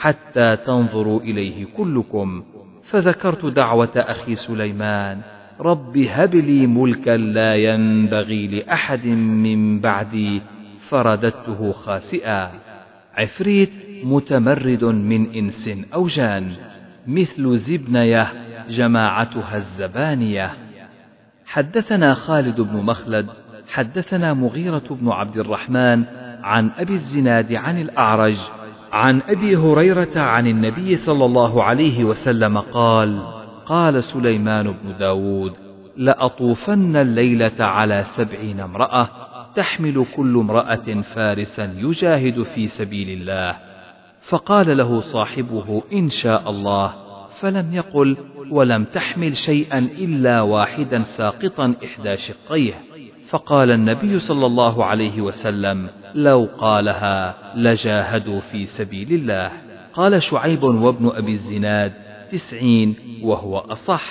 حتى تنظروا إليه كلكم فذكرت دعوة أخي سليمان. رب هب لي ملكا لا ينبغي لأحد من بعدي فرددته خاسئا. عفريت متمرد من إنس أو جان مثل زبنيه جماعتها الزبانية. حدثنا خالد بن مخلد. حدثنا مغيرة بن عبد الرحمن عن أبي الزناد عن الأعرج. عن أبي هريرة عن النبي صلى الله عليه وسلم قال قال سليمان بن داود لأطوفن الليلة على سبعين امرأة تحمل كل امرأة فارسا يجاهد في سبيل الله. فقال له صاحبه إن شاء الله. فلم يقل ولم تحمل شيئا إلا واحدا ساقطا إحدى شقيه. فقال النبي صلى الله عليه وسلم لو قالها لجاهدوا في سبيل الله. قال شعيب وابن أبي الزناد تسعين وهو أصح.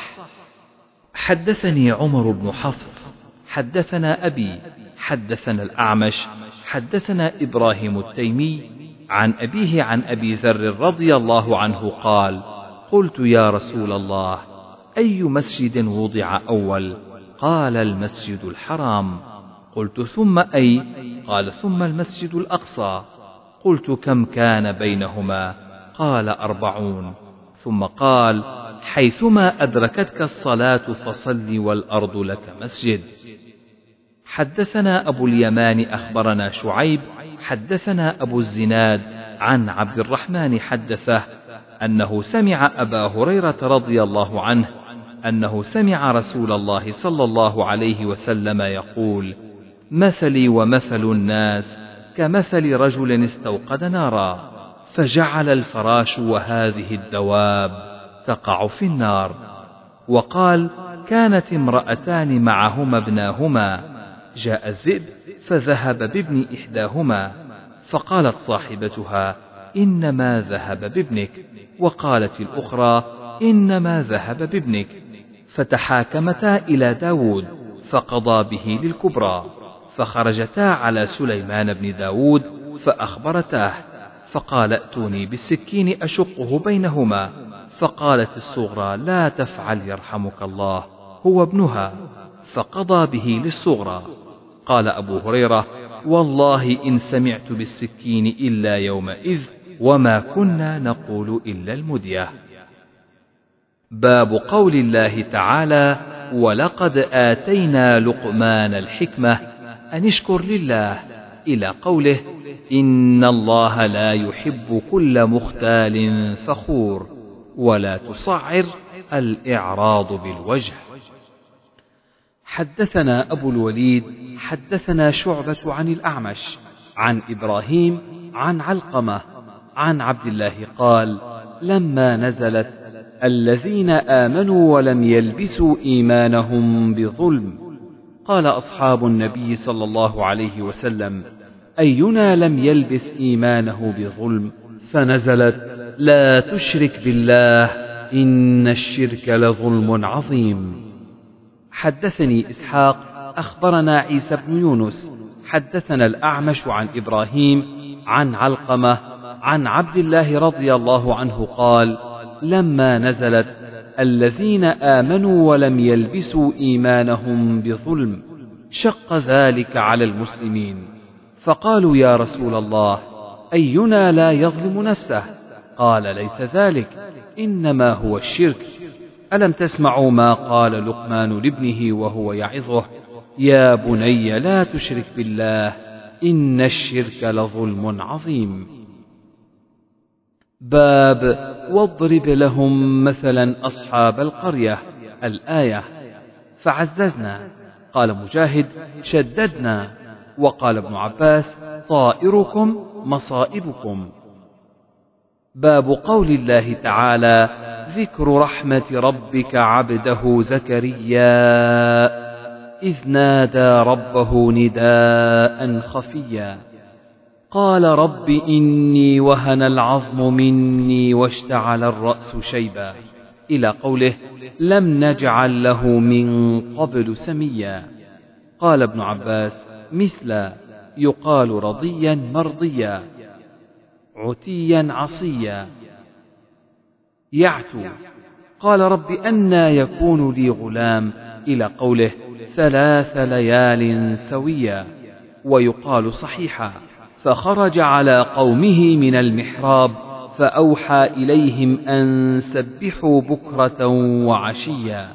حدثني عمر بن حفص حدثنا أبي حدثنا الأعمش حدثنا إبراهيم التيمي عن أبيه عن أبي ذر رضي الله عنه قال قلت يا رسول الله أي مسجد وضع أول؟ قال المسجد الحرام. قلت ثم أي؟ قال ثم المسجد الأقصى. قلت كم كان بينهما؟ قال أربعون. ثم قال حيثما أدركتك الصلاة فصل والأرض لك مسجد. حدثنا أبو اليمان أخبرنا شعيب حدثنا أبو الزناد عن عبد الرحمن حدثه أنه سمع أبا هريرة رضي الله عنه أنه سمع رسول الله صلى الله عليه وسلم يقول: مثلي ومثل الناس كمثل رجل استوقد نارا. فجعل الفراش وهذه الدواب تقع في النار وقال كانت امرأتان معهما ابناهما جاء الذئب فذهب بابن إحداهما فقالت صاحبتها إنما ذهب بابنك وقالت الأخرى إنما ذهب بابنك فتحاكمتا إلى داود فقضى به للكبرى فخرجتا على سليمان بن داود فأخبرتاه فقال ائتوني بالسكين أشقه بينهما. فقالت الصغرى لا تفعل يرحمك الله هو ابنها. فقضى به للصغرى. قال أبو هريرة والله إن سمعت بالسكين إلا يومئذ وما كنا نقول إلا المدية. باب قول الله تعالى ولقد آتينا لقمان الحكمة أن اشكر لله. إلى قوله إن الله لا يحب كل مختال فخور ولا تصعر الإعراض بالوجه. حدثنا أبو الوليد حدثنا شعبة عن الأعمش عن إبراهيم عن علقمة عن عبد الله قال لما نزلت الذين آمنوا ولم يلبسوا إيمانهم بظلم قال أصحاب النبي صلى الله عليه وسلم أينا لم يلبس إيمانه بظلم؟ فنزلت لا تشرك بالله إن الشرك لظلم عظيم. حدثني إسحاق أخبرنا عيسى بن يونس حدثنا الأعمش عن إبراهيم عن علقمة عن عبد الله رضي الله عنه قال لما نزلت الذين آمنوا ولم يلبسوا إيمانهم بظلم شق ذلك على المسلمين. فقالوا يا رسول الله أينا لا يظلم نفسه؟ قال ليس ذلك إنما هو الشرك. ألم تسمعوا ما قال لقمان لابنه وهو يعظه؟ يا بني لا تشرك بالله إن الشرك لظلم عظيم. باب واضرب لهم مثلا أصحاب القرية الآية. فعززنا قال مجاهد شددنا. وقال ابن عباس طائركم مصائبكم. باب قول الله تعالى ذكر رحمة ربك عبده زكريا إذ نادى ربه نداء خفيا. قال رب إني وهن العظم مني واشتعل الرأس شيبا. إلى قوله لم نجعل له من قبل سميا. قال ابن عباس مثل يقال رضيا مرضيا. عتيا عصيا. يعتو. قال رب أنى يكون لي غلام. إلى قوله ثلاث ليال سويا. ويقال صحيحا. فخرج على قومه من المحراب فأوحى إليهم أن سبحوا بكرة وعشيا.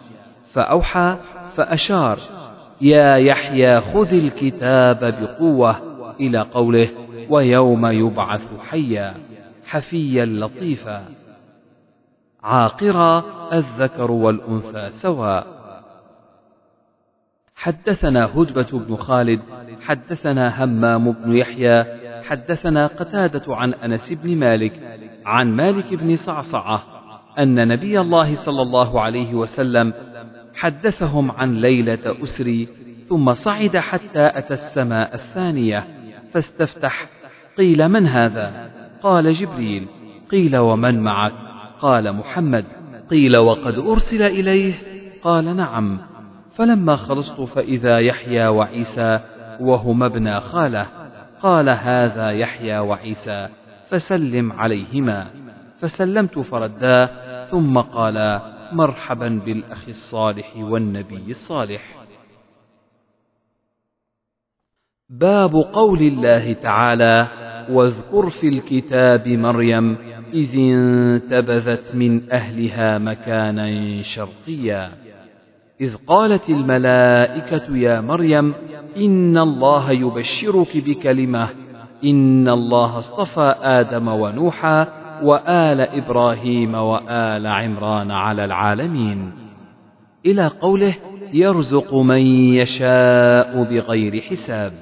فأوحى فأشار يا يحيى خذ الكتاب بقوة إلى قوله ويوم يبعث حيا حفيا لطيفا. عاقرا الذكر والأنثى سواء حدثنا هدبة بن خالد حدثنا همام بن يحيى حدثنا قتادة عن أنس بن مالك عن مالك بن صعصعة أن نبي الله صلى الله عليه وسلم حدثهم عن ليلة أسري ثم صعد حتى أتى السماء الثانية فاستفتح قيل من هذا؟ قال جبريل قيل ومن معك؟ قال محمد قيل وقد أرسل إليه؟ قال نعم. فلما خلصت فإذا يحيى وعيسى وهما ابنا خالة قال هذا يحيى وعيسى فسلم عليهما. فسلمت فردا ثم قال مرحبا بالأخ الصالح والنبي الصالح. باب قول الله تعالى واذكر في الكتاب مريم إذ انتبذت من أهلها مكانا شرقيا. إذ قالت الملائكة يا مريم إن الله يبشرك بكلمة إن الله اصطفى آدم ونوحا وآل إبراهيم وآل عمران على العالمين. إلى قوله يرزق من يشاء بغير حساب.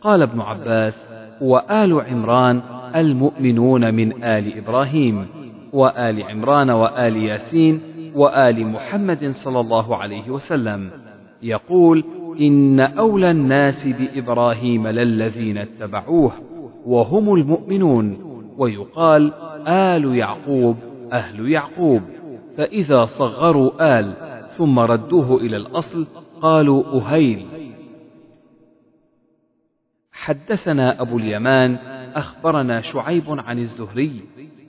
قال ابن عباس وآل عمران المؤمنون من آل إبراهيم وآل عمران وآل ياسين وآل محمد صلى الله عليه وسلم. يقول إن أولى الناس بإبراهيم للذين اتبعوه وهم المؤمنون. ويقال آل يعقوب أهل يعقوب. فإذا صغروا آل ثم ردوه إلى الأصل قالوا أهيل. حدثنا أبو اليمان أخبرنا شعيب عن الزهري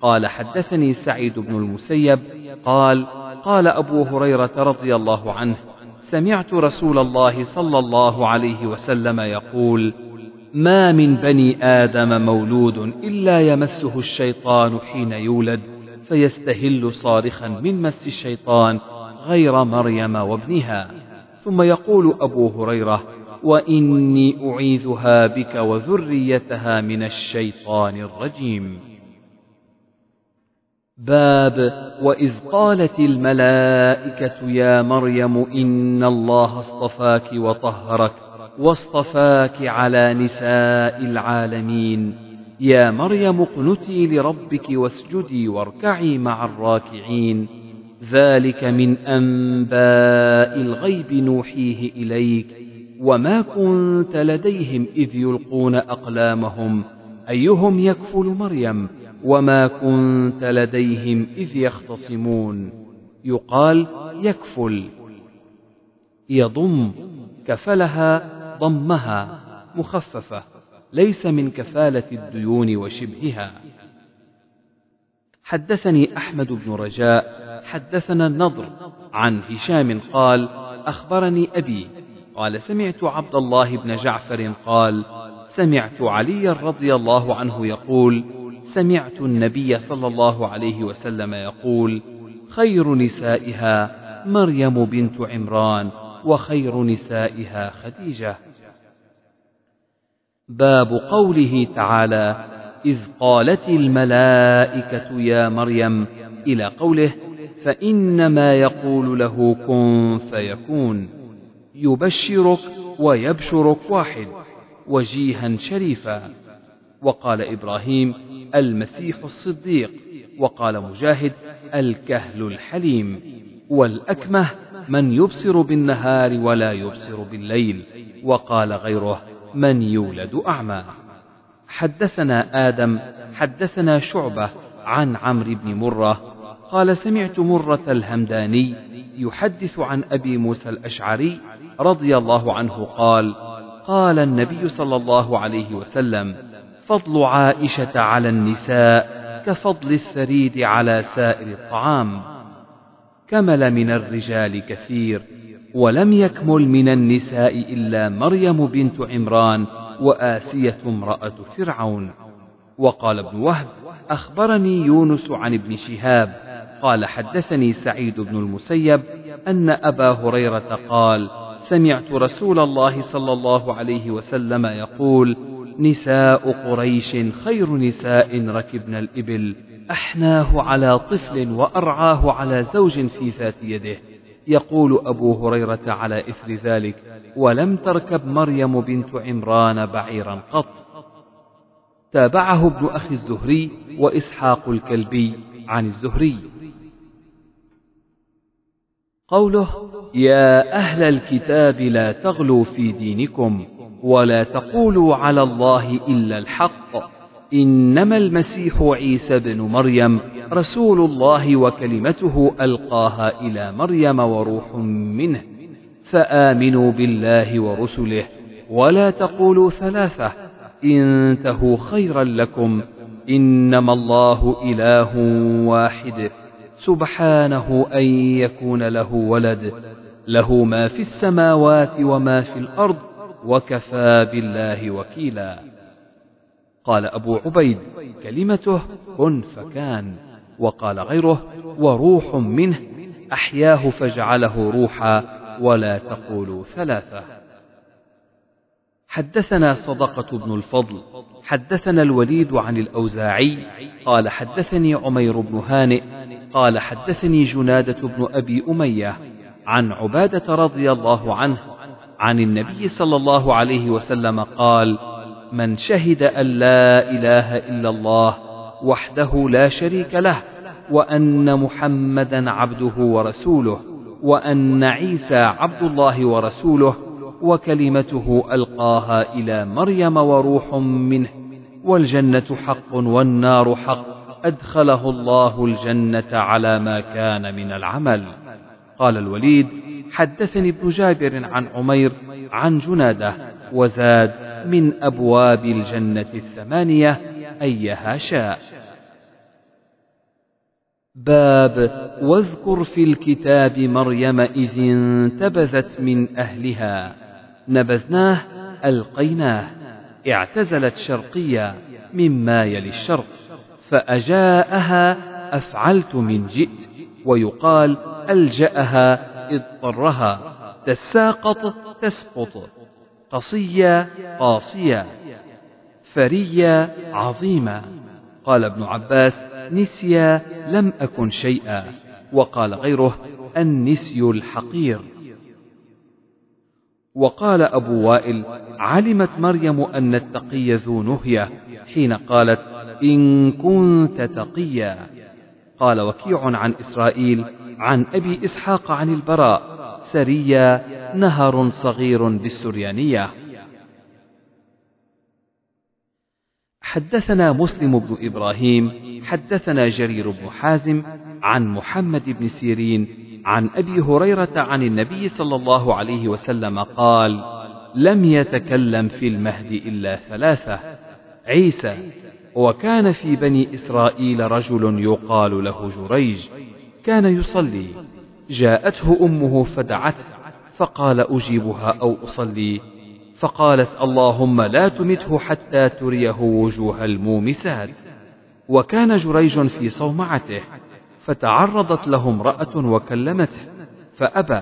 قال حدثني سعيد بن المسيب قال قال أبو هريرة رضي الله عنه سمعت رسول الله صلى الله عليه وسلم يقول ما من بني آدم مولود إلا يمسه الشيطان حين يولد فيستهل صارخا من مس الشيطان غير مريم وابنها. ثم يقول أبو هريرة وإني أعيذها بك وذريتها من الشيطان الرجيم. باب وإذ قالت الملائكة يا مريم إن الله اصطفاك وطهرك واصطفاك على نساء العالمين. يا مريم اقنتي لربك واسجدي واركعي مع الراكعين. ذلك من أنباء الغيب نوحيه إليك. وما كنت لديهم إذ يلقون أقلامهم. أيهم يكفل مريم؟ وما كنت لديهم إذ يختصمون يقال يكفل يضم كفلها ضمها مخففة ليس من كفالة الديون وشبهها حدثني أحمد بن رجاء حدثنا النضر عن هشام قال أخبرني أبي قال سمعت عبد الله بن جعفر قال سمعت علي رضي الله عنه يقول سمعت النبي صلى الله عليه وسلم يقول خير نسائها مريم بنت عمران وخير نسائها خديجة. باب قوله تعالى إذ قالت الملائكة يا مريم إلى قوله فإنما يقول له كن فيكون يبشرك ويبشرك واحد وجيها شريفا. وقال إبراهيم المسيح الصديق وقال مجاهد الكهل الحليم والأكمه من يبصر بالنهار ولا يبصر بالليل وقال غيره من يولد أعمى. حدثنا آدم حدثنا شعبة عن عمرو بن مرة قال سمعت مرة الهمداني يحدث عن أبي موسى الأشعري رضي الله عنه قال قال النبي صلى الله عليه وسلم فضل عائشة على النساء كفضل الثريد على سائر الطعام. كمل من الرجال كثير ولم يكمل من النساء إلا مريم بنت عمران وآسية امرأة فرعون. وقال ابن وهب أخبرني يونس عن ابن شهاب قال حدثني سعيد بن المسيب أن أبا هريرة قال سمعت رسول الله صلى الله عليه وسلم يقول نساء قريش خير نساء ركبن الإبل. أحناه على طفل وأرعاه على زوج في ذات يده. يقول أبو هريرة على إثر ذلك ولم تركب مريم بنت عمران بعيرا قط. تابعه ابن أخي الزهري وإسحاق الكلبي عن الزهري. قوله يا أهل الكتاب لا تغلوا في دينكم. ولا تقولوا على الله إلا الحق. إنما المسيح عيسى بن مريم رسول الله وكلمته ألقاها إلى مريم وروح منه. فآمنوا بالله ورسله. ولا تقولوا ثلاثة. انتهوا خيرا لكم. إنما الله إله واحد. سبحانه أن يكون له ولد. له ما في السماوات وما في الأرض. وكفى بالله وكيلا. قال أبو عبيد كلمته كن فكان. وقال غيره وروح منه أحياه فجعله روحا ولا تقولوا ثلاثة. حدثنا صدقة بن الفضل حدثنا الوليد عن الأوزاعي قال حدثني عمير بن هانئ قال حدثني جنادة بن أبي أمية عن عبادة رضي الله عنه عن النبي صلى الله عليه وسلم قال من شهد أن لا إله إلا الله وحده لا شريك له وأن محمدا عبده ورسوله وأن عيسى عبد الله ورسوله وكلمته ألقاها إلى مريم وروح منه والجنة حق والنار حق أدخله الله الجنة على ما كان من العمل. قال الوليد حدثني ابن جابر عن عمير عن جنادة وزاد من أبواب الجنة الثمانية أيها شاء. باب واذكر في الكتاب مريم إذ انتبذت من أهلها. نبذناه ألقيناه. اعتزلت شرقيا مما يلي الشرق فأجاءها أفعلت من جئت ويقال ألجأها اضطرها تساقط تسقط قصية قاصية فرية عظيمة. قال ابن عباس نسيا لم أكن شيئا وقال غيره النسي الحقير. وقال أبو وائل علمت مريم أن التقي ذو نهية حين قالت إن كنت تقيا. قال وكيع عن إسرائيل عن أبي إسحاق عن البراء سريا نهر صغير بالسريانية. حدثنا مسلم بن إبراهيم حدثنا جرير بن حازم عن محمد بن سيرين عن أبي هريرة عن النبي صلى الله عليه وسلم قال لم يتكلم في المهد إلا ثلاثة عيسى. وكان في بني إسرائيل رجل يقال له جريج. كان يصلي. جاءته أمه فدعته فقال أجيبها أو أصلي. فقالت اللهم لا تمته حتى تريه وجوه المومسات. وكان جريج في صومعته فتعرضت له امرأة وكلمته فأبى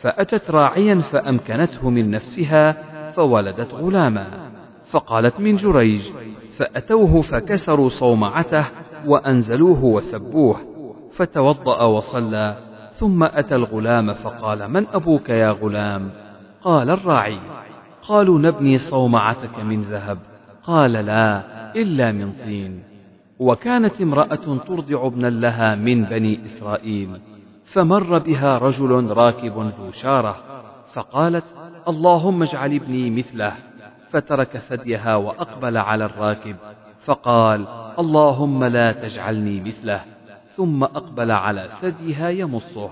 فأتت راعيا فأمكنته من نفسها فولدت غلاما. فقالت من جريج فأتوه فكسروا صومعته وأنزلوه وسبوه. فتوضأ وصلى ثم أتى الغلام فقال من أبوك يا غلام؟ قال الراعي. قالوا نبني صومعتك من ذهب. قال لا إلا من طين. وكانت امرأة ترضع ابنا لها من بني إسرائيل فمر بها رجل راكب ذو شارة فقالت اللهم اجعل ابني مثله. فترك ثديها وأقبل على الراكب فقال اللهم لا تجعلني مثله. ثم أقبل على ثديها يمصه.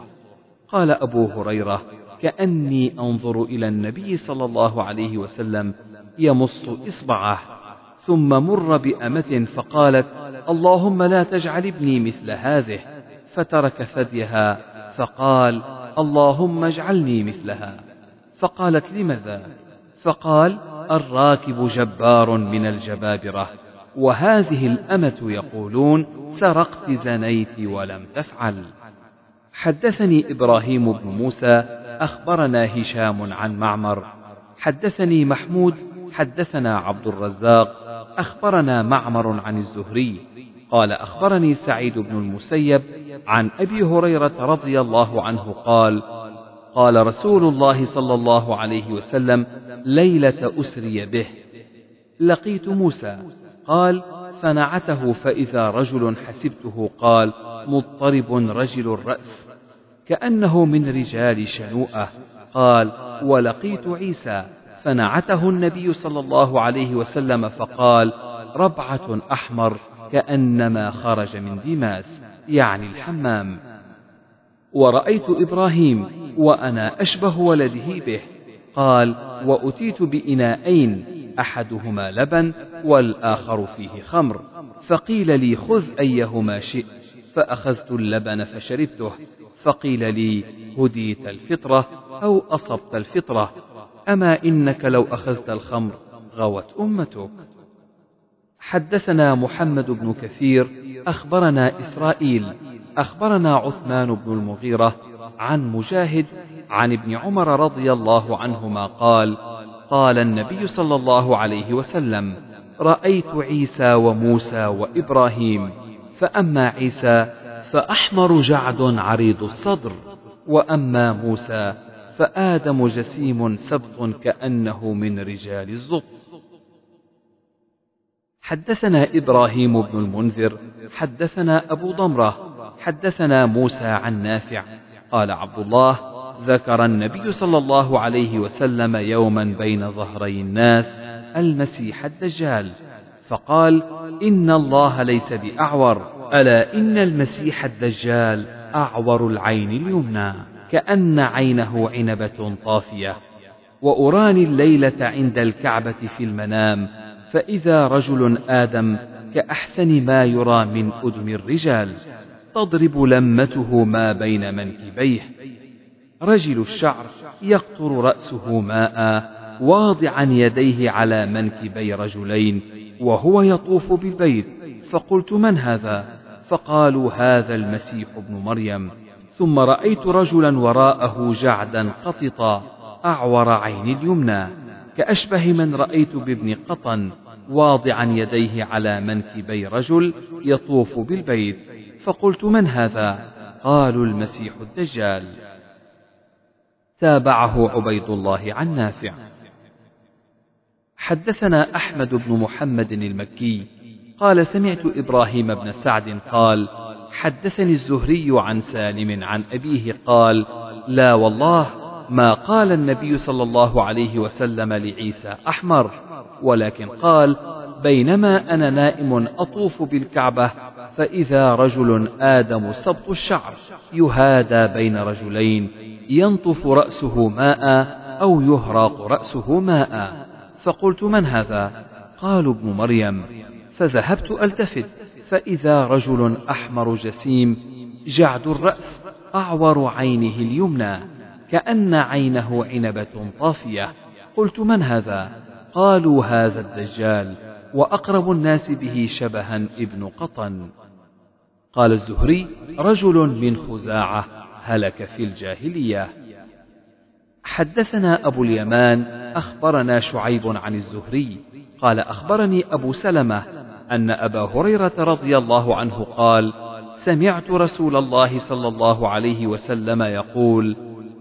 قال أبو هريرة كأني أنظر إلى النبي صلى الله عليه وسلم يمص إصبعه ثم مر بأمة فقالت اللهم لا تجعل ابني مثل هذه. فترك ثديها فقال اللهم اجعلني مثلها. فقالت لماذا؟ فقال الراكب جبار من الجبابرة. وهذه الأمة يقولون سرقت زنيت ولم تفعل. حدثني إبراهيم بن موسى أخبرنا هشام عن معمر. حدثني محمود حدثنا عبد الرزاق أخبرنا معمر عن الزهري. قال أخبرني سعيد بن المسيب عن أبي هريرة رضي الله عنه قال قال رسول الله صلى الله عليه وسلم ليلة أسري به. لقيت موسى. قال فنعته فإذا رجل حسبته قال مضطرب رجل الرأس. كأنه من رجال شنوءة. قال ولقيت عيسى. فنعته النبي صلى الله عليه وسلم فقال ربعة أحمر. كأنما خرج من دماس يعني الحمام. ورأيت إبراهيم وأنا أشبه ولده به. قال وأتيت بإناءين. أحدهما لبن والآخر فيه خمر. فقيل لي خذ أيهما شئت فأخذت اللبن فشربته. فقيل لي هديت الفطرة أو أصبت الفطرة. أما إنك لو أخذت الخمر غوت أمتك. حدثنا محمد بن كثير أخبرنا إسرائيل أخبرنا عثمان بن المغيرة عن مجاهد عن ابن عمر رضي الله عنهما قال قال النبي صلى الله عليه وسلم رأيت عيسى وموسى وإبراهيم فأما عيسى فأحمر جعد عريض الصدر وأما موسى فآدم جسيم سبط كأنه من رجال الزط حدثنا إبراهيم بن المنذر حدثنا أبو ضمرة حدثنا موسى عن نافع قال عبد الله ذكر النبي صلى الله عليه وسلم يوما بين ظهري الناس المسيح الدجال. فقال إن الله ليس بأعور ألا إن المسيح الدجال أعور العين اليمنى كأن عينه عنبة طافية. وأراني الليلة عند الكعبة في المنام فإذا رجل آدم كأحسن ما يرى من أدم الرجال تضرب لمته ما بين منكبيه. رجل الشعر يقطر رأسه ماء واضعا يديه على منكبي رجلين وهو يطوف بالبيت. فقلت من هذا؟ فقالوا هذا المسيح ابن مريم. ثم رأيت رجلا وراءه جعدا قططا أعور عين اليمنى. كأشبه من رأيت بابن قطن واضعا يديه على منكبي رجل يطوف بالبيت. فقلت من هذا؟ قالوا المسيح الدجال. تابعه عبيد الله عن نافع. حدثنا أحمد بن محمد المكي قال سمعت إبراهيم بن سعد قال حدثني الزهري عن سالم عن أبيه قال لا والله ما قال النبي صلى الله عليه وسلم لعيسى أحمر ولكن قال بينما أنا نائم أطوف بالكعبة فإذا رجل آدم سبط الشعر يهادى بين رجلين ينطف رأسه ماء أو يهراق رأسه ماء. فقلت من هذا؟ قالوا ابن مريم. فذهبت ألتفت. فإذا رجل أحمر جسيم جعد الرأس أعور عينه اليمنى كأن عينه عنبة طافية. قلت من هذا؟ قالوا هذا الدجال وأقرب الناس به شبها ابن قطن. قال الزهري رجل من خزاعة. هلك في الجاهلية. حدثنا أبو اليمان أخبرنا شعيب عن الزهري قال أخبرني أبو سلمة أن أبا هريرة رضي الله عنه قال سمعت رسول الله صلى الله عليه وسلم يقول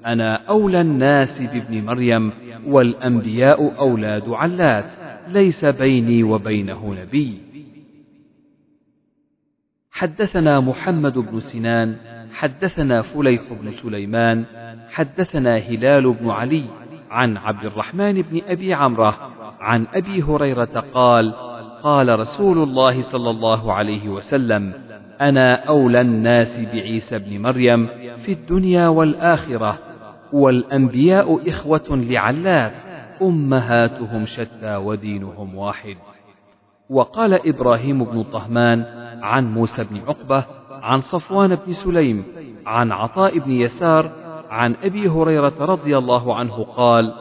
أنا أولى الناس بابن مريم والأنبياء أولاد علات ليس بيني وبينه نبي. حدثنا محمد بن سنان حدثنا فليح بن سليمان حدثنا هلال بن علي عن عبد الرحمن بن أبي عمرة عن أبي هريرة قال قال رسول الله صلى الله عليه وسلم أنا أولى الناس بعيسى بن مريم في الدنيا والآخرة والأنبياء إخوة لعلات أمهاتهم شتى ودينهم واحد. وقال إبراهيم بن طهمان عن موسى بن عقبة عن صفوان بن سليم عن عطاء بن يسار عن أبي هريرة رضي الله عنه قال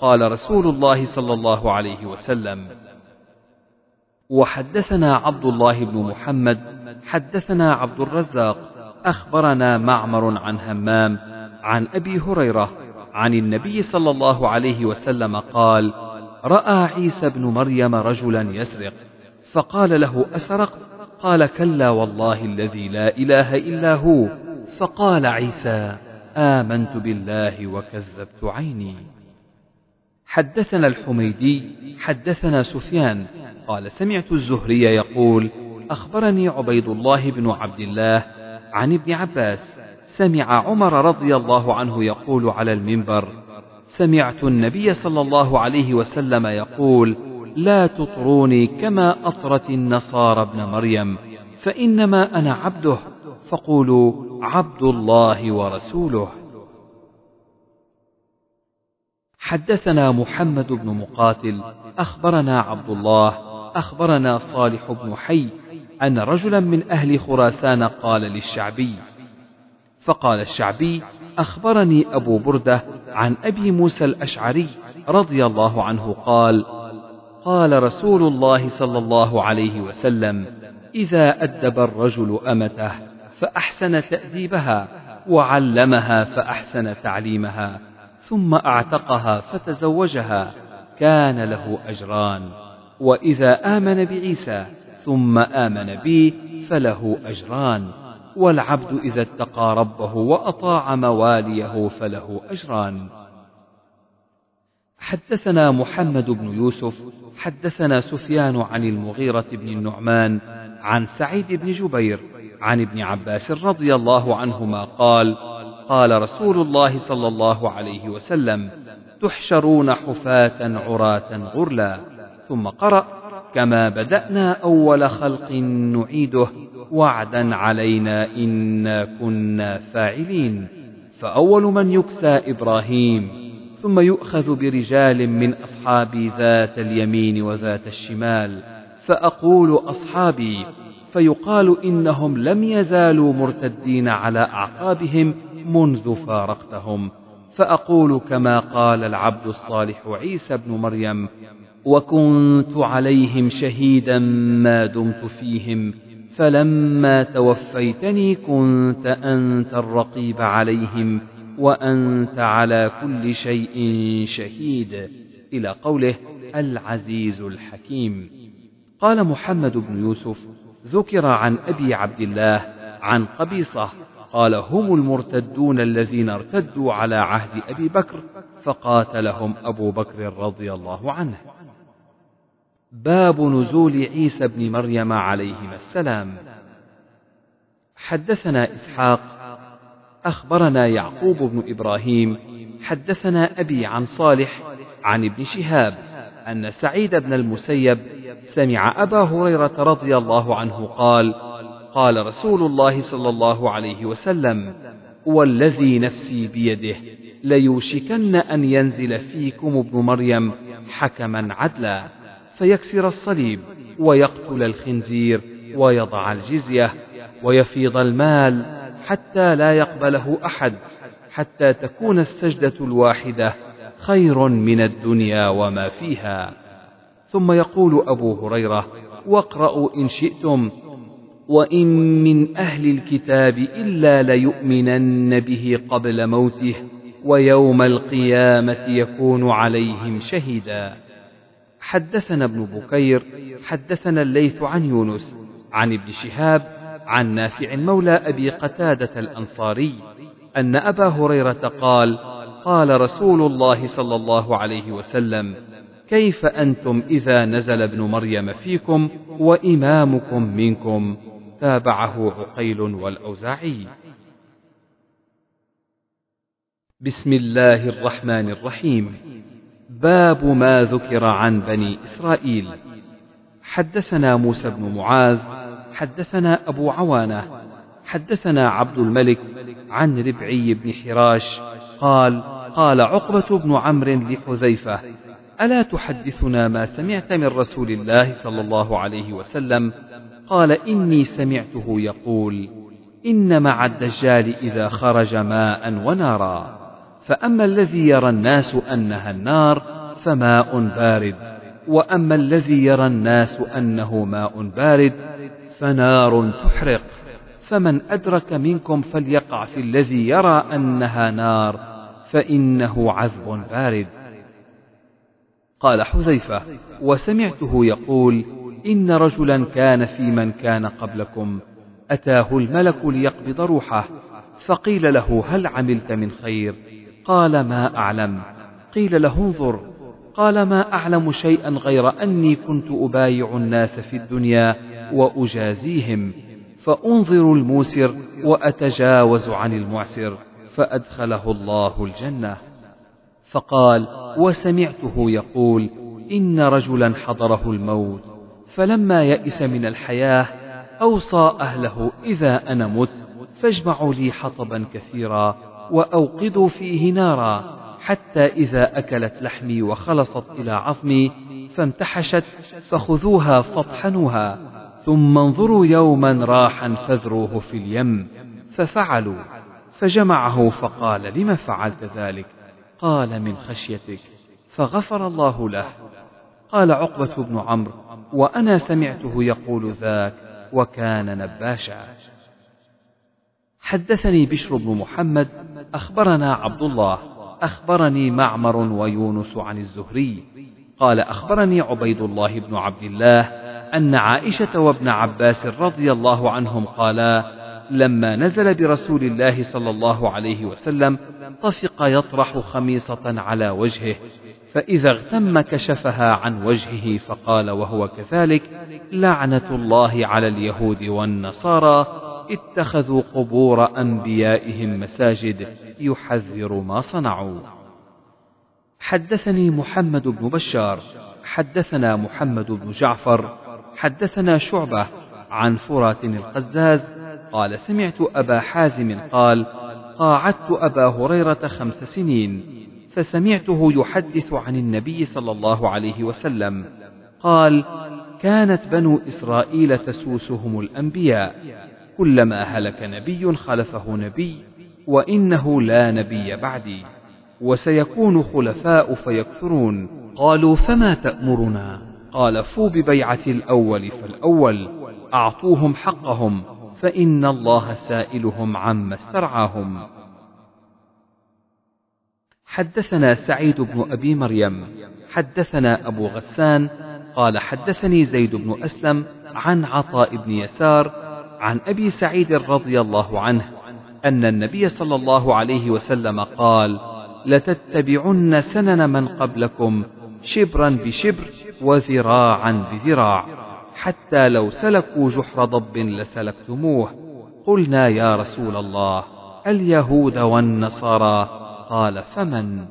قال رسول الله صلى الله عليه وسلم وحدثنا عبد الله بن محمد حدثنا عبد الرزاق أخبرنا معمر عن همام عن أبي هريرة عن النبي صلى الله عليه وسلم قال رأى عيسى بن مريم رجلا يسرق فقال له أسرقت؟ قال كلا والله الذي لا إله إلا هو. فقال عيسى آمنت بالله وكذبت عيني. حدثنا الحميدي حدثنا سفيان. قال سمعت الزهري يقول أخبرني عبيد الله بن عبد الله عن ابن عباس. سمع عمر رضي الله عنه يقول على المنبر سمعت النبي صلى الله عليه وسلم يقول لا تطروني كما أطرت النصارى ابن مريم فإنما أنا عبده فقولوا عبد الله ورسوله. حدثنا محمد بن مقاتل أخبرنا عبد الله أخبرنا صالح بن حي أن رجلا من أهل خراسان قال للشعبي فقال الشعبي أخبرني أبو بردة عن أبي موسى الأشعري رضي الله عنه قال قال رسول الله صلى الله عليه وسلم إذا أدب الرجل أمته فأحسن تأديبها وعلمها فأحسن تعليمها ثم أعتقها فتزوجها كان له أجران وإذا آمن بعيسى ثم آمن بي فله أجران والعبد إذا اتقى ربه وأطاع مواليه فله أجران. حدثنا محمد بن يوسف، حدثنا سفيان عن المغيرة بن النعمان، عن سعيد بن جبير، عن ابن عباس رضي الله عنهما قال: قال رسول الله صلى الله عليه وسلم: تحشرون حفاة عراة غرلا، ثم قرأ: كما بدأنا أول خلق نعيده وعدا علينا إنا كنا فاعلين فأول من يكسى إبراهيم ثم يؤخذ برجال من أصحابي ذات اليمين وذات الشمال فأقول أصحابي فيقال إنهم لم يزالوا مرتدين على أعقابهم منذ فارقتهم. فأقول كما قال العبد الصالح عيسى بن مريم وكنت عليهم شهيدا ما دمت فيهم فلما توفيتني كنت أنت الرقيب عليهم. وأنت على كل شيء شهيد. إلى قوله العزيز الحكيم. قال محمد بن يوسف ذكر عن أبي عبد الله عن قبيصة. قال هم المرتدون الذين ارتدوا على عهد أبي بكر فقاتلهم أبو بكر رضي الله عنه. باب نزول عيسى بن مريم عليهما السلام. حدثنا إسحاق أخبرنا يعقوب بن إبراهيم حدثنا أبي عن صالح عن ابن شهاب أن سعيد بن المسيب سمع أبا هريرة رضي الله عنه قال قال رسول الله صلى الله عليه وسلم والذي نفسي بيده ليوشكن أن ينزل فيكم ابن مريم حكما عدلا فيكسر الصليب ويقتل الخنزير ويضع الجزية ويفيض المال حتى لا يقبله أحد حتى تكون السجدة الواحدة خير من الدنيا وما فيها. ثم يقول أبو هريرة واقرأوا إن شئتم وإن من أهل الكتاب إلا ليؤمنن به قبل موته ويوم القيامة يكون عليهم شهيدا. حدثنا ابن بكير حدثنا الليث عن يونس عن ابن شهاب عن نافع مولى أبي قتادة الأنصاري أن أبا هريرة قال قال رسول الله صلى الله عليه وسلم كيف أنتم إذا نزل ابن مريم فيكم وإمامكم منكم؟ تابعه عقيل والأوزاعي. بسم الله الرحمن الرحيم. باب ما ذكر عن بني إسرائيل. حدثنا موسى بن معاذ حدثنا أبو عوانة حدثنا عبد الملك عن ربعي بن حراش قال قال عقبة بن عمرو لحذيفة ألا تحدثنا ما سمعت من رسول الله صلى الله عليه وسلم؟ قال إني سمعته يقول إن مع الدجال إذا خرج ماء ونارا فأما الذي يرى الناس أنها النار فماء بارد وأما الذي يرى الناس أنه ماء بارد فنار تحرق. فمن أدرك منكم فليقع في الذي يرى أنها نار فإنه عذب بارد. قال حذيفة وسمعته يقول إن رجلا كان في من كان قبلكم أتاه الملك ليقبض روحه فقيل له هل عملت من خير؟ قال ما أعلم. قيل له انظر. قال ما أعلم شيئا غير أني كنت أبايع الناس في الدنيا وأجازيهم فأنظر الموسر وأتجاوز عن المعسر فأدخله الله الجنة. فقال وسمعته يقول إن رجلا حضره الموت فلما يئس من الحياة أوصى أهله إذا أنا مت فاجمعوا لي حطبا كثيرا وأوقدوا فيه نارا حتى إذا أكلت لحمي وخلصت إلى عظمي فامتحشت فخذوها فاطحنوها. ثم انظروا يوما راحا فذروه في اليم ففعلوا فجمعه فقال لم فعلت ذلك؟ قال من خشيتك فغفر الله له. قال عقبة بن عمرو وأنا سمعته يقول ذاك وكان نباشا. حدثني بشر بن محمد أخبرنا عبد الله أخبرني معمر ويونس عن الزهري قال أخبرني عبيد الله بن عبد الله أن عائشة وابن عباس رضي الله عنهم قالا لما نزل برسول الله صلى الله عليه وسلم طفق يطرح خميصة على وجهه فإذا اغتم كشفها عن وجهه فقال وهو كذلك لعنة الله على اليهود والنصارى اتخذوا قبور أنبيائهم مساجد يحذر ما صنعوا. حدثني محمد بن بشار حدثنا محمد بن جعفر حدثنا شعبة عن فرات القزاز قال سمعت أبا حازم قال قاعدت أبا هريرة خمس سنين فسمعته يحدث عن النبي صلى الله عليه وسلم قال كانت بنو إسرائيل تسوسهم الأنبياء كلما هلك نبي خلفه نبي وإنه لا نبي بعدي وسيكون خلفاء فيكثرون قالوا فما تأمرنا قال فوا ببيعة الأول فالأول أعطوهم حقهم فإن الله سائلهم عما استرعاهم. حدثنا سعيد بن أبي مريم حدثنا أبو غسان قال حدثني زيد بن أسلم عن عطاء بن يسار عن أبي سعيد رضي الله عنه أن النبي صلى الله عليه وسلم قال لتتبعن سنن من قبلكم شبرا بشبر وذراعا بذراع حتى لو سلكوا جحر ضب لسلكتموه. قلنا يا رسول الله اليهود والنصارى قال فمن؟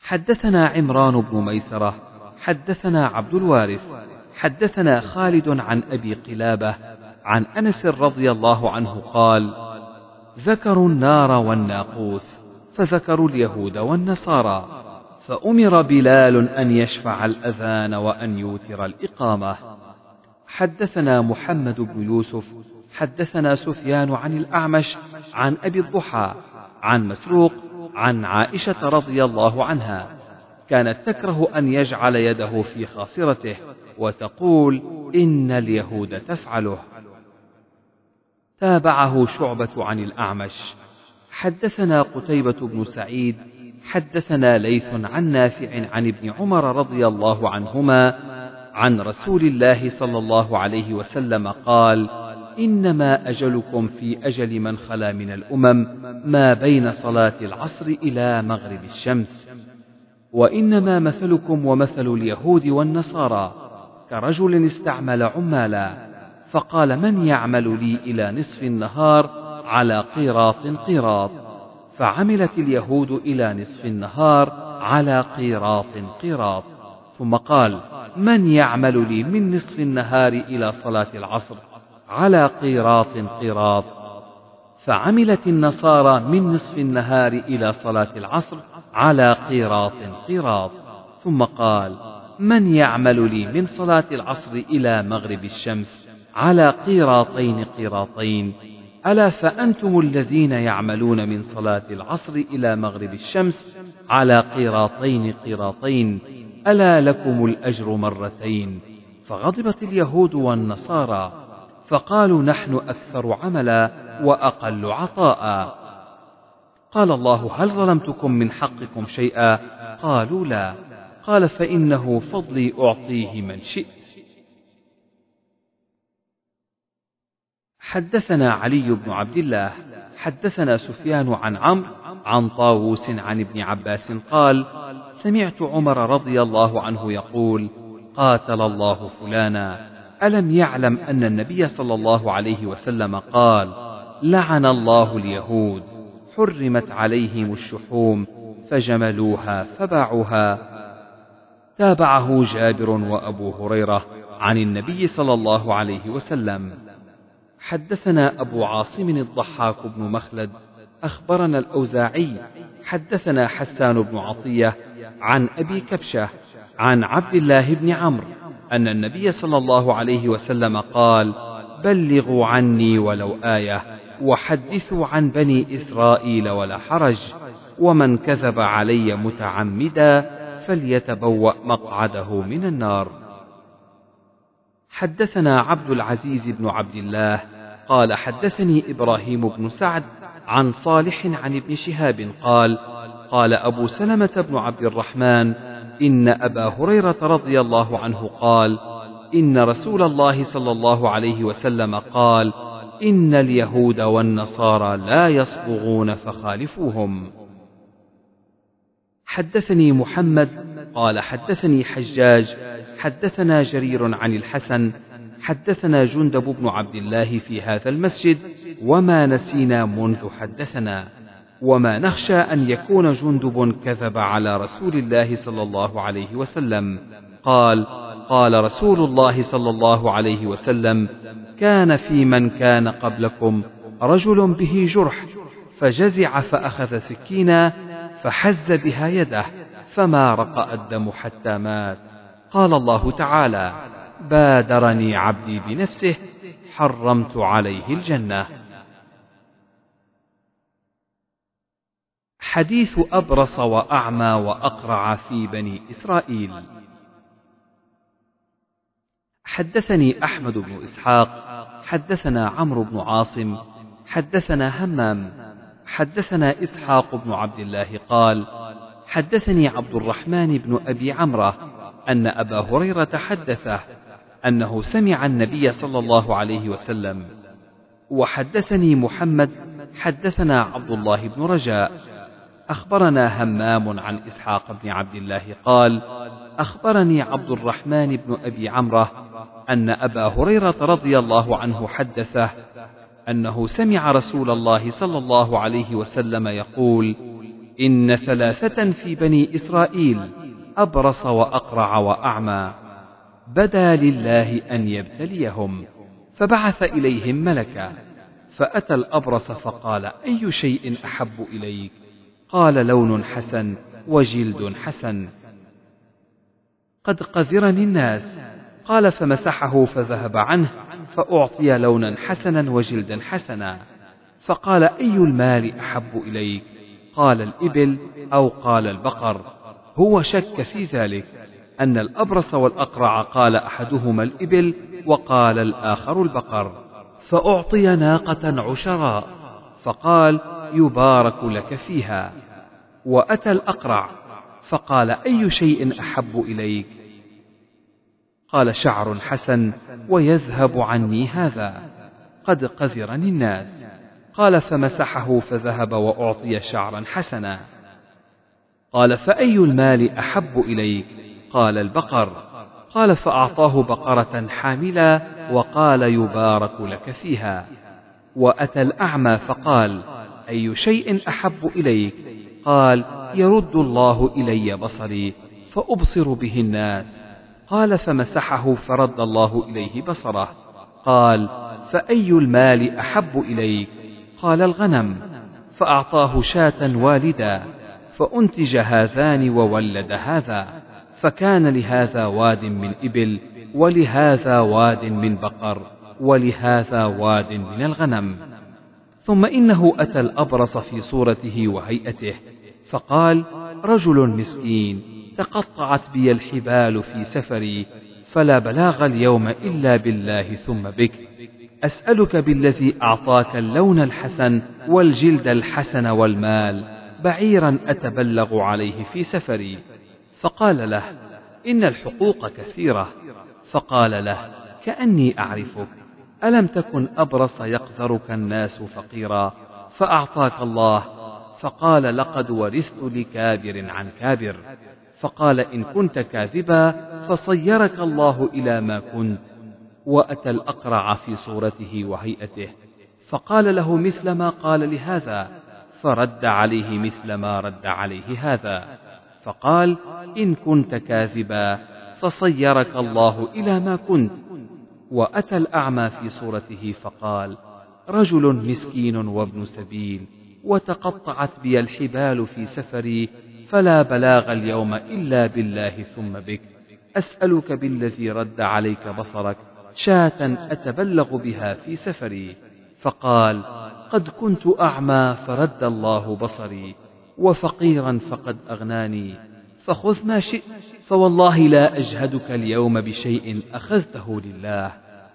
حدثنا عمران بن ميسرة حدثنا عبد الوارث حدثنا خالد عن أبي قلابة عن أنس رضي الله عنه قال ذكروا النار والناقوس فذكروا اليهود والنصارى. فأمر بلال أن يشفع الأذان وأن يوتر الإقامة. حدثنا محمد بن يوسف حدثنا سفيان عن الأعمش عن أبي الضحى عن مسروق عن عائشة رضي الله عنها. كانت تكره أن يجعل يده في خاصرته وتقول إن اليهود تفعله. تابعه شعبة عن الأعمش. حدثنا قتيبة بن سعيد حدثنا ليث عن نافع عن ابن عمر رضي الله عنهما عن رسول الله صلى الله عليه وسلم قال إنما أجلكم في أجل من خلا من الأمم ما بين صلاة العصر إلى مغرب الشمس وإنما مثلكم ومثل اليهود والنصارى كرجل استعمل عمالا فقال من يعمل لي إلى نصف النهار على قيراط قيراط؟ فعملت اليهود إلى نصف النهار على قيراط قيراط. ثم قال من يعمل لي من نصف النهار إلى صلاة العصر على قيراط قيراط؟ فعملت النصارى من نصف النهار إلى صلاة العصر على قيراط قيراط. ثم قال من يعمل لي من صلاة العصر إلى مغرب الشمس على قيراطين قيراطين؟ ألا فأنتم الذين يعملون من صلاة العصر إلى مغرب الشمس على قيراطين قيراطين ألا لكم الأجر مرتين؟ فغضبت اليهود والنصارى فقالوا نحن أكثر عملا وأقل عطاء. قال الله هل ظلمتكم من حقكم شيئا؟ قالوا لا. قال فإنه فضلي أعطيه من شئت. حدثنا علي بن عبد الله حدثنا سفيان عن عمرو عن طاووس عن ابن عباس قال سمعت عمر رضي الله عنه يقول قاتل الله فلانا. ألم يعلم أن النبي صلى الله عليه وسلم قال لعن الله اليهود حرمت عليهم الشحوم فجملوها فباعوها. تابعه جابر وأبو هريرة عن النبي صلى الله عليه وسلم. حدثنا أبو عاصم الضحاك بن مخلد أخبرنا الأوزاعي حدثنا حسان بن عطية عن أبي كبشة عن عبد الله بن عمرو أن النبي صلى الله عليه وسلم قال بلغوا عني ولو آية وحدثوا عن بني إسرائيل ولا حرج ومن كذب علي متعمدا فليتبوأ مقعده من النار. حدثنا عبد العزيز بن عبد الله قال حدثني إبراهيم بن سعد عن صالح عن ابن شهاب قال قال أبو سلمة بن عبد الرحمن إن أبا هريرة رضي الله عنه قال إن رسول الله صلى الله عليه وسلم قال إن اليهود والنصارى لا يصبغون فخالفوهم. حدثني محمد قال حدثني حجاج حدثنا جرير عن الحسن حدثنا جندب بن عبد الله في هذا المسجد وما نسينا منذ حدثنا وما نخشى أن يكون جندب كذب على رسول الله صلى الله عليه وسلم. قال قال رسول الله صلى الله عليه وسلم كان في من كان قبلكم رجل به جرح فجزع فأخذ سكينا فحز بها يده فما رقأ الدم حتى مات. قال الله تعالى بادرني عبدي بنفسه حرمت عليه الجنة. حديث أبرص وأعمى وأقرع في بني إسرائيل. حدثني أحمد بن إسحاق حدثنا عمرو بن عاصم حدثنا همام حدثنا إسحاق بن عبد الله قال حدثني عبد الرحمن بن أبي عمرة أن أبا هريرة حدثه أنه سمع النبي صلى الله عليه وسلم. وحدثني محمد حدثنا عبد الله بن رجاء. أخبرنا همام عن إسحاق بن عبد الله قال أخبرني عبد الرحمن بن أبي عمرة أن أبا هريرة رضي الله عنه حدثه أنه سمع رسول الله صلى الله عليه وسلم يقول إن ثلاثة في بني إسرائيل أبرص وأقرع وأعمى. بدا لله أن يبتليهم فبعث إليهم ملكا فأتى الأبرص فقال أي شيء أحب إليك؟ قال لون حسن وجلد حسن. قد قذرني الناس. قال فمسحه فذهب عنه فأعطي لونا حسنا وجلدا حسنا. فقال أي المال أحب إليك؟ قال الإبل أو قال البقر. هو شك في ذلك. أن الأبرص والأقرع قال أحدهما الإبل وقال الآخر البقر فأعطي ناقة عشراء فقال يبارك لك فيها وأتى الأقرع فقال أي شيء أحب إليك؟ قال شعر حسن ويذهب عني هذا قد قذرني الناس قال فمسحه فذهب وأعطي شعرا حسنا قال فأي المال أحب إليك؟ قال البقر قال فأعطاه بقرة حاملا وقال يبارك لك فيها. وأتى الأعمى فقال أي شيء أحب إليك؟ قال يرد الله إلي بصري فأبصر به الناس. قال فمسحه فرد الله إليه بصره. قال فأي المال أحب إليك؟ قال الغنم. فأعطاه شاة والدا فأنتج هذان وولد هذا. فكان لهذا واد من إبل ولهذا واد من بقر ولهذا واد من الغنم. ثم إنه أتى الأبرص في صورته وهيئته فقال رجل مسكين تقطعت بي الحبال في سفري فلا بلاغ اليوم إلا بالله ثم بك. أسألك بالذي أعطاك اللون الحسن والجلد الحسن والمال بعيرا أتبلغ عليه في سفري. فقال له إن الحقوق كثيرة. فقال له كأني أعرفك ألم تكن أبرص يقذرك الناس فقيرا فأعطاك الله. فقال لقد ورثت لكابر عن كابر. فقال إن كنت كاذبا فصيرك الله إلى ما كنت. وأتى الأقرع في صورته وهيئته. فقال له مثل ما قال لهذا. فرد عليه مثل ما رد عليه هذا. فقال إن كنت كاذبا فصيرك الله إلى ما كنت. وأتى الأعمى في صورته فقال رجل مسكين وابن سبيل وتقطعت بي الحبال في سفري فلا بلاغ اليوم إلا بالله ثم بك. أسألك بالذي رد عليك بصرك شاة أتبلغ بها في سفري. فقال قد كنت أعمى فرد الله بصري. وفقيرا فقد أغناني. فخذ ما شئت فوالله لا أجهدك اليوم بشيء أخذته لله.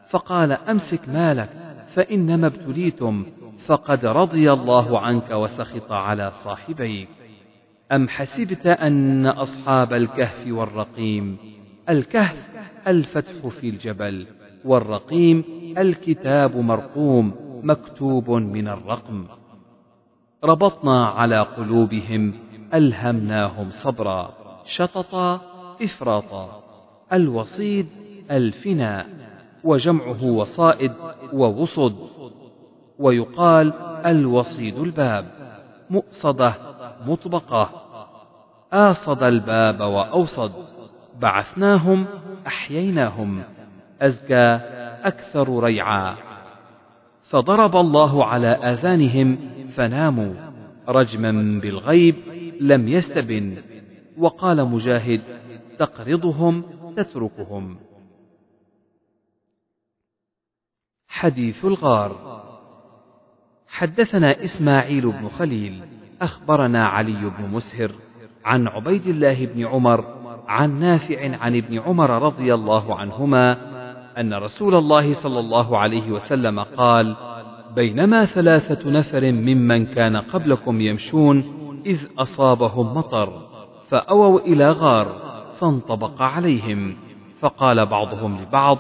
فقال أمسك مالك فإنما ابتليتم فقد رضي الله عنك وسخط على صاحبيك. أم حسبت أن أصحاب الكهف والرقيم الكهف الفتح في الجبل والرقيم الكتاب مرقوم مكتوب من الرقم. ربطنا على قلوبهم ألهمناهم صبرا شططا إفراطا. الوصيد الفناء. وجمعه وصائد ووصد. ويقال الوصيد الباب مؤصدة مطبقة. آصد الباب وأوصد. بعثناهم أحييناهم. أزكى أكثر ريعا. فضرب الله على آذانهم فناموا رجما بالغيب لم يستبن. وقال مجاهد تقرضهم تتركهم. حديث الغار. حدثنا إسماعيل بن خليل أخبرنا علي بن مسهر عن عبيد الله بن عمر عن نافع عن ابن عمر رضي الله عنهما أن رسول الله صلى الله عليه وسلم قال بينما ثلاثة نفر ممن كان قبلكم يمشون إذ أصابهم مطر فأووا إلى غار فانطبق عليهم. فقال بعضهم لبعض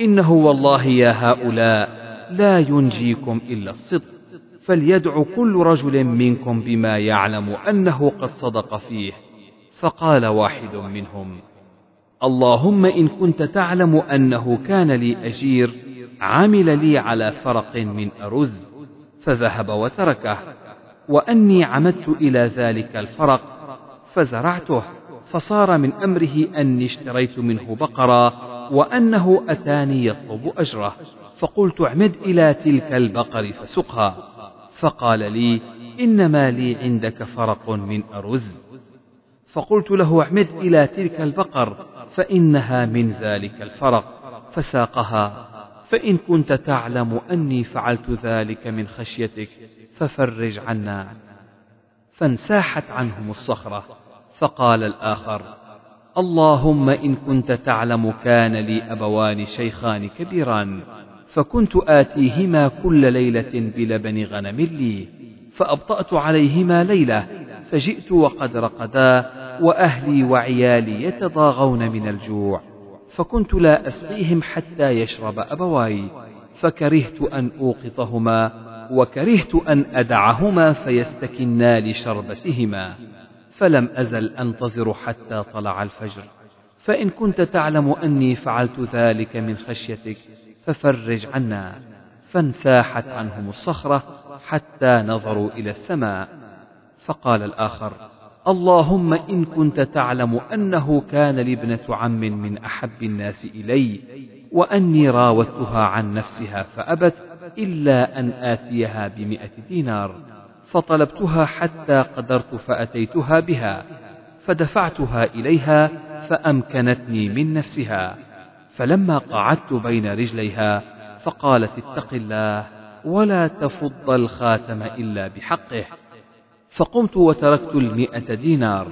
إنه والله يا هؤلاء لا ينجيكم إلا الصدق فليدع كل رجل منكم بما يعلم أنه قد صدق فيه. فقال واحد منهم اللهم إن كنت تعلم أنه كان لي أجير عمل لي على فرق من أرز فذهب وتركه وأني عمدت إلى ذلك الفرق فزرعته فصار من أمره أني اشتريت منه بقرا وأنه أتاني يطلب أجره فقلت اعمد إلى تلك البقر فسقها فقال لي إنما لي عندك فرق من أرز. فقلت له اعمد إلى تلك البقر فإنها من ذلك الفرق فساقها. فإن كنت تعلم أني فعلت ذلك من خشيتك ففرج عنا. فانساحت عنهم الصخرة فقال الآخر اللهم إن كنت تعلم كان لي أبوان شيخان كبيران فكنت آتيهما كل ليلة بلبن غنم لي فأبطأت عليهما ليلة فجئت وقد رقدا وأهلي وعيالي يتضاغون من الجوع. فكنت لا أسقيهم حتى يشرب أبواي فكرهت أن أوقظهما وكرهت أن أدعهما فيستكنا لشربتهما فلم أزل أنتظر حتى طلع الفجر. فإن كنت تعلم أني فعلت ذلك من خشيتك ففرج عنا. فانساحت عنهم الصخرة حتى نظروا إلى السماء. فقال الآخر اللهم إن كنت تعلم أنه كان لابنة عم من أحب الناس إلي وأني راودتها عن نفسها فأبت إلا أن آتيها بمئة دينار فطلبتها حتى قدرت فأتيتها بها فدفعتها إليها فأمكنتني من نفسها. فلما قعدت بين رجليها فقالت اتق الله ولا تفض الخاتم إلا بحقه. فقمت وتركت المئة دينار.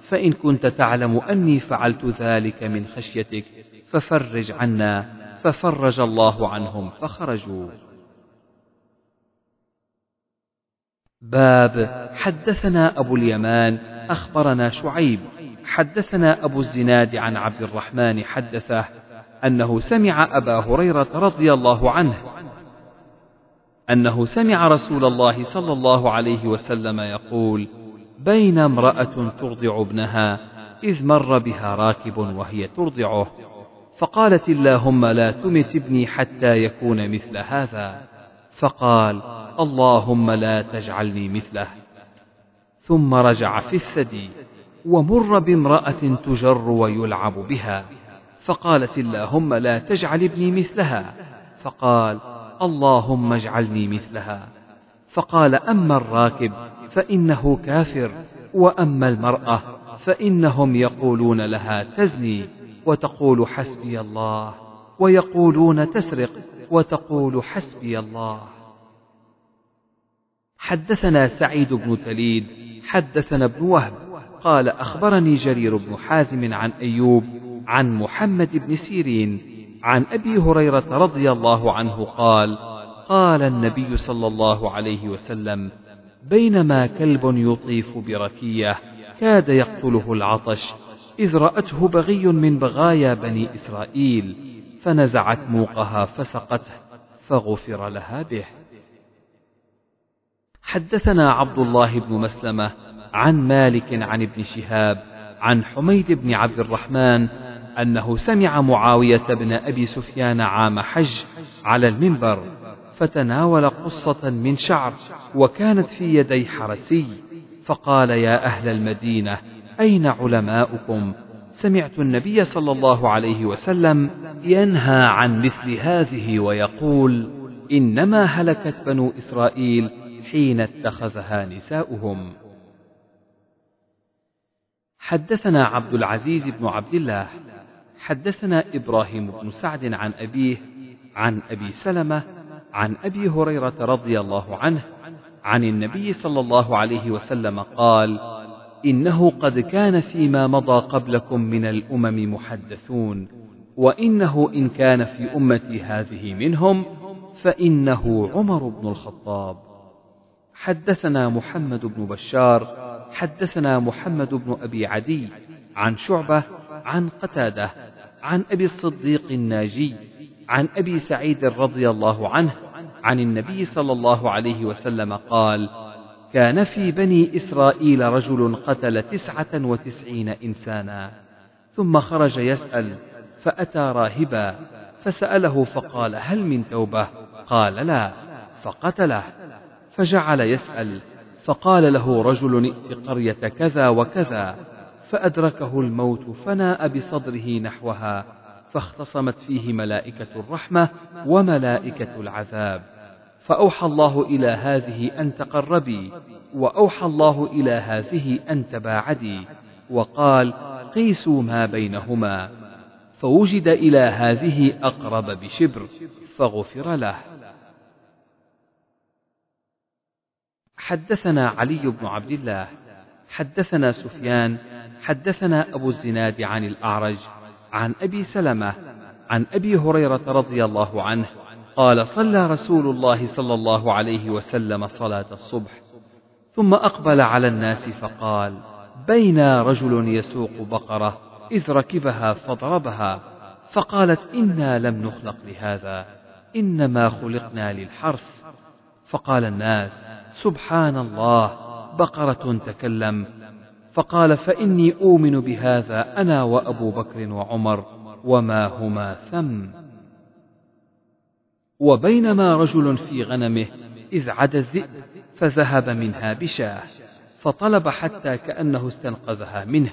فإن كنت تعلم أني فعلت ذلك من خشيتك ففرج عنا. ففرج الله عنهم فخرجوا. باب حدثنا أبو اليمان أخبرنا شعيب. حدثنا أبو الزناد عن عبد الرحمن حدثه أنه سمع أبا هريرة رضي الله عنه أنه سمع رسول الله صلى الله عليه وسلم يقول: بين امرأة ترضع ابنها إذ مر بها راكب وهي ترضعه، فقالت اللهم لا تمت ابني حتى يكون مثل هذا، فقال: اللهم لا تجعلني مثله. ثم رجع في الثدي، ومر بامرأة تجر ويلعب بها، فقالت اللهم لا تجعل ابني مثلها. فقال اللهم اجعلني مثلها. فقال أما الراكب فإنه كافر وأما المرأة فإنهم يقولون لها تزني وتقول حسبي الله ويقولون تسرق وتقول حسبي الله. حدثنا سعيد بن تليد حدثنا ابن وهب قال أخبرني جرير بن حازم عن أيوب عن محمد بن سيرين عن أبي هريرة رضي الله عنه قال قال النبي صلى الله عليه وسلم بينما كلب يطيف بركية كاد يقتله العطش إذ رأته بغي من بغايا بني إسرائيل فنزعت موقها فسقته فغفر لها به. حدثنا عبد الله بن مسلمة عن مالك عن ابن شهاب عن حميد بن عبد الرحمن أنه سمع معاوية بن أبي سفيان عام حج على المنبر فتناول قصة من شعر وكانت في يدي حرسي. فقال يا أهل المدينة أين علماؤكم؟ سمعت النبي صلى الله عليه وسلم ينهى عن مثل هذه ويقول إنما هلكت بنو إسرائيل حين اتخذها نساؤهم. حدثنا عبد العزيز بن عبد الله. حدثنا إبراهيم بن سعد عن أبيه عن أبي سلمة عن أبي هريرة رضي الله عنه عن النبي صلى الله عليه وسلم قال إنه قد كان فيما مضى قبلكم من الأمم محدثون وإنه إن كان في أمتي هذه منهم فإنه عمر بن الخطاب. حدثنا محمد بن بشار حدثنا محمد بن أبي عدي عن شعبة عن قتادة عن أبي الصديق الناجي عن أبي سعيد رضي الله عنه عن النبي صلى الله عليه وسلم قال كان في بني إسرائيل رجل قتل تسعة وتسعين إنسانا ثم خرج يسأل فأتى راهبا فسأله فقال هل من توبة؟ قال لا. فقتله فجعل يسأل فقال له رجل ائت قرية كذا وكذا. فأدركه الموت فناء بصدره نحوها فاختصمت فيه ملائكة الرحمة وملائكة العذاب. فأوحى الله إلى هذه أن تقربي وأوحى الله إلى هذه أن تباعدي وقال قيسوا ما بينهما. فوجد إلى هذه أقرب بشبر فغفر له. حدثنا علي بن عبد الله حدثنا سفيان حدثنا أبو الزناد عن الأعرج عن أبي سلمة عن أبي هريرة رضي الله عنه قال صلى رسول الله صلى الله عليه وسلم صلاة الصبح ثم أقبل على الناس فقال بينا رجل يسوق بقرة إذ ركبها فضربها فقالت إنا لم نخلق لهذا إنما خلقنا للحرث فقال الناس سبحان الله بقرة تكلم فقال فإني أؤمن بهذا أنا وأبو بكر وعمر وما هما ثم. وبينما رجل في غنمه إذ عدا الذئب فذهب منها بشاه فطلب حتى كأنه استنقذها منه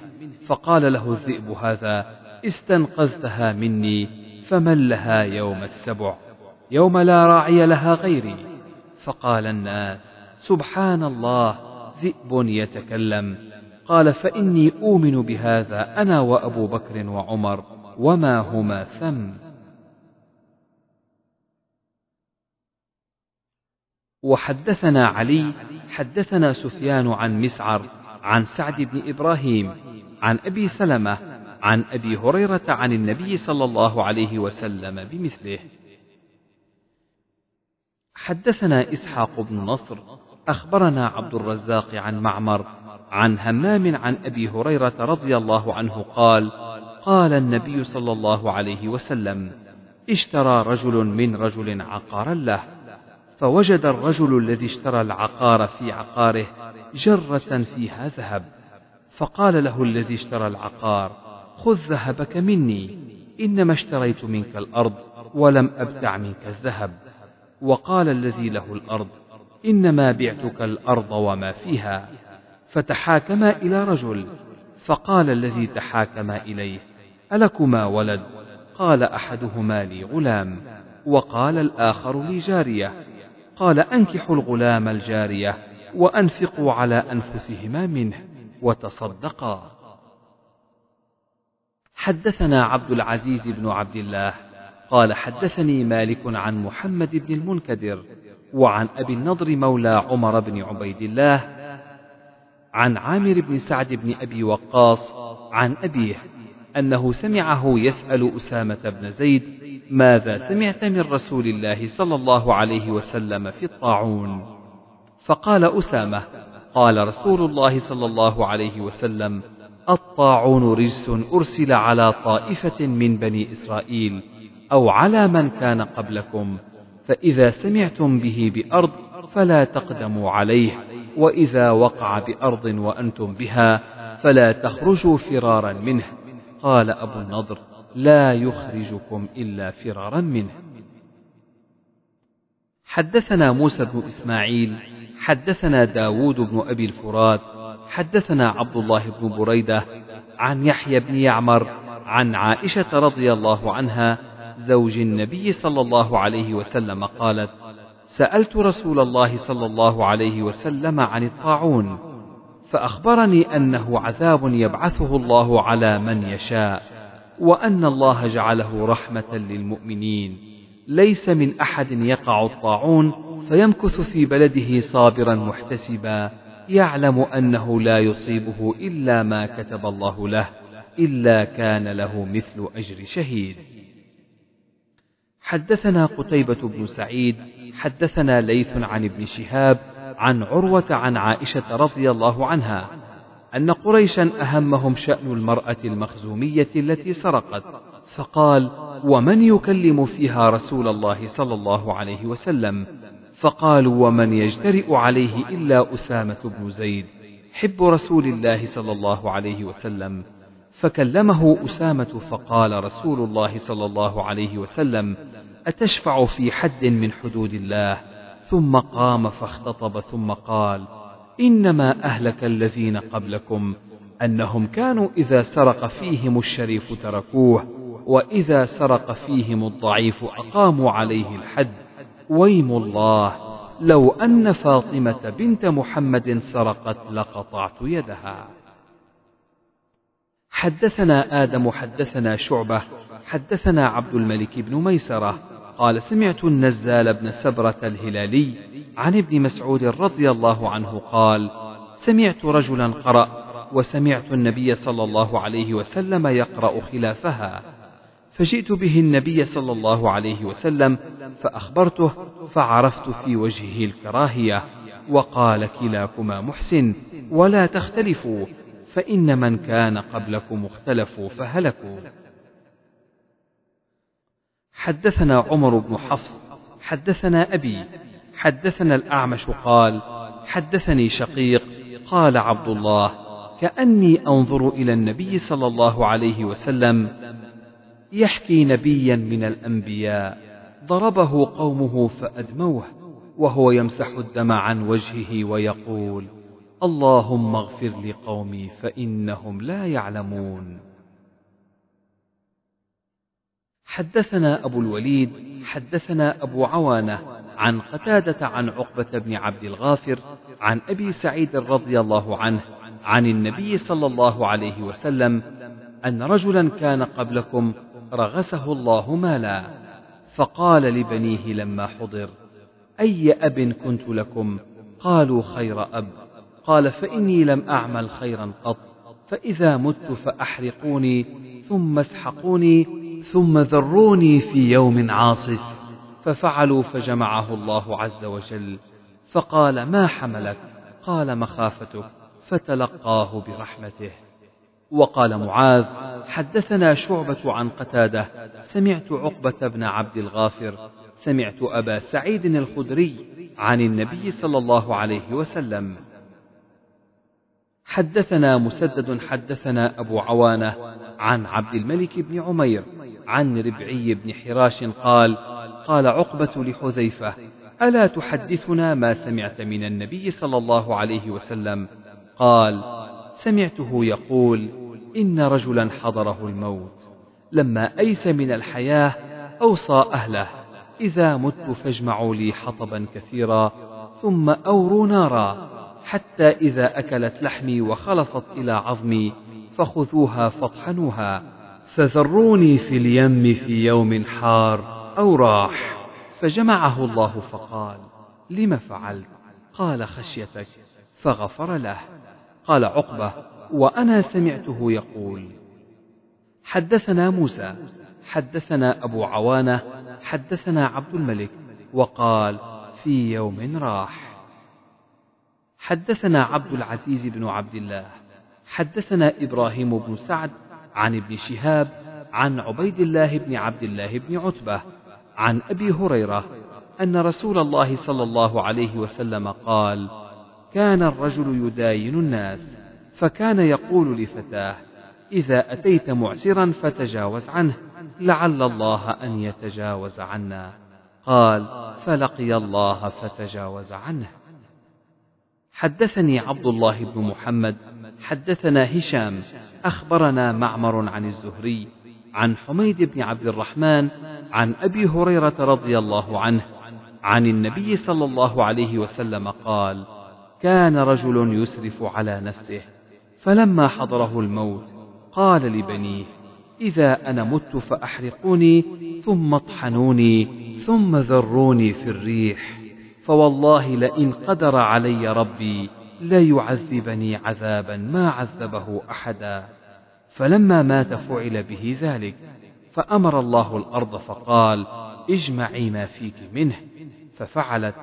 فقال له الذئب هذا استنقذتها مني فمن لها يوم السبع يوم لا راعي لها غيري. فقال الناس سبحان الله ذئب يتكلم. قال فإني أؤمن بهذا أنا وأبو بكر وعمر وما هما ثم وحدثنا علي حدثنا سفيان عن مسعر عن سعد بن إبراهيم عن أبي سلمة عن أبي هريرة عن النبي صلى الله عليه وسلم بمثله. حدثنا إسحاق بن نصر أخبرنا عبد الرزاق عن معمر عن همام عن أبي هريرة رضي الله عنه قال قال النبي صلى الله عليه وسلم اشترى رجل من رجل عقارا له فوجد الرجل الذي اشترى العقار في عقاره جرة فيها ذهب فقال له الذي اشترى العقار خذ ذهبك مني إنما اشتريت منك الأرض ولم أبتع منك الذهب وقال الذي له الأرض إنما بعتك الأرض وما فيها. فتحاكما إلى رجل فقال الذي تحاكما إليه ألكما ولد؟ قال أحدهما لي غلام وقال الآخر لي جارية. قال أنكحوا الغلام الجارية وأنفقوا على أنفسهما منه وتصدقا. حدثنا عبد العزيز بن عبد الله قال حدثني مالك عن محمد بن المنكدر وعن أبي النضر مولى عمر بن عبيد الله عن عامر بن سعد بن أبي وقاص عن أبيه أنه سمعه يسأل أسامة بن زيد ماذا سمعت من رسول الله صلى الله عليه وسلم في الطاعون؟ فقال أسامة قال رسول الله صلى الله عليه وسلم الطاعون رجس أرسل على طائفة من بني إسرائيل أو على من كان قبلكم فإذا سمعتم به بأرض فلا تقدموا عليه وإذا وقع بأرض وأنتم بها فلا تخرجوا فرارا منه. قال أبو النضر لا يخرجكم إلا فرارا منه. حدثنا موسى بن إسماعيل حدثنا داود بن أبي الفرات حدثنا عبد الله بن بريدة عن يحيى بن يعمر عن عائشة رضي الله عنها زوج النبي صلى الله عليه وسلم قالت سألت رسول الله صلى الله عليه وسلم عن الطاعون فأخبرني أنه عذاب يبعثه الله على من يشاء وأن الله جعله رحمة للمؤمنين. ليس من أحد يقع الطاعون فيمكث في بلده صابرا محتسبا يعلم أنه لا يصيبه إلا ما كتب الله له إلا كان له مثل أجر شهيد. حدثنا قتيبة بن سعيد حدثنا ليث عن ابن شهاب عن عروة عن عائشة رضي الله عنها أن قريشا أهمهم شأن المرأة المخزومية التي سرقت فقال ومن يكلم فيها رسول الله صلى الله عليه وسلم؟ فقالوا ومن يجترئ عليه إلا أسامة بن زيد حب رسول الله صلى الله عليه وسلم. فكلمه أسامة فقال رسول الله صلى الله عليه وسلم أتشفع في حد من حدود الله؟ ثم قام فاختطب ثم قال إنما أهلك الذين قبلكم أنهم كانوا إذا سرق فيهم الشريف تركوه وإذا سرق فيهم الضعيف أقاموا عليه الحد. ويم الله لو أن فاطمة بنت محمد سرقت لقطعت يدها. حدثنا آدم حدثنا شعبة حدثنا عبد الملك بن ميسرة قال سمعت النزال بن سبرة الهلالي عن ابن مسعود رضي الله عنه قال سمعت رجلا قرأ وسمعت النبي صلى الله عليه وسلم يقرأ خلافها. فجئت به النبي صلى الله عليه وسلم فأخبرته فعرفت في وجهه الكراهية وقال كلاكما محسن ولا تختلفوا فإن من كان قبلكم اختلفوا فهلكوا. حدثنا عمر بن حفص حدثنا أبي حدثنا الأعمش قال حدثني شقيق قال عبد الله كأني أنظر إلى النبي صلى الله عليه وسلم يحكي نبيا من الأنبياء ضربه قومه فأدموه وهو يمسح الدم عن وجهه ويقول اللهم اغفر لقومي فإنهم لا يعلمون. حدثنا أبو الوليد حدثنا أبو عوانة عن قتادة عن عقبة بن عبد الغافر عن أبي سعيد رضي الله عنه عن النبي صلى الله عليه وسلم أن رجلا كان قبلكم رغسه الله مالا فقال لبنيه لما حضر أي أب كنت لكم؟ قالوا خير أب. قال فإني لم أعمل خيرا قط فإذا مت فأحرقوني ثم اسحقوني ثم ذروني في يوم عاصف ففعلوا فجمعه الله عز وجل فقال ما حملك؟ قال مخافتك فتلقاه برحمته. وقال معاذ حدثنا شعبة عن قتادة سمعت عقبة بن عبد الغافر سمعت أبا سعيد الخدري عن النبي صلى الله عليه وسلم. حدثنا مسدد حدثنا أبو عوانة عن عبد الملك بن عمير عن ربعي بن حراش قال قال عقبة لحذيفة ألا تحدثنا ما سمعت من النبي صلى الله عليه وسلم؟ قال سمعته يقول إن رجلا حضره الموت لما أيس من الحياة أوصى أهله إذا مت فاجمعوا لي حطبا كثيرا ثم أوروا نارا حتى إذا أكلت لحمي وخلصت إلى عظمي فخذوها فاطحنوها. فذروني في اليم في يوم حار أو راح فجمعه الله فقال لم فعلت؟ قال خشيتك. فغفر له. قال عقبة وأنا سمعته يقول. حدثنا موسى حدثنا أبو عوانة حدثنا عبد الملك وقال في يوم راح. حدثنا عبد العزيز بن عبد الله حدثنا إبراهيم بن سعد عن ابن شهاب عن عبيد الله بن عبد الله بن عتبة عن أبي هريرة أن رسول الله صلى الله عليه وسلم قال كان الرجل يداين الناس فكان يقول لفتاه إذا أتيت معسرا فتجاوز عنه لعل الله أن يتجاوز عنا. قال فلقي الله فتجاوز عنه. حدثني عبد الله بن محمد حدثنا هشام أخبرنا معمر عن الزهري عن حميد بن عبد الرحمن عن أبي هريرة رضي الله عنه عن النبي صلى الله عليه وسلم قال كان رجل يسرف على نفسه فلما حضره الموت قال لبنيه إذا أنا مت فأحرقوني ثم اطحنوني ثم ذروني في الريح فوالله لئن قدر علي ربي ليعذبني عذابا ما عذبه أحدا. فلما مات فعل به ذلك فأمر الله الأرض فقال اجمعي ما فيك منه. ففعلت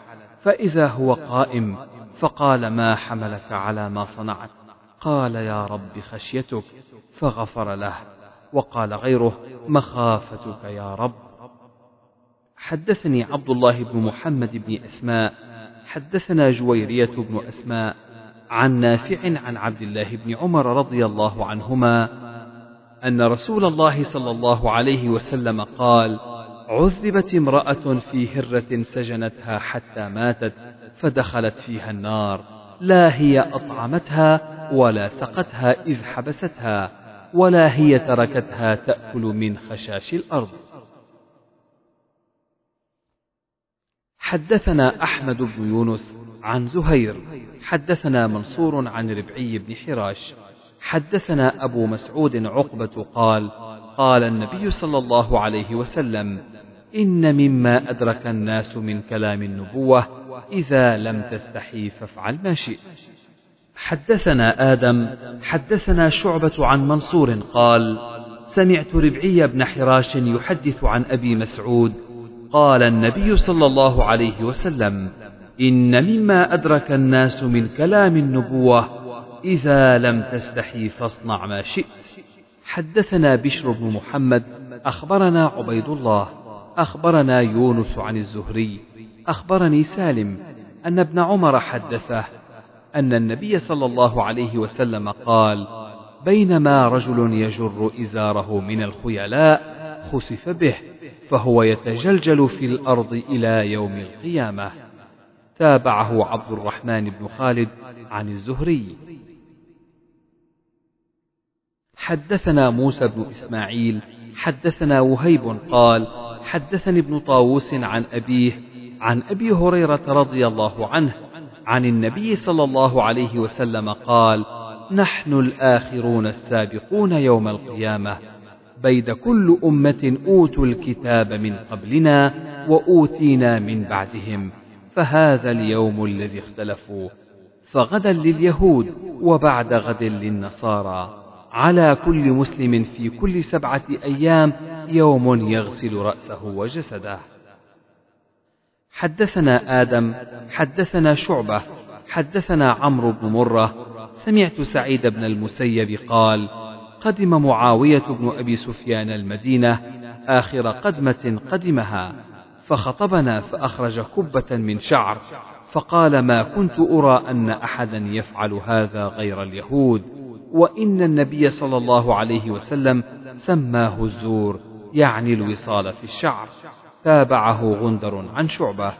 فإذا هو قائم فقال ما حملك على ما صنعت؟ قال يا رب خشيتك. فغفر له وقال غيره مخافتك يا رب. حدثني عبد الله بن محمد بن أسماء حدثنا جويرية بن أسماء عن نافع عن عبد الله بن عمر رضي الله عنهما أن رسول الله صلى الله عليه وسلم قال عذبت امرأة في هرة سجنتها حتى ماتت فدخلت فيها النار. لا هي أطعمتها ولا سقتها إذ حبستها ولا هي تركتها تأكل من خشاش الأرض. حدثنا أحمد بن يونس عن زهير. حدثنا منصور عن ربعي بن حراش. حدثنا أبو مسعود عقبة قال قال النبي صلى الله عليه وسلم إن مما أدرك الناس من كلام النبوة إذا لم تستحي فافعل ما شئت. حدثنا آدم. حدثنا شعبة عن منصور قال سمعت ربعي بن حراش يحدث عن أبي مسعود. قال النبي صلى الله عليه وسلم إن مما أدرك الناس من كلام النبوة إذا لم تستحي فاصنع ما شئت. حدثنا بشر بن محمد أخبرنا عبيد الله أخبرنا يونس عن الزهري أخبرني سالم أن ابن عمر حدثه أن النبي صلى الله عليه وسلم قال بينما رجل يجر إزاره من الخيلاء خسف به فهو يتجلجل في الأرض إلى يوم القيامة. تابعه عبد الرحمن بن خالد عن الزهري. حدثنا موسى بن إسماعيل حدثنا وهيب قال حدثني ابن طاووس عن أبيه عن أبي هريرة رضي الله عنه عن النبي صلى الله عليه وسلم قال نحن الآخرون السابقون يوم القيامة. بيد كل أمة أوتوا الكتاب من قبلنا وأوتينا من بعدهم. فهذا اليوم الذي اختلفوا فغدا لليهود وبعد غد للنصارى. على كل مسلم في كل سبعة أيام يوم يغسل رأسه وجسده. حدثنا آدم حدثنا شعبة حدثنا عمرو بن مرة. سمعت سعيد بن المسيب قال قدم معاوية بن أبي سفيان المدينة آخر قدمة قدمها. فخطبنا فأخرج كبة من شعر فقال ما كنت أرى أن أحدا يفعل هذا غير اليهود وإن النبي صلى الله عليه وسلم سماه الزور يعني الوصال في الشعر. تابعه غندر عن شعبة.